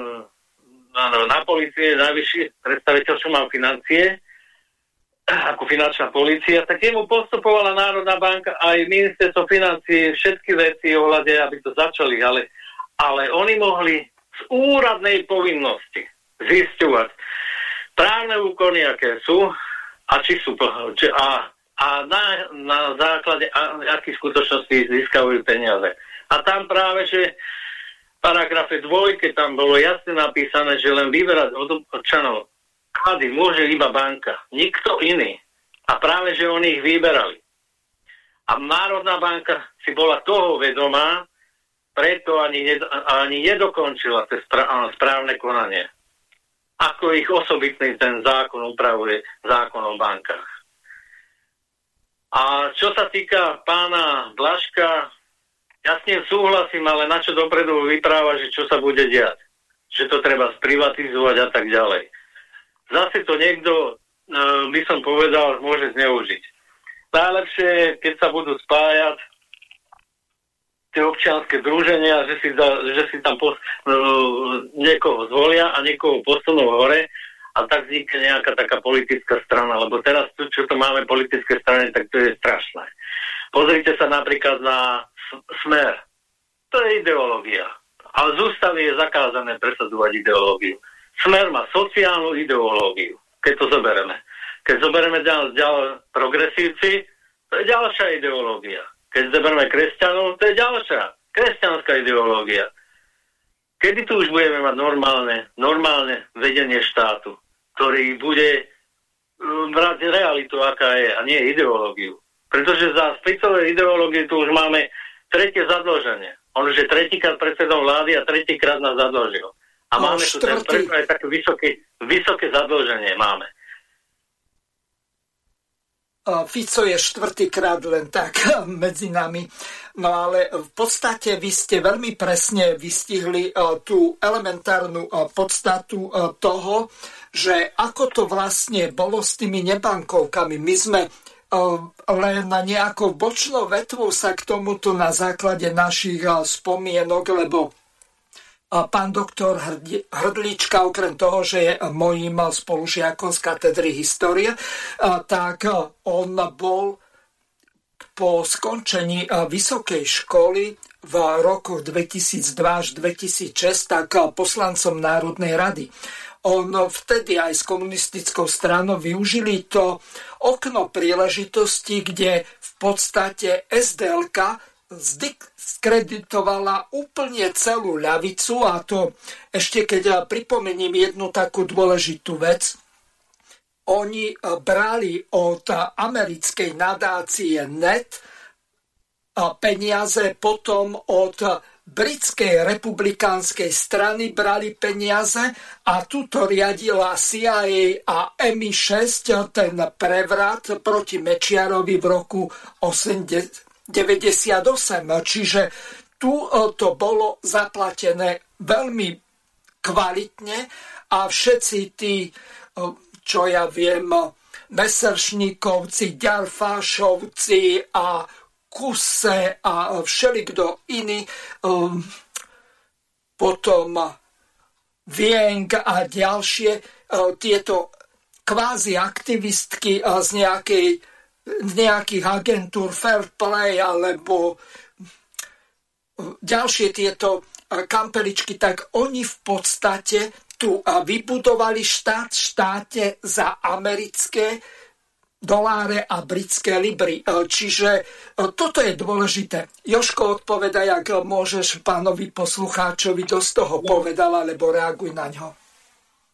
na policie najvyšší predstaviteľ, čo mal financie, ako finančná policia, tak jemu postupovala Národná banka aj ministerstvo financí, všetky veci ohľade, aby to začali, ale, ale oni mohli z úradnej povinnosti zisťovať právne úkony, aké sú a či sú či, a, a na, na základe akých skutočností získajú peniaze. A tam práve, že paragrafe dvojke tam bolo jasne napísané, že len vyberať od občanov klady môže iba banka, nikto iný. A práve, že oni ich vyberali. A Národná banka si bola toho vedomá, preto ani, ned ani nedokončila to správne konanie. Ako ich osobitný ten zákon upravuje zákon o bankách. A čo sa týka pána Blaška, ja s ním súhlasím, ale na čo dopredu vypráva, že čo sa bude diať. Že to treba sprivatizovať a tak ďalej. Zase to niekto, e, by som povedal, môže zneužiť. Najlepšie, keď sa budú spájať tie občianské združenia, že si, za, že si tam pos, no, niekoho zvolia a niekoho posunú hore a tak vznikne nejaká taká politická strana, lebo teraz tu, čo to máme politické strany, tak to je strašné. Pozrite sa napríklad na smer. To je ideológia. Ale z ústavy je zakázané presadzovať ideológiu. Smer má sociálnu ideológiu, keď to zobereme. Keď zoberieme ďalej, ďalej progresívci, to je ďalšia ideológia. Keď zoberieme kresťanov, to je ďalšia kresťanská ideológia. Kedy tu už budeme mať normálne, normálne vedenie štátu, ktorý bude brať um, realitu, aká je, a nie ideológiu. Pretože za spicové ideológie tu už máme tretie zadlženie. On už je tretíkrát predsedom vlády a tretíkrát nás zadlžil. A no, máme tu ten, preto aj také vysoké, vysoké zadlženie máme. Fico je štvrtýkrát len tak <laughs> medzi nami. No ale v podstate vy ste veľmi presne vystihli tú elementárnu podstatu toho, že ako to vlastne bolo s tými nebankovkami. My sme len nejakou bočnou vetvou sa k tomuto na základe našich spomienok, lebo pán doktor Hrdlička, okrem toho, že je mojím spolužiakom z katedry histórie, tak on bol po skončení vysokej školy v roku 2002 až 2006 tak poslancom Národnej rady. On vtedy aj s komunistickou stranou využili to okno príležitosti, kde v podstate SDLK skreditovala úplne celú ľavicu a to ešte keď pripomeniem jednu takú dôležitú vec. Oni brali od americkej nadácie NET peniaze potom od britskej republikánskej strany brali peniaze a tuto riadila CIA a MI6 ten prevrat proti Mečiarovi v roku 98. Čiže tu e, to bolo zaplatené veľmi kvalitne a všetci tí, e, čo ja viem, Meseršníkovci, Ďarfášovci a kuse a všelikto iný. Um, potom Vieng a ďalšie tieto kvázi aktivistky z nejakej, nejakých agentúr Fairplay alebo uh, ďalšie tieto kampeličky, tak oni v podstate tu vybudovali štát štáte za americké doláre a britské libry. E, čiže e, toto je dôležité. Joško odpoveda, ak môžeš pánovi poslucháčovi dosť toho povedal, alebo reaguj na ňo.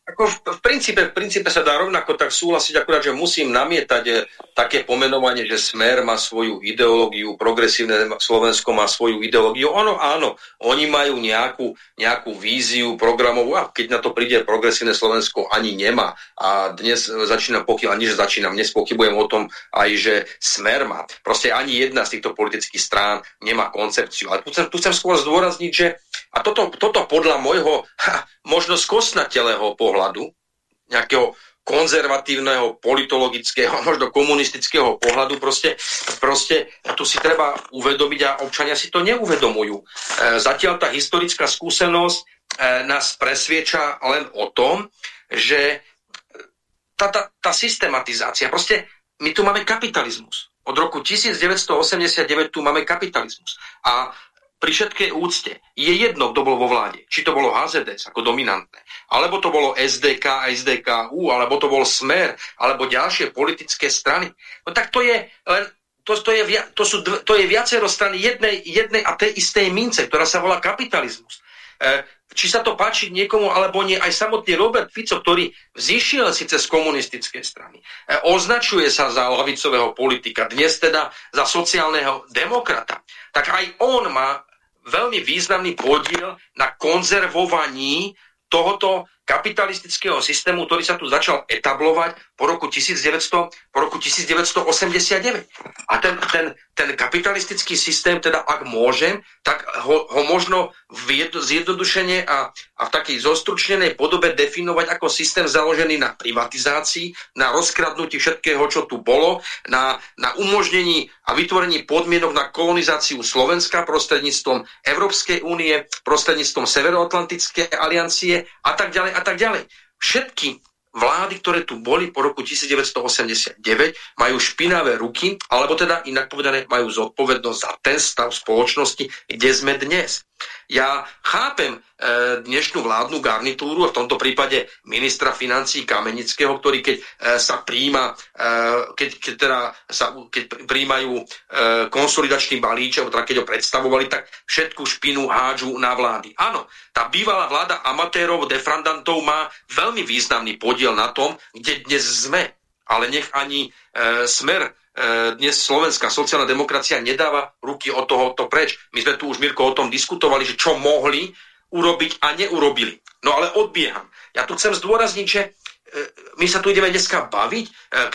Ako v, v, princípe, v princípe sa dá rovnako tak súhlasiť, akurát, že musím namietať je, také pomenovanie, že Smer má svoju ideológiu, progresívne Slovensko má svoju ideológiu. Ono áno, oni majú nejakú, nejakú víziu programovú a keď na to príde progresívne Slovensko ani nemá. A dnes začínam, pokiaľ ani že začínam, dnes pochybujem o tom aj, že Smer má. Proste ani jedna z týchto politických strán nemá koncepciu. Ale tu chcem, tu chcem skôr zdôrazniť, že a toto, toto podľa môjho možno skosnatelého pohľadu, nejakého konzervatívneho, politologického, <laughs> možno komunistického pohľadu, proste, proste tu si treba uvedomiť a občania si to neuvedomujú. E, zatiaľ tá historická skúsenosť e, nás presvieča len o tom, že tá, tá, tá systematizácia, proste my tu máme kapitalizmus. Od roku 1989 tu máme kapitalizmus. A pri všetkej úcte je jedno, kto bol vo vláde. Či to bolo HZDS ako dominantné, alebo to bolo SDK, SDKU, alebo to bol Smer, alebo ďalšie politické strany. No tak to je len to, to, je, to, sú, to je viacero strany jednej, jednej a tej istej mince, ktorá sa volá kapitalizmus. E, či sa to páči niekomu alebo nie, aj samotný Robert Fico, ktorý vzýšiel síce z komunistickej strany, e, označuje sa za lavicového politika, dnes teda za sociálneho demokrata, tak aj on má veľmi významný podiel na konzervovaní tohoto kapitalistického systému, ktorý sa tu začal etablovať po roku 1900, po roku 1989. A ten, ten, ten kapitalistický systém, teda ak môžem, tak ho, ho možno v zjednodušenie a, a v takej zostručnenej podobe definovať ako systém založený na privatizácii, na rozkradnutí všetkého, čo tu bolo, na, na umožnení a vytvorení podmienok na kolonizáciu Slovenska prostredníctvom Európskej únie, prostredníctvom Severoatlantickej aliancie a tak ďalej a tak ďalej. Všetky vlády, ktoré tu boli po roku 1989, majú špinavé ruky, alebo teda inak povedané, majú zodpovednosť za ten stav spoločnosti, kde sme dnes. Ja chápem e, dnešnú vládnu garnitúru, v tomto prípade ministra financí Kamenického, ktorý keď e, sa príjma, e, keď, keď, teda sa, keď príjmajú e, konsolidačný balíček, teda keď ho predstavovali, tak všetku špinu hádžu na vlády. Áno, tá bývalá vláda amatérov, defrandantov má veľmi významný podiel na tom, kde dnes sme. Ale nech ani e, smer E, dnes slovenská sociálna demokracia nedáva ruky od tohoto preč. My sme tu už, Mirko, o tom diskutovali, že čo mohli urobiť a neurobili. No ale odbieham. Ja tu chcem zdôrazniť, že e, my sa tu ideme dneska baviť, e,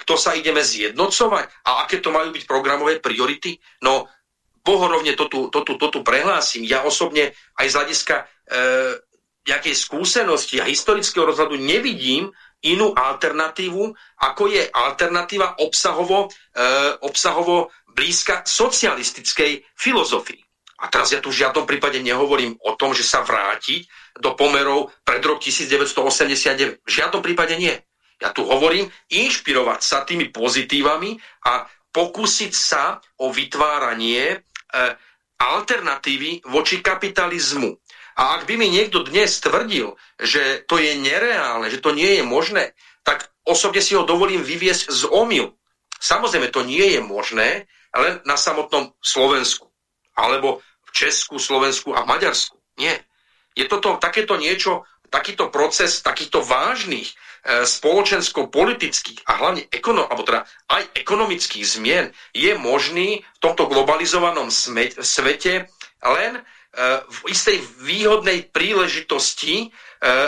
kto sa ideme zjednocovať a aké to majú byť programové priority. No, bohorovne to tu, prehlásim. Ja osobne aj z hľadiska e, nejakej skúsenosti a historického rozhľadu nevidím inú alternatívu, ako je alternatíva obsahovo, e, obsahovo blízka socialistickej filozofii. A teraz ja tu v žiadnom prípade nehovorím o tom, že sa vrátiť do pomerov pred rok 1989. V žiadnom prípade nie. Ja tu hovorím inšpirovať sa tými pozitívami a pokúsiť sa o vytváranie alternatívy voči kapitalizmu. A ak by mi niekto dnes tvrdil, že to je nereálne, že to nie je možné, tak osobne si ho dovolím vyviesť z omyl. Samozrejme, to nie je možné len na samotnom Slovensku. Alebo v Česku, Slovensku a Maďarsku. Nie. Je toto takéto niečo, takýto proces takýchto vážnych e, spoločensko-politických a hlavne ekono, alebo teda aj ekonomických zmien je možný v tomto globalizovanom svete len v istej výhodnej príležitosti e,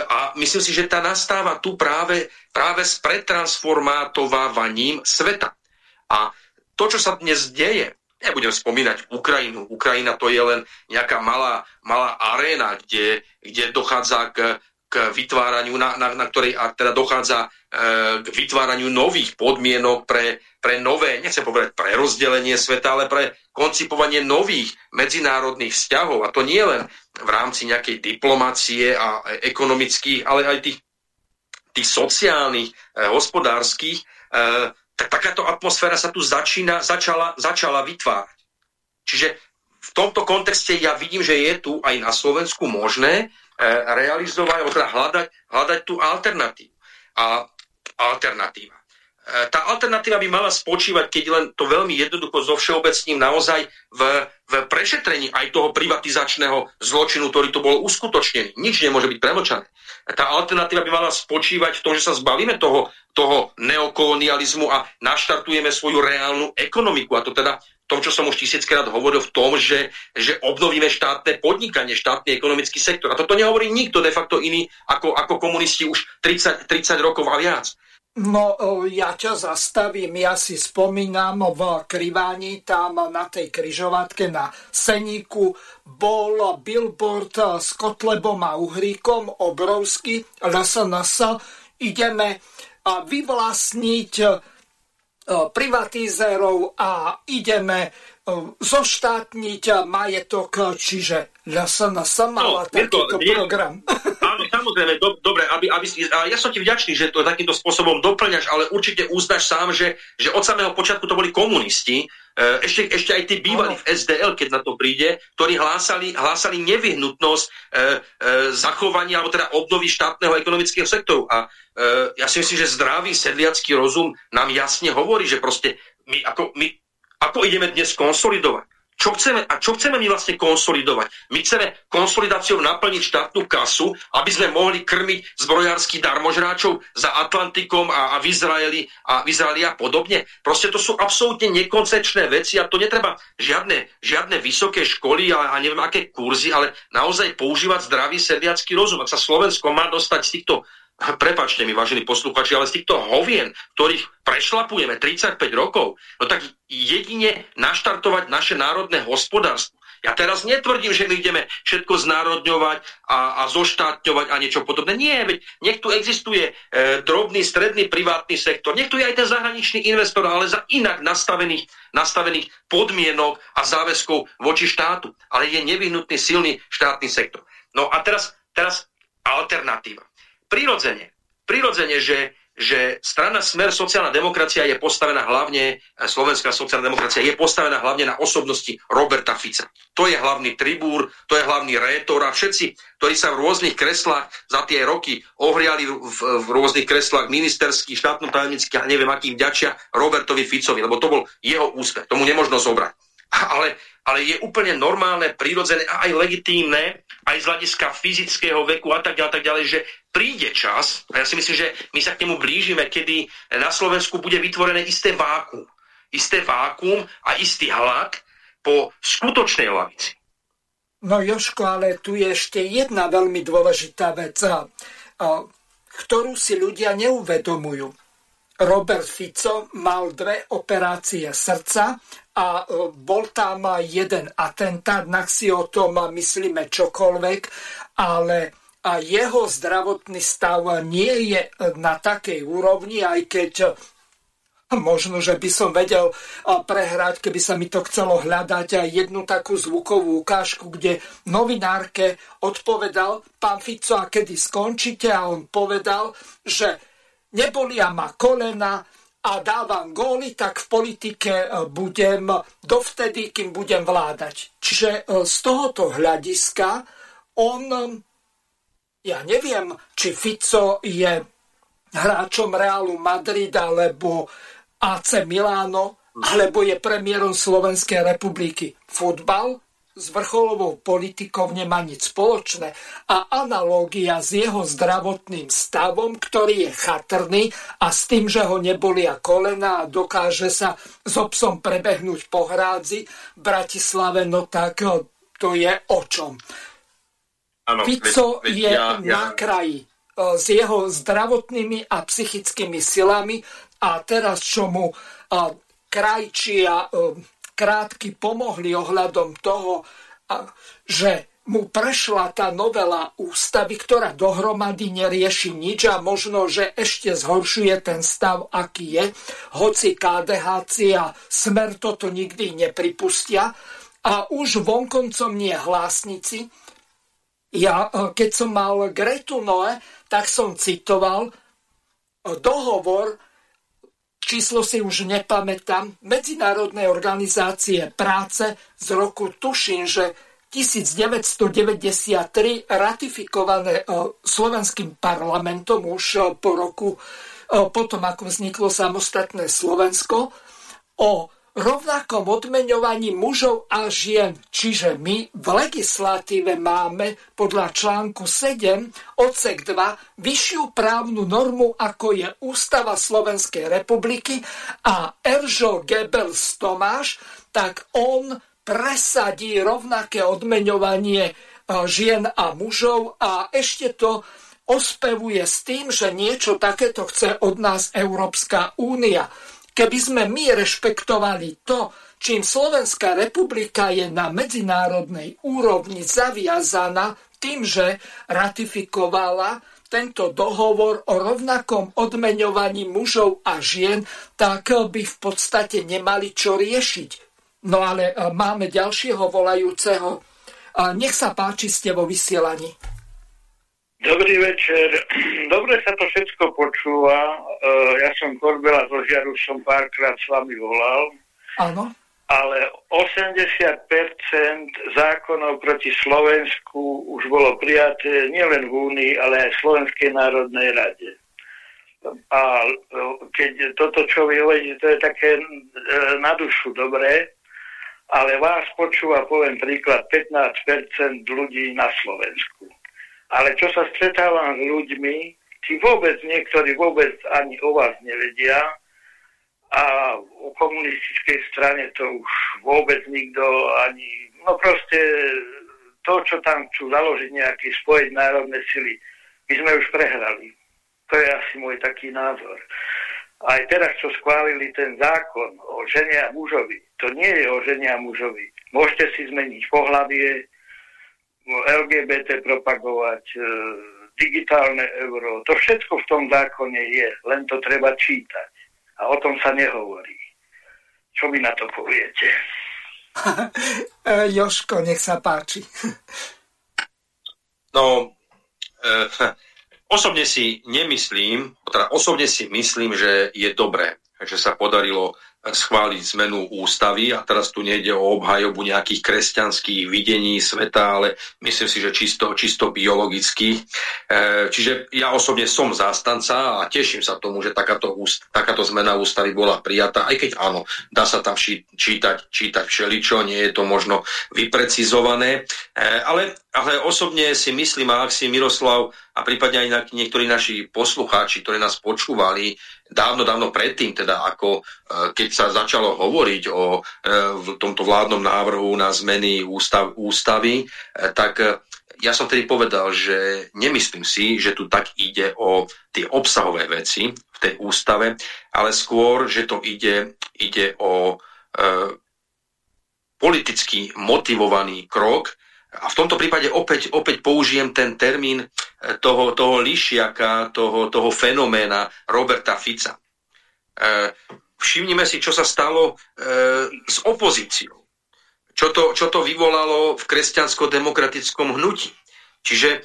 a myslím si, že tá nastáva tu práve, práve s pretransformátovávaním sveta. A to, čo sa dnes deje, nebudem spomínať Ukrajinu. Ukrajina to je len nejaká malá, malá aréna, kde, kde dochádza k, k vytváraniu, na, na, na ktorej a teda dochádza e, k vytváraniu nových podmienok pre, pre nové, nechcem povedať pre rozdelenie sveta, ale pre koncipovanie nových medzinárodných vzťahov. A to nie len v rámci nejakej diplomácie a ekonomických, ale aj tých, tých sociálnych, e, hospodárskych. E, tak takáto atmosféra sa tu začína, začala, začala vytvárať. Čiže v tomto kontexte ja vidím, že je tu aj na Slovensku možné realizovať, alebo teda hľadať, hľadať tú alternatívu. A alternatíva. Tá alternatíva by mala spočívať, keď len to veľmi jednoducho zo všeobecním naozaj v, v prešetrení aj toho privatizačného zločinu, ktorý to bol uskutočnený. Nič nemôže byť premlčané. Tá alternatíva by mala spočívať v tom, že sa zbavíme toho, toho neokolonializmu a naštartujeme svoju reálnu ekonomiku. A to teda tom, čo som už tisíckrát hovoril, v tom, že, že obnovíme štátne podnikanie, štátny ekonomický sektor. A toto nehovorí nikto de facto iný ako, ako komunisti už 30, 30 rokov a viac. No, ja ťa zastavím. Ja si spomínam v Kriváni, tam na tej kryžovatke na Seníku bol billboard s Kotlebom a Uhríkom, obrovský, LSNS. Ideme vyvlastniť privatizérov a ideme zoštátniť majetok, čiže LSNS mala no, takýto program. <laughs> Áno, samozrejme, do, dobre, aby, aby, a ja som ti vďačný, že to takýmto spôsobom doplňaš, ale určite uznáš sám, že, že od samého počiatku to boli komunisti, e, ešte, ešte aj tí bývalí v SDL, keď na to príde, ktorí hlásali, hlásali nevyhnutnosť e, e, zachovania alebo teda obnovy štátneho ekonomického sektoru. A e, ja si myslím, že zdravý sedliacký rozum nám jasne hovorí, že proste my, ako, my ako ideme dnes konsolidovať? Čo chceme, a čo chceme my vlastne konsolidovať? My chceme konsolidáciou naplniť štátnu kasu, aby sme mohli krmiť zbrojársky darmožráčov za Atlantikom a, a, v Izraeli, a v Izraeli a podobne. Proste to sú absolútne nekoncepčné veci a to netreba žiadne, žiadne vysoké školy a, a neviem aké kurzy, ale naozaj používať zdravý sediacký rozum. Ak sa Slovensko má dostať z týchto prepačte mi, vážení posluchači, ale z týchto hovien, ktorých prešlapujeme 35 rokov, no tak jedine naštartovať naše národné hospodárstvo. Ja teraz netvrdím, že my ideme všetko znárodňovať a, a zoštátňovať a niečo podobné. Nie, veď nech tu existuje e, drobný, stredný, privátny sektor. Nech tu je aj ten zahraničný investor, ale za inak nastavených, nastavených podmienok a záväzkov voči štátu. Ale je nevyhnutný silný štátny sektor. No a teraz, teraz alternatíva prirodzene, prirodzene, že, že strana Smer sociálna demokracia je postavená hlavne, e, slovenská sociálna demokracia je postavená hlavne na osobnosti Roberta Fica. To je hlavný tribúr, to je hlavný rétor a všetci, ktorí sa v rôznych kreslách za tie roky ohriali v, v, rôznych kreslách ministerských, štátno-tajomnických a neviem akým ďačia Robertovi Ficovi, lebo to bol jeho úspech. Tomu nemožno zobrať. <laughs> Ale, ale je úplne normálne, prírodzené a aj legitímne, aj z hľadiska fyzického veku a tak ďalej, tak ďalej, že príde čas, a ja si myslím, že my sa k nemu blížime, kedy na Slovensku bude vytvorené isté vákum. Isté vákum a istý hlad po skutočnej lavici. No Joško, ale tu je ešte jedna veľmi dôležitá vec, ktorú si ľudia neuvedomujú. Robert Fico mal dve operácie srdca a bol tam jeden atentát, nak si o tom myslíme čokoľvek, ale a jeho zdravotný stav nie je na takej úrovni, aj keď možno, že by som vedel prehrať, keby sa mi to chcelo hľadať aj jednu takú zvukovú ukážku, kde novinárke odpovedal pán Fico, a kedy skončíte? A on povedal, že nebolia ma kolena a dávam góly, tak v politike budem dovtedy, kým budem vládať. Čiže z tohoto hľadiska on ja neviem, či Fico je hráčom Realu Madrid alebo AC Milano, alebo je premiérom Slovenskej republiky. Futbal s vrcholovou politikou nemá nič spoločné a analógia s jeho zdravotným stavom, ktorý je chatrný a s tým, že ho nebolia kolena a dokáže sa s obsom prebehnúť po hrádzi v Bratislave, no tak to je o čom. Ano, Fico veď, veď, je ja, ja... na kraji e, s jeho zdravotnými a psychickými silami a teraz, čo mu e, krajčia e, krátky pomohli ohľadom toho, že mu prešla tá novela ústavy, ktorá dohromady nerieši nič a možno, že ešte zhoršuje ten stav, aký je, hoci KDHC a Smer toto nikdy nepripustia. A už vonkoncom nie hlásnici, ja, e, keď som mal Gretu Noe, tak som citoval e, dohovor, číslo si už nepamätám, Medzinárodnej organizácie práce z roku, tuším, že 1993 ratifikované slovenským parlamentom už po roku, potom ako vzniklo samostatné Slovensko, o rovnakom odmeňovaní mužov a žien. Čiže my v legislatíve máme podľa článku 7 odsek 2 vyššiu právnu normu, ako je Ústava Slovenskej republiky a Eržo Goebbels Tomáš, tak on presadí rovnaké odmeňovanie e, žien a mužov a ešte to ospevuje s tým, že niečo takéto chce od nás Európska únia. Keby sme my rešpektovali to, čím Slovenská republika je na medzinárodnej úrovni zaviazaná tým, že ratifikovala tento dohovor o rovnakom odmeňovaní mužov a žien, tak by v podstate nemali čo riešiť. No ale e, máme ďalšieho volajúceho. Nech sa páči, ste vo vysielaní. Dobrý večer. <clears throat> Dobre sa to všetko počúva. Uh, ja som Korbela zo Žiaru, som párkrát s vami volal. Áno. Ale 80% zákonov proti Slovensku už bolo prijaté nielen v Únii, ale aj v Slovenskej národnej rade. A e, keď toto, čo vy hovoríte, to je také e, na dušu dobré, ale vás počúva, poviem príklad, 15% ľudí na Slovensku ale čo sa stretávam s ľuďmi, tí vôbec, niektorí vôbec ani o vás nevedia a o komunistickej strane to už vôbec nikto ani, no proste to, čo tam chcú založiť nejaký spojiť národné sily, my sme už prehrali. To je asi môj taký názor. Aj teraz, čo schválili ten zákon o žene a mužovi, to nie je o žene a mužovi. Môžete si zmeniť pohlavie, LGBT propagovať, e, digitálne euro. To všetko v tom zákone je, len to treba čítať. A o tom sa nehovorí. Čo vy na to poviete? <laughs> E, Joško, nech sa páči. <laughs> no, e, <laughs> osobne si nemyslím, teda osobne si myslím, že je dobré, že sa podarilo schváliť zmenu ústavy a teraz tu nejde o obhajobu nejakých kresťanských videní sveta, ale myslím si, že čisto, čisto biologických. E, čiže ja osobne som zástanca a teším sa tomu, že takáto, takáto zmena ústavy bola prijatá, aj keď áno, dá sa tam čítať, čítať všeličo, nie je to možno vyprecizované, e, ale, ale osobne si myslím, a ak si Miroslav a prípadne aj niektorí naši poslucháči, ktorí nás počúvali, dávno, dávno predtým, teda ako e, keď sa začalo hovoriť o e, tomto vládnom návrhu na zmeny ústav, ústavy, e, tak ja som tedy povedal, že nemyslím si, že tu tak ide o tie obsahové veci v tej ústave, ale skôr, že to ide, ide o e, politicky motivovaný krok, a v tomto prípade opäť, opäť použijem ten termín eh, toho, toho lišiaka, toho, toho fenoména Roberta Fica. E, všimnime si, čo sa stalo e, s opozíciou. Čo to, čo to vyvolalo v kresťansko-demokratickom hnutí. Čiže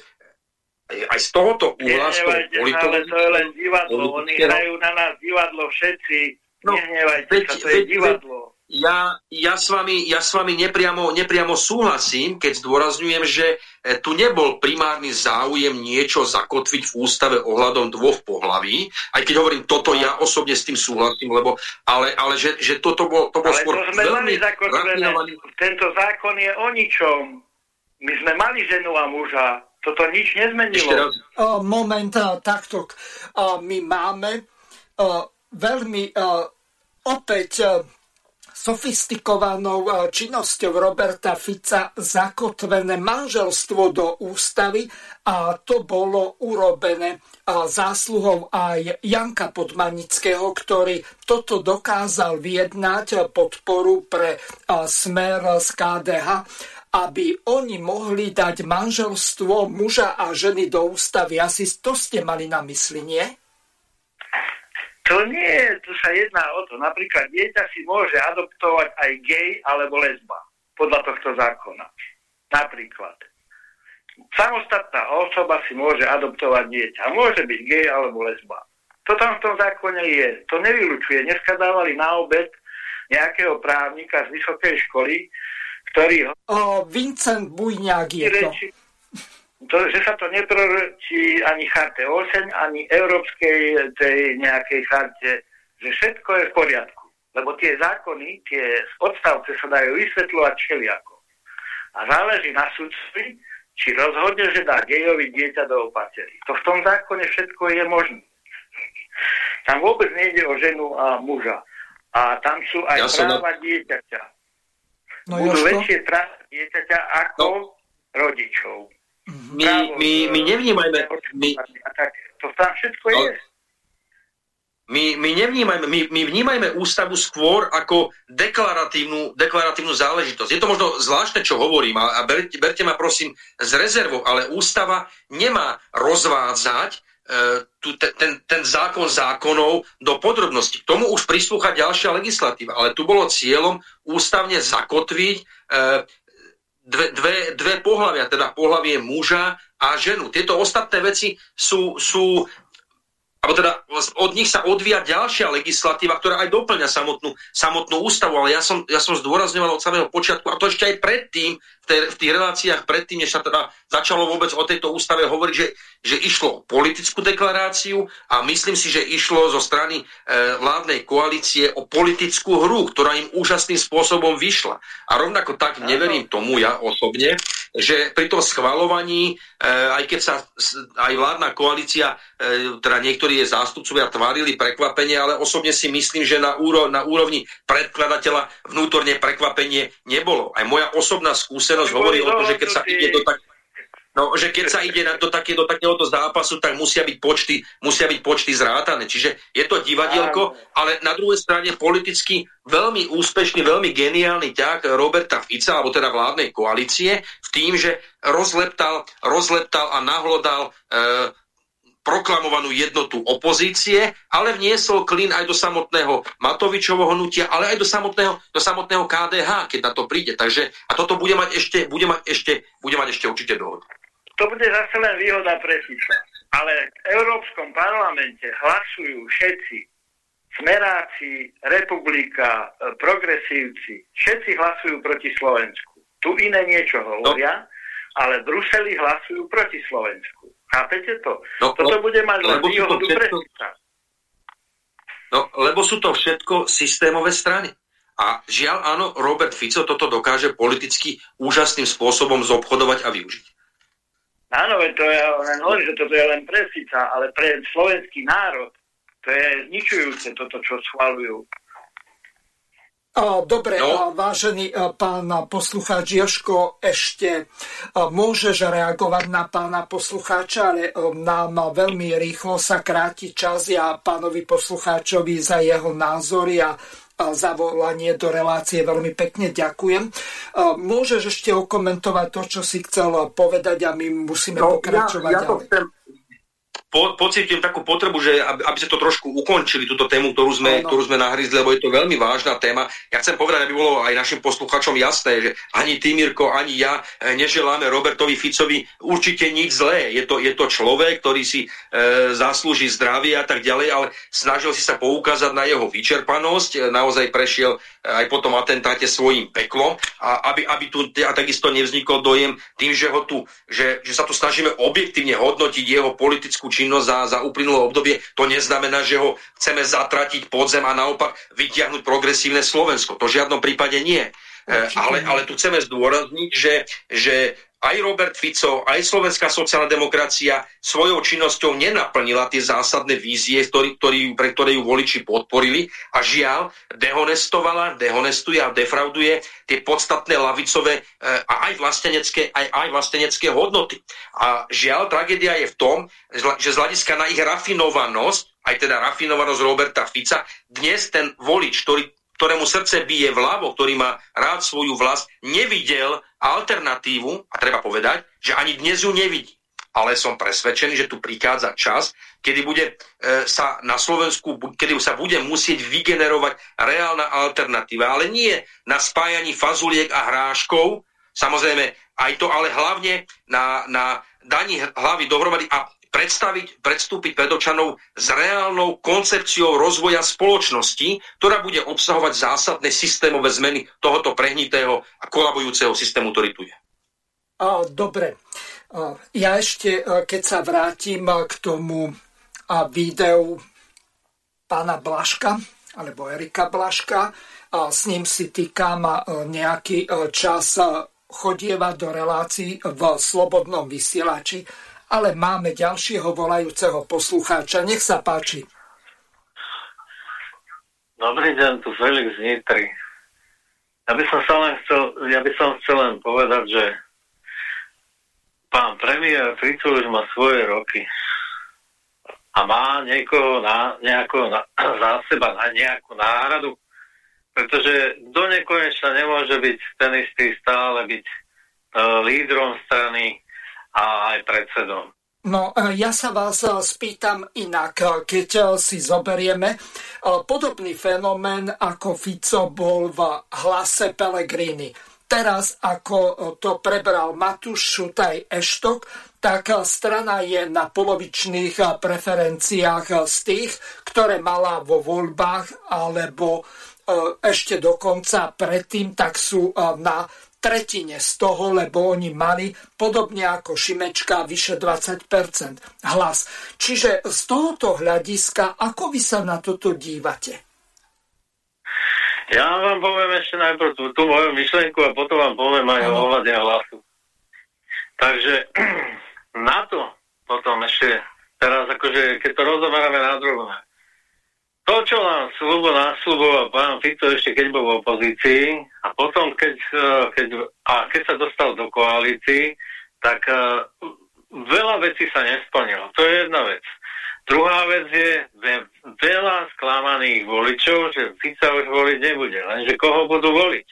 aj z tohoto uhla... Ale to je len divadlo. Oni hrajú na nás divadlo všetci. No, Nehnevajte veď, sa, to je divadlo ja, ja, s vami, ja s vami nepriamo, nepriamo súhlasím, keď zdôrazňujem, že e, tu nebol primárny záujem niečo zakotviť v ústave ohľadom dvoch pohlaví, aj keď hovorím toto, ja osobne s tým súhlasím, lebo, ale, ale že, že toto bol, to bol ale skôr to sme veľmi mali Tento zákon je o ničom. My sme mali ženu a muža. Toto nič nezmenilo. O, moment, takto. My máme o, veľmi o, opäť sofistikovanou eh, činnosťou Roberta Fica zakotvené manželstvo do ústavy a to bolo urobené eh, zásluhou aj Janka Podmanického, ktorý toto dokázal vyjednať podporu pre smer z KDH aby oni mohli dať manželstvo muža a ženy do ústavy. Asi to ste mali na mysli, nie? To nie, tu sa jedná o to. Napríklad dieťa si môže adoptovať aj gay alebo lesba podľa tohto zákona. Napríklad. Samostatná osoba si môže adoptovať dieťa. Môže byť gay alebo lesba. To tam v tom zákone je. To nevylučuje. Dneska dávali na obed nejakého právnika z vysokej školy, Ktorý? O, Vincent Bujňák je to. To. Že sa to neprorečí ani charte 8, ani európskej tej nejakej charte, že všetko je v poriadku. Lebo tie zákony, tie odstavce sa dajú vysvetľovať všelijako. A záleží na sudcovi, či rozhodne, že dá gejovi dieťa do opatery. To v tom zákone všetko je možné. Tam vôbec nejde o ženu a muža. A tam sú aj ja práva na... dieťaťa. No, Budú Jožko? väčšie práva dieťaťa ako no. rodičov. My, my, my nevnímajme... My... Tak, to tam všetko no. je. My, my nevnímajme, my, my vnímajme ústavu skôr ako deklaratívnu, deklaratívnu záležitosť. Je to možno zvláštne, čo hovorím, a, a berte, berte ma prosím z rezervou, ale ústava nemá rozvádzať E, tu, ten, ten zákon zákonov do podrobností. K tomu už prislúcha ďalšia legislatíva, ale tu bolo cieľom ústavne zakotviť e, dve, dve, dve pohľavia, teda pohľavie muža a ženu. Tieto ostatné veci sú, sú alebo teda od nich sa odvíja ďalšia legislatíva, ktorá aj doplňa samotnú, samotnú ústavu, ale ja som, ja som zdôrazňoval od samého počiatku, a to ešte aj predtým, v, tých reláciách predtým, než sa teda začalo vôbec o tejto ústave hovoriť, že, že išlo o politickú deklaráciu a myslím si, že išlo zo strany e, vládnej koalície o politickú hru, ktorá im úžasným spôsobom vyšla. A rovnako tak neverím tomu ja osobne, že pri tom schvalovaní, e, aj keď sa aj vládna koalícia, e, teda niektorí je zástupcovia tvárili prekvapenie, ale osobne si myslím, že na, úro, na úrovni predkladateľa vnútorne prekvapenie nebolo. Aj moja osobná skúsenosť skúsenosť hovorí o tom, že keď sa ide do tak, No, že keď sa ide na, do, také, do takéhoto zápasu, tak musia byť počty, musia byť počty zrátané. Čiže je to divadielko, ale na druhej strane politicky veľmi úspešný, veľmi geniálny ťah Roberta Fica, alebo teda vládnej koalície, v tým, že rozleptal, rozleptal a nahlodal e, proklamovanú jednotu opozície, ale vniesol klin aj do samotného Matovičovho hnutia, ale aj do samotného, do samotného KDH, keď na to príde. Takže, a toto bude mať ešte, bude mať ešte, bude mať ešte určite dohodu. To bude zase len výhoda pre Fica. Ale v Európskom parlamente hlasujú všetci smeráci, republika, progresívci, všetci hlasujú proti Slovensku. Tu iné niečo hovoria, no. ale Bruseli hlasujú proti Slovensku. Chápete to? No, Toto no, bude mať lebo výhodu všetko, No, lebo sú to všetko systémové strany. A žiaľ, áno, Robert Fico toto dokáže politicky úžasným spôsobom zobchodovať a využiť. Áno, to ja len hovorím, že toto je len pre Fica, ale pre slovenský národ to je zničujúce toto, čo schvalujú. Dobre, no. vážený pán poslucháč Joško, ešte môžeš reagovať na pána poslucháča, ale nám veľmi rýchlo sa kráti čas. Ja pánovi poslucháčovi za jeho názory a zavolanie do relácie veľmi pekne ďakujem. Môžeš ešte okomentovať to, čo si chcel povedať a my musíme no, pokračovať ja, ja to chcem, po, pocítim takú potrebu, že aby, aby ste to trošku ukončili, túto tému, ktorú sme, no, no. ktorú sme nahryzli, lebo je to veľmi vážna téma. Ja chcem povedať, aby bolo aj našim posluchačom jasné, že ani ty, Mirko, ani ja eh, neželáme Robertovi Ficovi určite nič zlé. Je to, je to človek, ktorý si e, zaslúži zdravie a tak ďalej, ale snažil si sa poukázať na jeho vyčerpanosť, e, naozaj prešiel aj po tom atentáte svojim peklom a aby, aby tu a takisto nevznikol dojem tým, že, ho tu, že, že sa tu snažíme objektívne hodnotiť jeho politickú činnosť za, za uplynulé obdobie, to neznamená, že ho chceme zatratiť podzem a naopak vytiahnuť progresívne Slovensko. To v žiadnom prípade nie. E, ale, ale tu chceme zdôrazniť, že, že aj Robert Fico, aj slovenská sociálna demokracia svojou činnosťou nenaplnila tie zásadné vízie, ktorý, ktorý, pre ktoré ju voliči podporili a žiaľ dehonestovala, dehonestuje a defrauduje tie podstatné lavicové e, a aj vlastenecké, aj, aj vlastenecké hodnoty. A žiaľ, tragédia je v tom, že z hľadiska na ich rafinovanosť, aj teda rafinovanosť Roberta Fica, dnes ten volič, ktorý ktorému srdce bije vľavo, ktorý má rád svoju vlast, nevidel alternatívu, a treba povedať, že ani dnes ju nevidí. Ale som presvedčený, že tu prichádza čas, kedy bude e, sa na Slovensku, kedy sa bude musieť vygenerovať reálna alternatíva. Ale nie na spájaní fazuliek a hráškov, samozrejme aj to, ale hlavne na, na daní hlavy dohromady a predstaviť, predstúpiť pred občanov s reálnou koncepciou rozvoja spoločnosti, ktorá bude obsahovať zásadné systémové zmeny tohoto prehnitého a kolabujúceho systému, ktorý tu je. Dobre. Ja ešte, keď sa vrátim k tomu videu pána Blaška, alebo Erika Blaška, s ním si týkam nejaký čas chodieva do relácií v Slobodnom vysielači, ale máme ďalšieho volajúceho poslucháča. Nech sa páči. Dobrý deň, tu Felix Nitri. Ja by som sa len chcel, ja by som chcel len povedať, že pán premiér Fico už má svoje roky a má niekoho na, nejako na, <clears throat> za seba na nejakú náhradu, pretože do nekonečna nemôže byť ten istý stále byť uh, lídrom strany a aj predsedom. No, e, ja sa vás e, spýtam inak, keď si zoberieme podobný fenomén ako Fico bol v hlase Pellegrini. Teraz, ako to prebral Matúš Šutaj Eštok, tak strana je na polovičných preferenciách z tých, ktoré mala vo voľbách alebo E, ešte dokonca predtým, tak sú e, na tretine z toho, lebo oni mali podobne ako Šimečka vyše 20% hlas. Čiže z tohoto hľadiska, ako vy sa na toto dívate? Ja vám poviem ešte najprv tú, tú moju myšlenku a potom vám poviem aj o ohľade hlasu. Takže <clears throat> na to potom ešte teraz akože keď to rozoberáme na druhé, to, čo nám slubo nasľuboval pán Fico ešte keď bol v opozícii a potom, keď, e, keď, a keď sa dostal do koalícii, tak uh, veľa vecí sa nesplnilo. To je jedna vec. Druhá vec je veľa sklamaných voličov, že Fica už voliť nebude. Lenže koho budú voliť?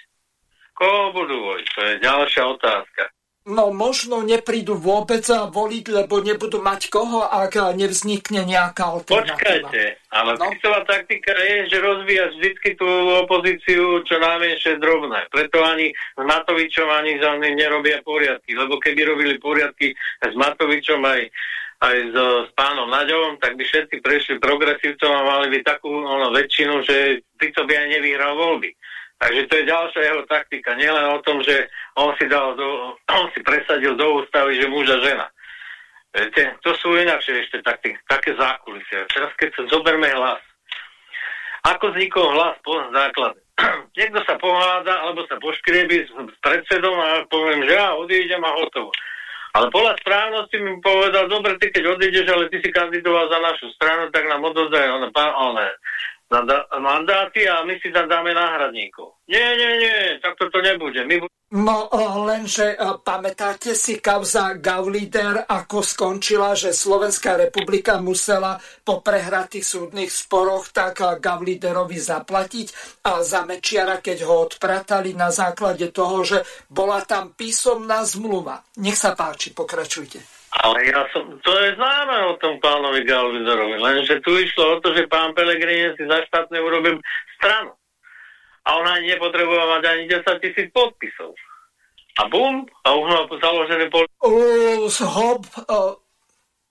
Koho budú voliť? To je ďalšia otázka. No možno neprídu vôbec voliť, lebo nebudú mať koho, ak nevznikne nejaká alternatíva. Počkajte, ale no. Ficová taktika je, že rozvíja vždy tú opozíciu čo najmenšie drobné. Preto ani s Matovičom ani za ním nerobia poriadky. Lebo keby robili poriadky s Matovičom aj, aj s, s pánom Naďovom, tak by všetci prešli progresívcom a mali by takú ono, väčšinu, že Fico by aj nevyhral voľby. Takže to je ďalšia jeho taktika. Nielen o tom, že on si, dal do, <clears throat> on si presadil do ústavy, že muž a žena. Viete, to sú inakšie ešte také, také zákulisie. Teraz keď sa zoberme hlas. Ako vznikol hlas po základe? <clears throat> Niekto sa pohľada, alebo sa poškriebi s predsedom a poviem, že ja odídem a hotovo. Ale podľa správnosti mi povedal, dobre, ty keď odídeš, ale ty si kandidoval za našu stranu, tak nám odozdaj one, one, mandáty a my si tam dáme náhradníkov. Nie, nie, nie, tak to nebude. My... No lenže pamätáte si kauza Gaulider, ako skončila, že Slovenská republika musela po prehratých súdnych sporoch tak Gauliderovi zaplatiť a za Mečiara, keď ho odpratali na základe toho, že bola tam písomná zmluva. Nech sa páči, pokračujte. Ale ja som, to je známe o tom pánovi Galviderovi, lenže tu išlo o to, že pán Pelegrini si za štátne urobil stranu. A on ani nepotreboval mať ani 10 tisíc podpisov. A bum, a už mal založené pol... Uh, Hob uh,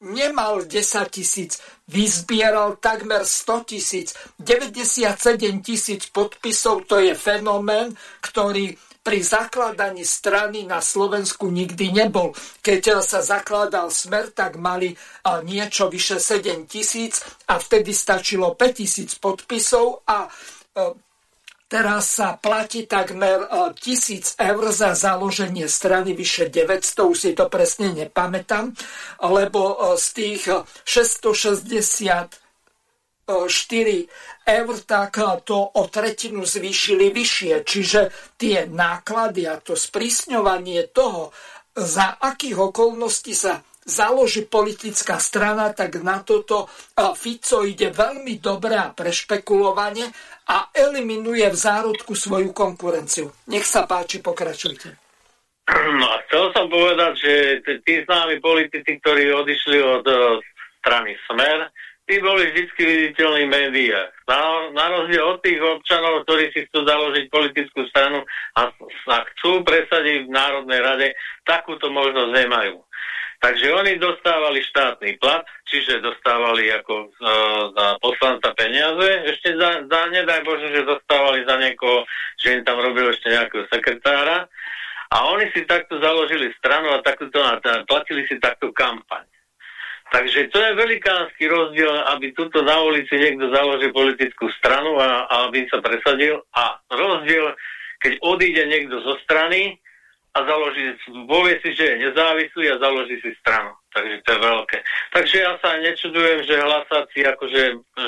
nemal 10 tisíc, vyzbieral takmer 100 tisíc. 97 tisíc podpisov, to je fenomén, ktorý pri zakladaní strany na Slovensku nikdy nebol. Keď sa zakladal smer, tak mali niečo vyše 7 tisíc a vtedy stačilo 5 tisíc podpisov a Teraz sa platí takmer tisíc eur za založenie strany, vyše 900, už si to presne nepamätám, lebo z tých 660 4 eur, tak to o tretinu zvýšili vyššie. Čiže tie náklady a to sprísňovanie toho, za akých okolností sa založí politická strana, tak na toto Fico ide veľmi dobre a prešpekulovane a eliminuje v zárodku svoju konkurenciu. Nech sa páči, pokračujte. No a chcel som povedať, že tí známi politici, ktorí odišli od strany Smer, tí boli vždy viditeľní v médiách. Na, na rozdiel od tých občanov, ktorí si chcú založiť politickú stranu a, a chcú presadiť v Národnej rade, takúto možnosť nemajú. Takže oni dostávali štátny plat, čiže dostávali ako uh, za poslanca peniaze, ešte za, za nedaj Bože, že dostávali za niekoho, že im tam robil ešte nejakého sekretára a oni si takto založili stranu a takto platili si takto kampaň. Takže to je velikánsky rozdiel, aby tuto na ulici niekto založil politickú stranu a, a aby sa presadil. A rozdiel, keď odíde niekto zo strany a založí, povie si, že je nezávislý a založí si stranu. Takže to je veľké. Takže ja sa nečudujem, že hlasáci akože,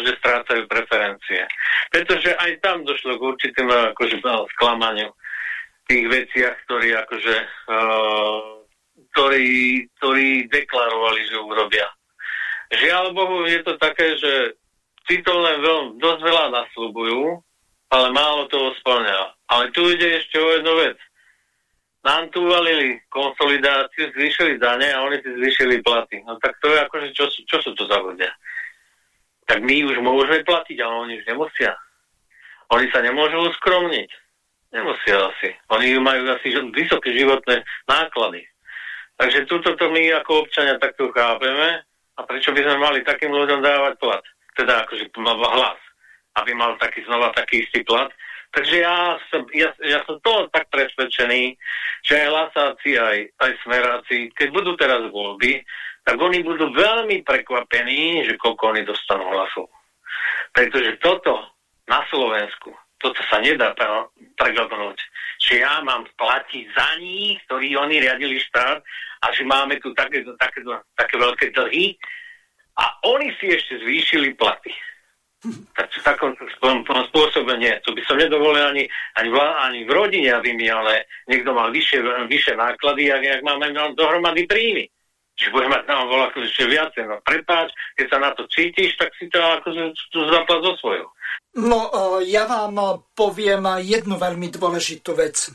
že strácajú preferencie. Pretože aj tam došlo k určitým akože, sklamaniu tých veciach, ktorí akože uh, ktorí, ktorí deklarovali, že urobia. Žiaľ Bohu, je to také, že si to len veľmi, dosť veľa nasľubujú, ale málo toho splňa. Ale tu ide ešte o jednu vec. Nám tu uvalili konsolidáciu, zvýšili dane a oni si zvýšili platy. No tak to je akože, čo, čo sú to za ľudia? Tak my už môžeme platiť, ale oni už nemusia. Oni sa nemôžu uskromniť. Nemusia asi. Oni majú asi vysoké životné náklady. Takže túto to my ako občania takto chápeme a prečo by sme mali takým ľuďom dávať plat? Teda akože hlas, aby mal taký znova taký istý plat. Takže ja som, ja, ja som to tak presvedčený, že aj hlasáci, aj, aj smeráci, keď budú teraz voľby, tak oni budú veľmi prekvapení, že koľko oni dostanú hlasov. Pretože toto na Slovensku, toto sa nedá prekvapnúť. Že ja mám platiť za nich, ktorí oni riadili štát a že máme tu také, také, také veľké dlhy a oni si ešte zvýšili platy. Tak v takom spôsobe nie. To by som nedovolil ani, ani, v, ani v rodine, aby mi ale niekto mal vyššie, vyššie náklady, ak, ak máme dohromady príjmy. Čiže budeme mať tam volá ešte viacej. No prepáč, keď sa na to cítiš, tak si to akože zaplat zo svojho. No, e, ja vám poviem jednu veľmi dôležitú vec.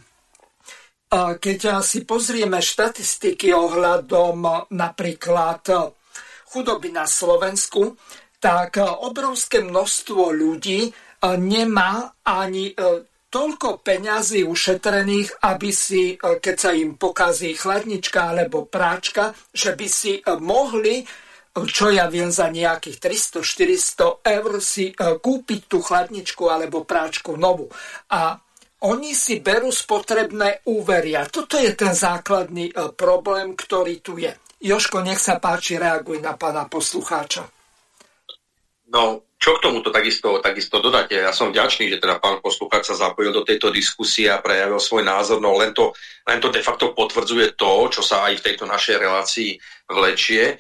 Keď si pozrieme štatistiky ohľadom napríklad chudoby na Slovensku, tak obrovské množstvo ľudí nemá ani e, toľko peňazí ušetrených, aby si, e, keď sa im pokazí chladnička alebo práčka, že by si e, mohli čo ja viem, za nejakých 300-400 eur si kúpiť tú chladničku alebo práčku novú. A oni si berú spotrebné úvery. A toto je ten základný e, problém, ktorý tu je. Joško, nech sa páči, reaguj na pána poslucháča. No, čo k tomuto takisto, takisto dodáte? Ja som vďačný, že teda pán poslucháč sa zapojil do tejto diskusie a prejavil svoj názor, no len to, len to de facto potvrdzuje to, čo sa aj v tejto našej relácii vlečie, e,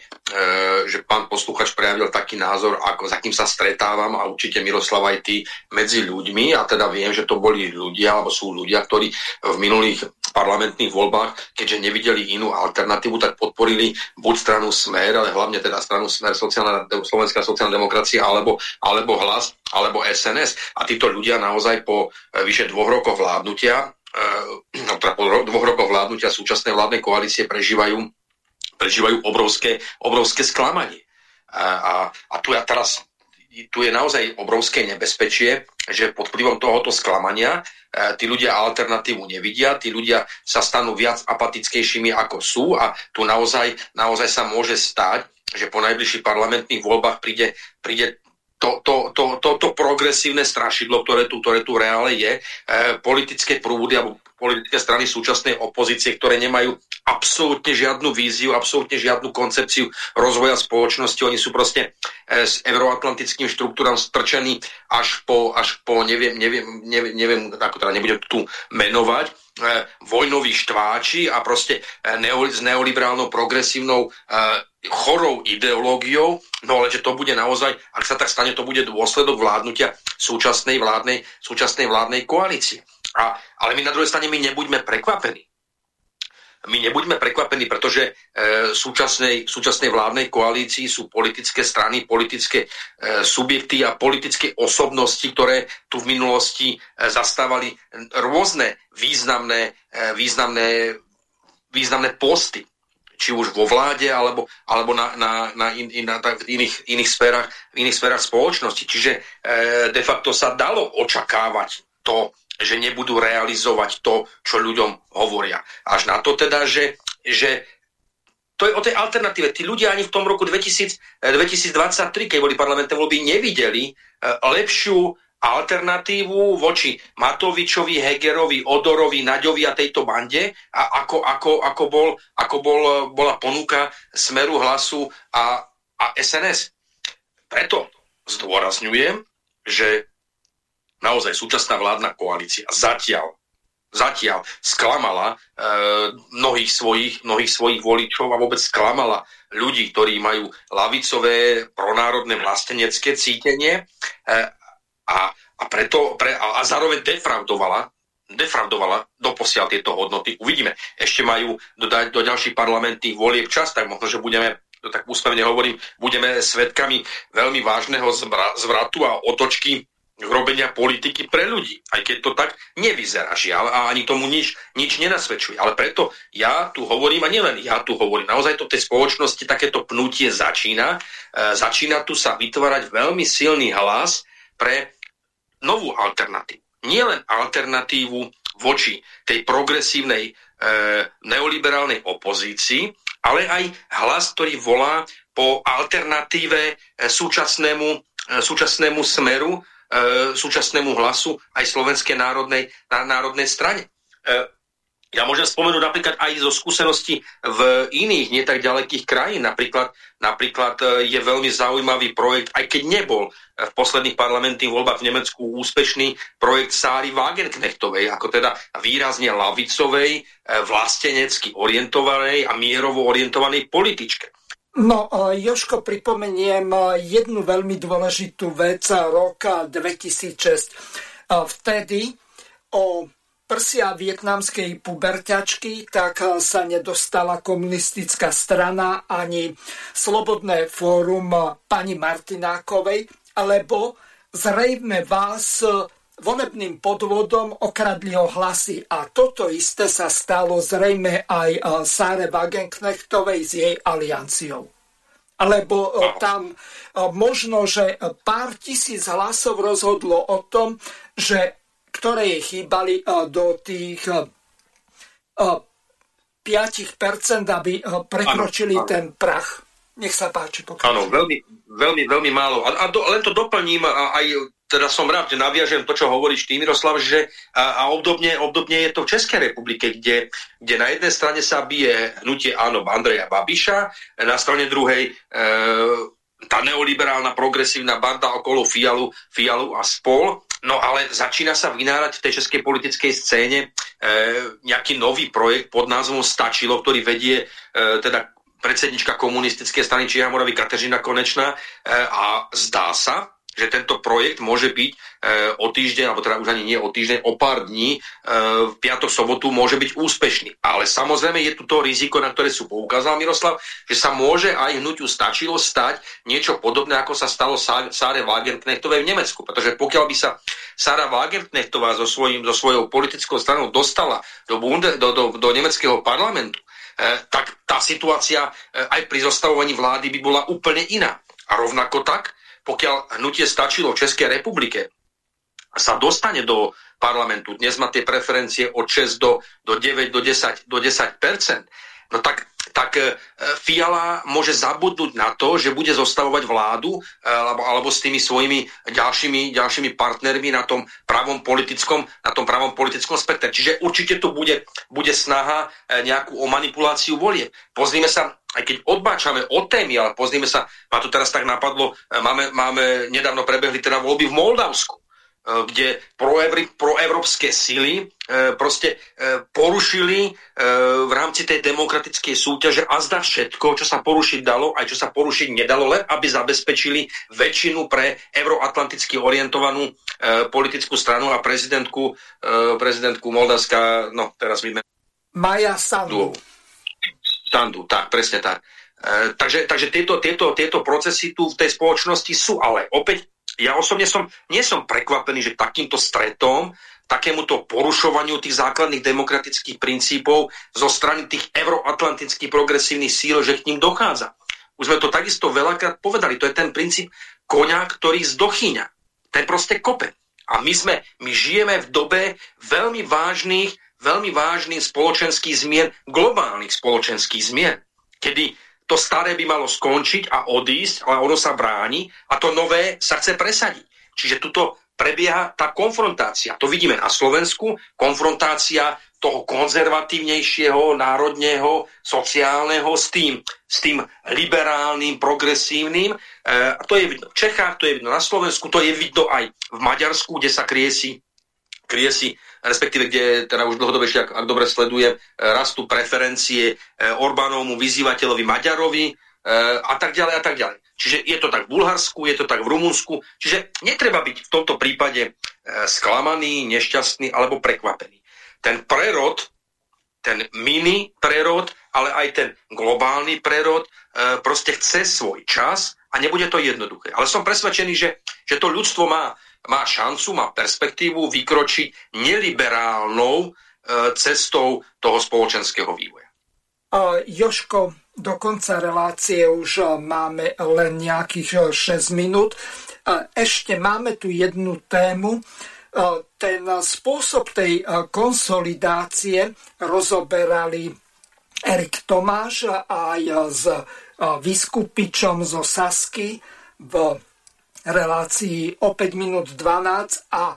že pán posluchač prejavil taký názor, ako za kým sa stretávam a určite Miroslav aj ty medzi ľuďmi a teda viem, že to boli ľudia, alebo sú ľudia, ktorí v minulých parlamentných voľbách, keďže nevideli inú alternatívu, tak podporili buď stranu Smer, ale hlavne teda stranu Smer sociálna, Slovenská sociálna demokracia, alebo, alebo Hlas, alebo SNS. A títo ľudia naozaj po e, vyše dvoch rokoch vládnutia, e, no, teda po dvoch rokoch vládnutia súčasnej vládnej koalície prežívajú, prežívajú obrovské, obrovské sklamanie. A, a, a tu ja teraz tu je naozaj obrovské nebezpečie, že pod vplyvom tohoto sklamania e, tí ľudia alternatívu nevidia, tí ľudia sa stanú viac apatickejšími ako sú a tu naozaj, naozaj sa môže stať, že po najbližších parlamentných voľbách príde, príde to, to, to, to, to progresívne strašidlo, ktoré tu, ktoré tu reále je, e, politické prúdy alebo politické strany súčasnej opozície, ktoré nemajú absolútne žiadnu víziu, absolútne žiadnu koncepciu rozvoja spoločnosti. Oni sú proste e, s euroatlantickým štruktúram strčení až po, až po neviem, neviem, neviem, neviem, ako teda nebudem tu menovať, e, vojnoví štváči a proste e, s neoliberálnou progresívnou chorou ideológiou, no ale že to bude naozaj, ak sa tak stane, to bude dôsledok vládnutia súčasnej vládnej, súčasnej vládnej koalície. A, ale my na druhej strane my nebuďme prekvapení. My nebuďme prekvapení, pretože e, súčasnej, súčasnej vládnej koalícii sú politické strany, politické e, subjekty a politické osobnosti, ktoré tu v minulosti e, zastávali rôzne významné, e, významné, významné posty či už vo vláde, alebo, alebo na, na, na, in, in, na v iných, iných, sférach, v iných sférach spoločnosti. Čiže e, de facto sa dalo očakávať to, že nebudú realizovať to, čo ľuďom hovoria. Až na to teda, že, že to je o tej alternatíve. Tí ľudia ani v tom roku 2000, 2023, keď boli parlamentné voľby, nevideli lepšiu alternatívu voči Matovičovi, Hegerovi, Odorovi, Naďovi a tejto bande, a ako, ako, ako, bol, ako bol, bola ponuka Smeru hlasu a, a SNS. Preto zdôrazňujem, že naozaj súčasná vládna koalícia zatiaľ zatiaľ sklamala e, mnohých, svojich, mnohých svojich voličov a vôbec sklamala ľudí, ktorí majú lavicové pronárodné vlastenecké cítenie e, a, a, preto, pre, a, a zároveň defraudovala defraudovala doposiaľ tieto hodnoty. Uvidíme. Ešte majú dodať do ďalších parlamentných volieb čas, tak možno, že budeme to tak úsmevne hovorím, budeme svetkami veľmi vážneho zvratu a otočky robenia politiky pre ľudí. Aj keď to tak nevyzerá žiaľ a ani tomu nič, nič nenasvedčuje. Ale preto ja tu hovorím, a nielen ja tu hovorím, naozaj to tej spoločnosti takéto pnutie začína. E, začína tu sa vytvárať veľmi silný hlas pre novú alternatívu. Nielen alternatívu voči tej progresívnej e, neoliberálnej opozícii, ale aj hlas, ktorý volá po alternatíve e, súčasnému, e, súčasnému smeru, súčasnému hlasu aj Slovenskej národnej, národnej strane. E, ja môžem spomenúť napríklad aj zo skúseností v iných, nie ďalekých krajín. Napríklad, napríklad e, je veľmi zaujímavý projekt, aj keď nebol v posledných parlamentných voľbách v Nemecku úspešný projekt Sáry Wagenknechtovej, ako teda výrazne lavicovej, vlastenecky orientovanej a mierovo orientovanej političke. No, Joško, pripomeniem jednu veľmi dôležitú vec roka 2006. Vtedy o prsia vietnamskej puberťačky, tak sa nedostala komunistická strana ani Slobodné fórum pani Martinákovej, lebo zrejme vás volebným podvodom okradli ho hlasy. A toto isté sa stalo zrejme aj e, Sáre Wagenknechtovej s jej alianciou. Lebo e, tam e, možno, že pár tisíc hlasov rozhodlo o tom, že ktoré jej chýbali do tých 5%, aby prekročili ano, ano. ten prach. Nech sa páči. Áno, veľmi, veľmi, veľmi málo. A, a do, len to doplním a aj teda som rád, že naviažem to, čo hovoríš ty, Miroslav, že a, a obdobne, obdobne je to v Českej republike, kde, kde na jednej strane sa bije hnutie áno Andreja Babiša, na strane druhej e, tá neoliberálna progresívna banda okolo Fialu, Fialu a spol. No ale začína sa vynárať v tej českej politickej scéne e, nejaký nový projekt pod názvom Stačilo, ktorý vedie e, teda predsednička komunistickej strany Čihamoravy Kateřina Konečná e, a zdá sa, že tento projekt môže byť e, o týždeň, alebo teda už ani nie o týždeň, o pár dní, e, v piatok, sobotu môže byť úspešný. Ale samozrejme je tu to riziko, na ktoré sú poukázal Miroslav, že sa môže aj hnutiu stačilo stať niečo podobné, ako sa stalo Sáre Wagenknechtovej v Nemecku. Pretože pokiaľ by sa Sára Wagenknechtová so, svojím, so svojou politickou stranou dostala do, Bunde, do, do, do nemeckého parlamentu, e, tak tá situácia e, aj pri zostavovaní vlády by bola úplne iná. A rovnako tak, pokiaľ hnutie stačilo v Českej republike sa dostane do parlamentu, dnes má tie preferencie od 6 do, do 9, do 10, do 10 no tak, tak e, Fiala môže zabudnúť na to, že bude zostavovať vládu e, alebo, alebo s tými svojimi ďalšími, ďalšími partnermi na tom pravom politickom, na tom pravom politickom spektre. Čiže určite tu bude, bude snaha e, nejakú o manipuláciu volie. Pozrime sa aj keď odbáčame od témy, ale pozrime sa, ma to teraz tak napadlo, e, máme, máme nedávno prebehli teda voľby v Moldavsku, e, kde proevri, proevropské sily e, proste porušili v rámci tej demokratickej súťaže a zda všetko, čo sa porušiť dalo, aj čo sa porušiť nedalo, len aby zabezpečili väčšinu pre euroatlanticky orientovanú politickú stranu a prezidentku, prezidentku Moldavska, no teraz vidíme. Maja Sandu. Standu, tak, presne tak. E, takže takže tieto, tieto, tieto procesy tu v tej spoločnosti sú, ale opäť ja osobne som, nie som prekvapený, že takýmto stretom, takémuto porušovaniu tých základných demokratických princípov zo strany tých euroatlantických progresívnych síl, že k ním dochádza. Už sme to takisto veľakrát povedali, to je ten princíp konia, ktorý zdochýňa. Ten proste kope. A my, sme, my žijeme v dobe veľmi vážnych veľmi vážnych spoločenských zmien, globálnych spoločenských zmien. kedy to staré by malo skončiť a odísť, ale ono sa bráni a to nové sa chce presadiť. Čiže tuto prebieha tá konfrontácia. To vidíme na Slovensku, konfrontácia toho konzervatívnejšieho, národného, sociálneho s tým, s tým liberálnym, progresívnym. E, to je vidno v Čechách, to je vidno na Slovensku, to je vidno aj v Maďarsku, kde sa kriesi, kriesi respektíve kde teda už dlhodobejšie, ak, ak dobre sledujem, e, rastú preferencie e, Orbánovmu vyzývateľovi Maďarovi e, a tak ďalej a tak ďalej. Čiže je to tak v Bulharsku, je to tak v Rumunsku, čiže netreba byť v tomto prípade sklamaný, nešťastný alebo prekvapený. Ten prerod, ten mini prerod, ale aj ten globálny prerod proste chce svoj čas a nebude to jednoduché. Ale som presvedčený, že, že to ľudstvo má má šancu, má perspektívu vykročiť neliberálnou e, cestou toho spoločenského vývoja. Joško, do konca relácie už e, máme len nejakých 6 e, minút. Ešte máme tu jednu tému. Ten spôsob tej konsolidácie rozoberali Erik Tomáš aj s Vyskupičom zo Sasky v relácii o 5 minút 12 a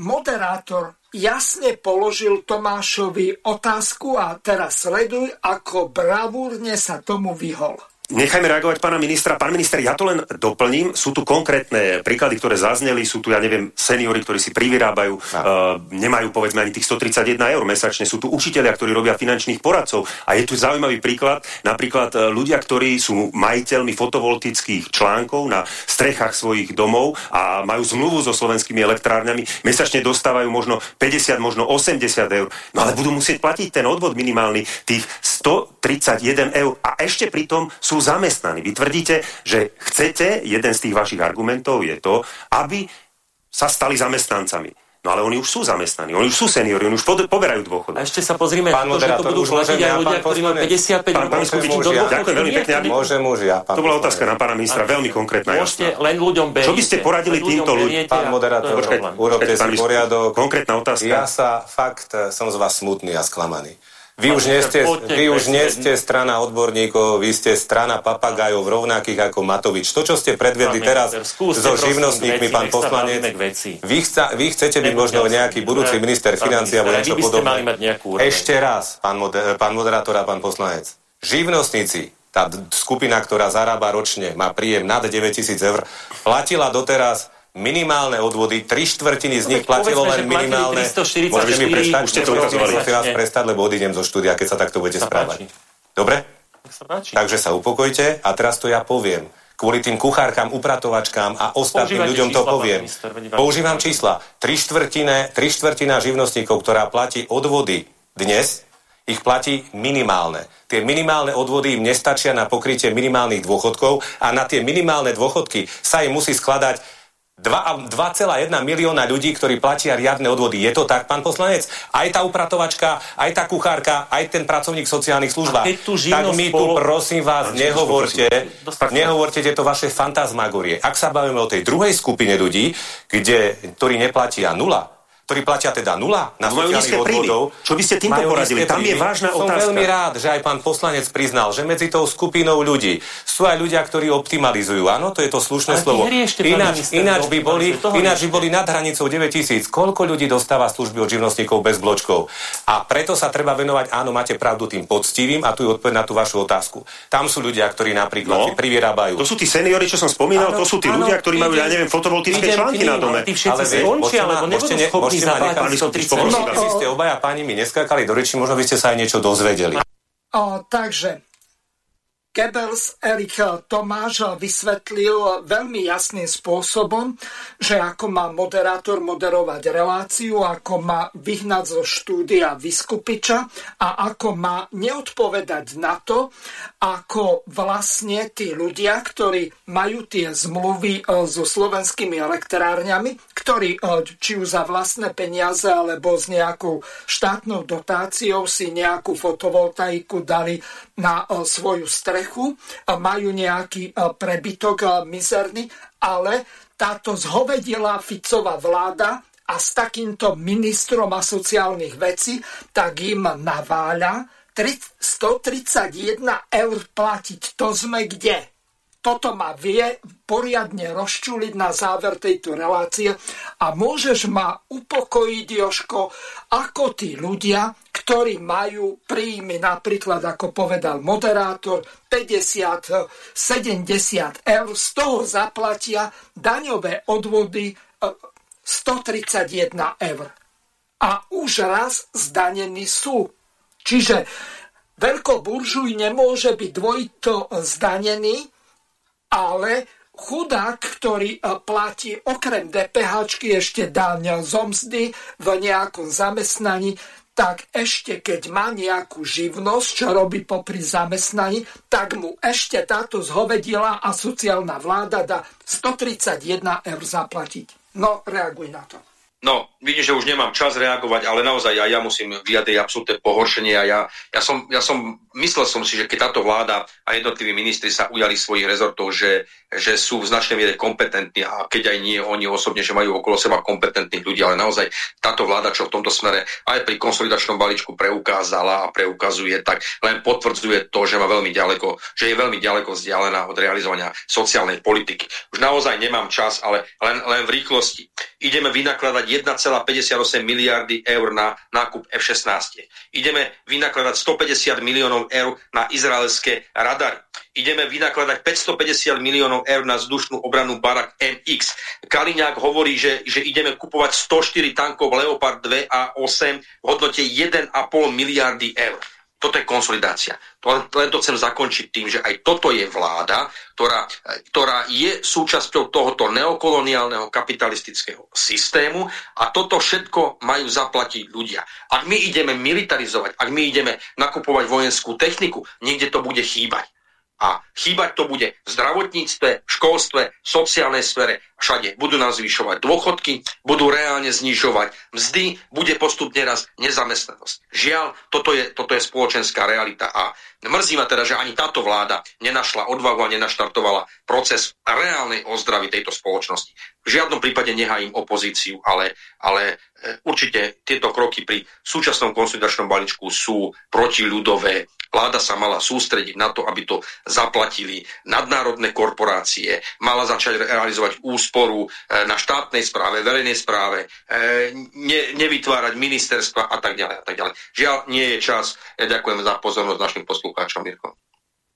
moderátor jasne položil Tomášovi otázku a teraz sleduj, ako bravúrne sa tomu vyhol. Nechajme reagovať pána ministra. Pán minister, ja to len doplním. Sú tu konkrétne príklady, ktoré zazneli. Sú tu, ja neviem, seniory, ktorí si privyrábajú, uh, nemajú povedzme ani tých 131 eur mesačne. Sú tu učitelia, ktorí robia finančných poradcov. A je tu zaujímavý príklad. Napríklad uh, ľudia, ktorí sú majiteľmi fotovoltických článkov na strechách svojich domov a majú zmluvu so slovenskými elektrárňami, mesačne dostávajú možno 50, možno 80 eur. No ale budú musieť platiť ten odvod minimálny tých 131 eur. A ešte pritom sú zamestnaní. Vy tvrdíte, že chcete, jeden z tých vašich argumentov je to, aby sa stali zamestnancami. No ale oni už sú zamestnaní, oni už sú seniori, oni už poberajú dôchod. A ešte sa pozrime pán to, že to budú platiť aj ľudia, ktorí majú 55 pán, pán Skupič, do Ďakujem veľmi pekne. Aby... Môžem už ja, pán To bola otázka na pána ministra, veľmi konkrétna. Môžete len ľuďom beriete. Čo by ste poradili týmto ľuďom? Pán moderátor, urobte si poriadok. Konkrétna otázka. Ja sa fakt eh, som z vás smutný a sklamaný. Vy už, nie ste, vy už nie ste strana odborníkov, vy ste strana papagajov rovnakých ako Matovič. To, čo ste predvedli teraz so živnostníkmi, pán poslanec, vy, chca, vy chcete byť možno nejaký budúci minister financí alebo niečo podobné. Ešte raz, pán, moder, pán moderátor a pán poslanec. Živnostníci, tá skupina, ktorá zarába ročne, má príjem nad 9000 eur, platila doteraz minimálne odvody, tri štvrtiny z nich platilo len minimálne... Môžete mi prestať, už ste to Môžete vás prestať, lebo odídem zo štúdia, keď sa takto budete správať. Dobre? Takže sa upokojte a teraz to ja poviem. Kvôli tým kuchárkam, upratovačkám a ostatným ľuďom to poviem. Používam čísla. Tri, štvrtine, tri štvrtina živnostníkov, ktorá platí odvody dnes, ich platí minimálne. Tie minimálne odvody im nestačia na pokrytie minimálnych dôchodkov a na tie minimálne dôchodky sa im musí skladať 2,1 milióna ľudí, ktorí platia riadne odvody. Je to tak, pán poslanec? Aj tá upratovačka, aj tá kuchárka, aj ten pracovník sociálnych službách. Tak mi tu, prosím vás, nehovorte, nehovorte tieto vaše fantasmagorie. Ak sa bavíme o tej druhej skupine ľudí, kde, ktorí neplatia nula, ktorí platia teda nula na no, sociálnych odvodov. Čo by ste týmto poradili? Tam je vážna Som otázka. Som veľmi rád, že aj pán poslanec priznal, že medzi tou skupinou ľudí sú aj ľudia, ktorí optimalizujú. Áno, to je to slušné Ale slovo. Ináč, ináč, by boli, ináč by boli nad hranicou 9 tisíc. Koľko ľudí dostáva služby od živnostníkov bez bločkov? A preto sa treba venovať, áno, máte pravdu tým poctivým a tu je odpoveď na tú vašu otázku. Tam sú ľudia, ktorí napríklad no, privyrábajú. To sú tí seniory, čo som spomínal, áno, to sú tí áno, ľudia, ktorí majú, ja neviem, fotovoltické články na dome. Všetci 130 Možno by ste obaja páni mi neskakali do reči, možno by ste sa aj niečo dozvedeli. O, takže Goebbels Erich Tomáš vysvetlil veľmi jasným spôsobom, že ako má moderátor moderovať reláciu, ako má vyhnať zo štúdia Vyskupiča a ako má neodpovedať na to, ako vlastne tí ľudia, ktorí majú tie zmluvy e, so slovenskými elektrárňami, ktorí e, či už za vlastné peniaze alebo s nejakou štátnou dotáciou si nejakú fotovoltaiku dali na e, svoju strechu, majú nejaký e, prebytok e, mizerný, ale táto zhovedila Ficová vláda a s takýmto ministrom a sociálnych vecí, tak im naváľa 131 eur platiť. To sme kde? Toto ma vie poriadne rozčuliť na záver tejto relácie a môžeš ma upokojiť, Joško, ako tí ľudia, ktorí majú príjmy napríklad, ako povedal moderátor, 50-70 eur, z toho zaplatia daňové odvody 131 e, eur. A už raz zdanení sú. Čiže veľkoburžuj nemôže byť dvojito zdanený, ale chudák, ktorý e, platí okrem DPH ešte daň mzdy v nejakom zamestnaní, tak ešte keď má nejakú živnosť, čo robí popri zamestnaní, tak mu ešte táto zhovedila a sociálna vláda dá 131 eur zaplatiť. No, reaguj na to. No, vidím, že už nemám čas reagovať, ale naozaj ja, ja musím vyjadriť absolútne pohoršenie a ja, ja, som, ja som, myslel som si, že keď táto vláda a jednotliví ministri sa ujali svojich rezortov, že, že sú v značnej miere kompetentní a keď aj nie oni osobne, že majú okolo seba kompetentných ľudí, ale naozaj táto vláda, čo v tomto smere aj pri konsolidačnom balíčku preukázala a preukazuje, tak len potvrdzuje to, že má veľmi ďaleko, že je veľmi ďaleko vzdialená od realizovania sociálnej politiky. Už naozaj nemám čas, ale len, len v rýchlosti. Ideme vynakladať 1,58 miliardy eur na nákup F-16. Ideme vynakladať 150 miliónov eur na izraelské radary. Ideme vynakladať 550 miliónov eur na vzdušnú obranu Barak MX. Kaliňák hovorí, že, že ideme kupovať 104 tankov Leopard 2 a 8 v hodnote 1,5 miliardy eur. Toto je konsolidácia. To, len to chcem zakončiť tým, že aj toto je vláda, ktorá, ktorá je súčasťou tohoto neokoloniálneho kapitalistického systému a toto všetko majú zaplatiť ľudia. Ak my ideme militarizovať, ak my ideme nakupovať vojenskú techniku, niekde to bude chýbať. A chýbať to bude v zdravotníctve, školstve, sociálnej sfere, všade. Budú nám zvyšovať dôchodky, budú reálne znižovať mzdy, bude postupne raz nezamestnanosť. Žiaľ, toto je, toto je spoločenská realita a mrzí ma teda, že ani táto vláda nenašla odvahu a nenaštartovala proces reálnej ozdravy tejto spoločnosti. V žiadnom prípade nehájim opozíciu, ale, ale e, určite tieto kroky pri súčasnom konsolidačnom balíčku sú protiľudové, Vláda sa mala sústrediť na to, aby to zaplatili nadnárodné korporácie, mala začať realizovať úsporu e, na štátnej správe, verejnej správe, e, ne, nevytvárať ministerstva a tak ďalej. A tak ďalej. Žiaľ, nie je čas. Ja ďakujem za pozornosť našim poslucháčom, Mirko.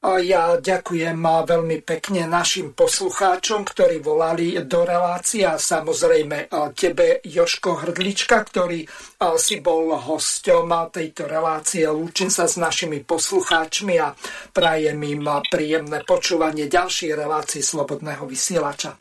Ja ďakujem veľmi pekne našim poslucháčom, ktorí volali do relácie a samozrejme tebe, Joško Hrdlička, ktorý si bol hosťom tejto relácie. Lúčim sa s našimi poslucháčmi a prajem im príjemné počúvanie ďalších relácií Slobodného vysielača.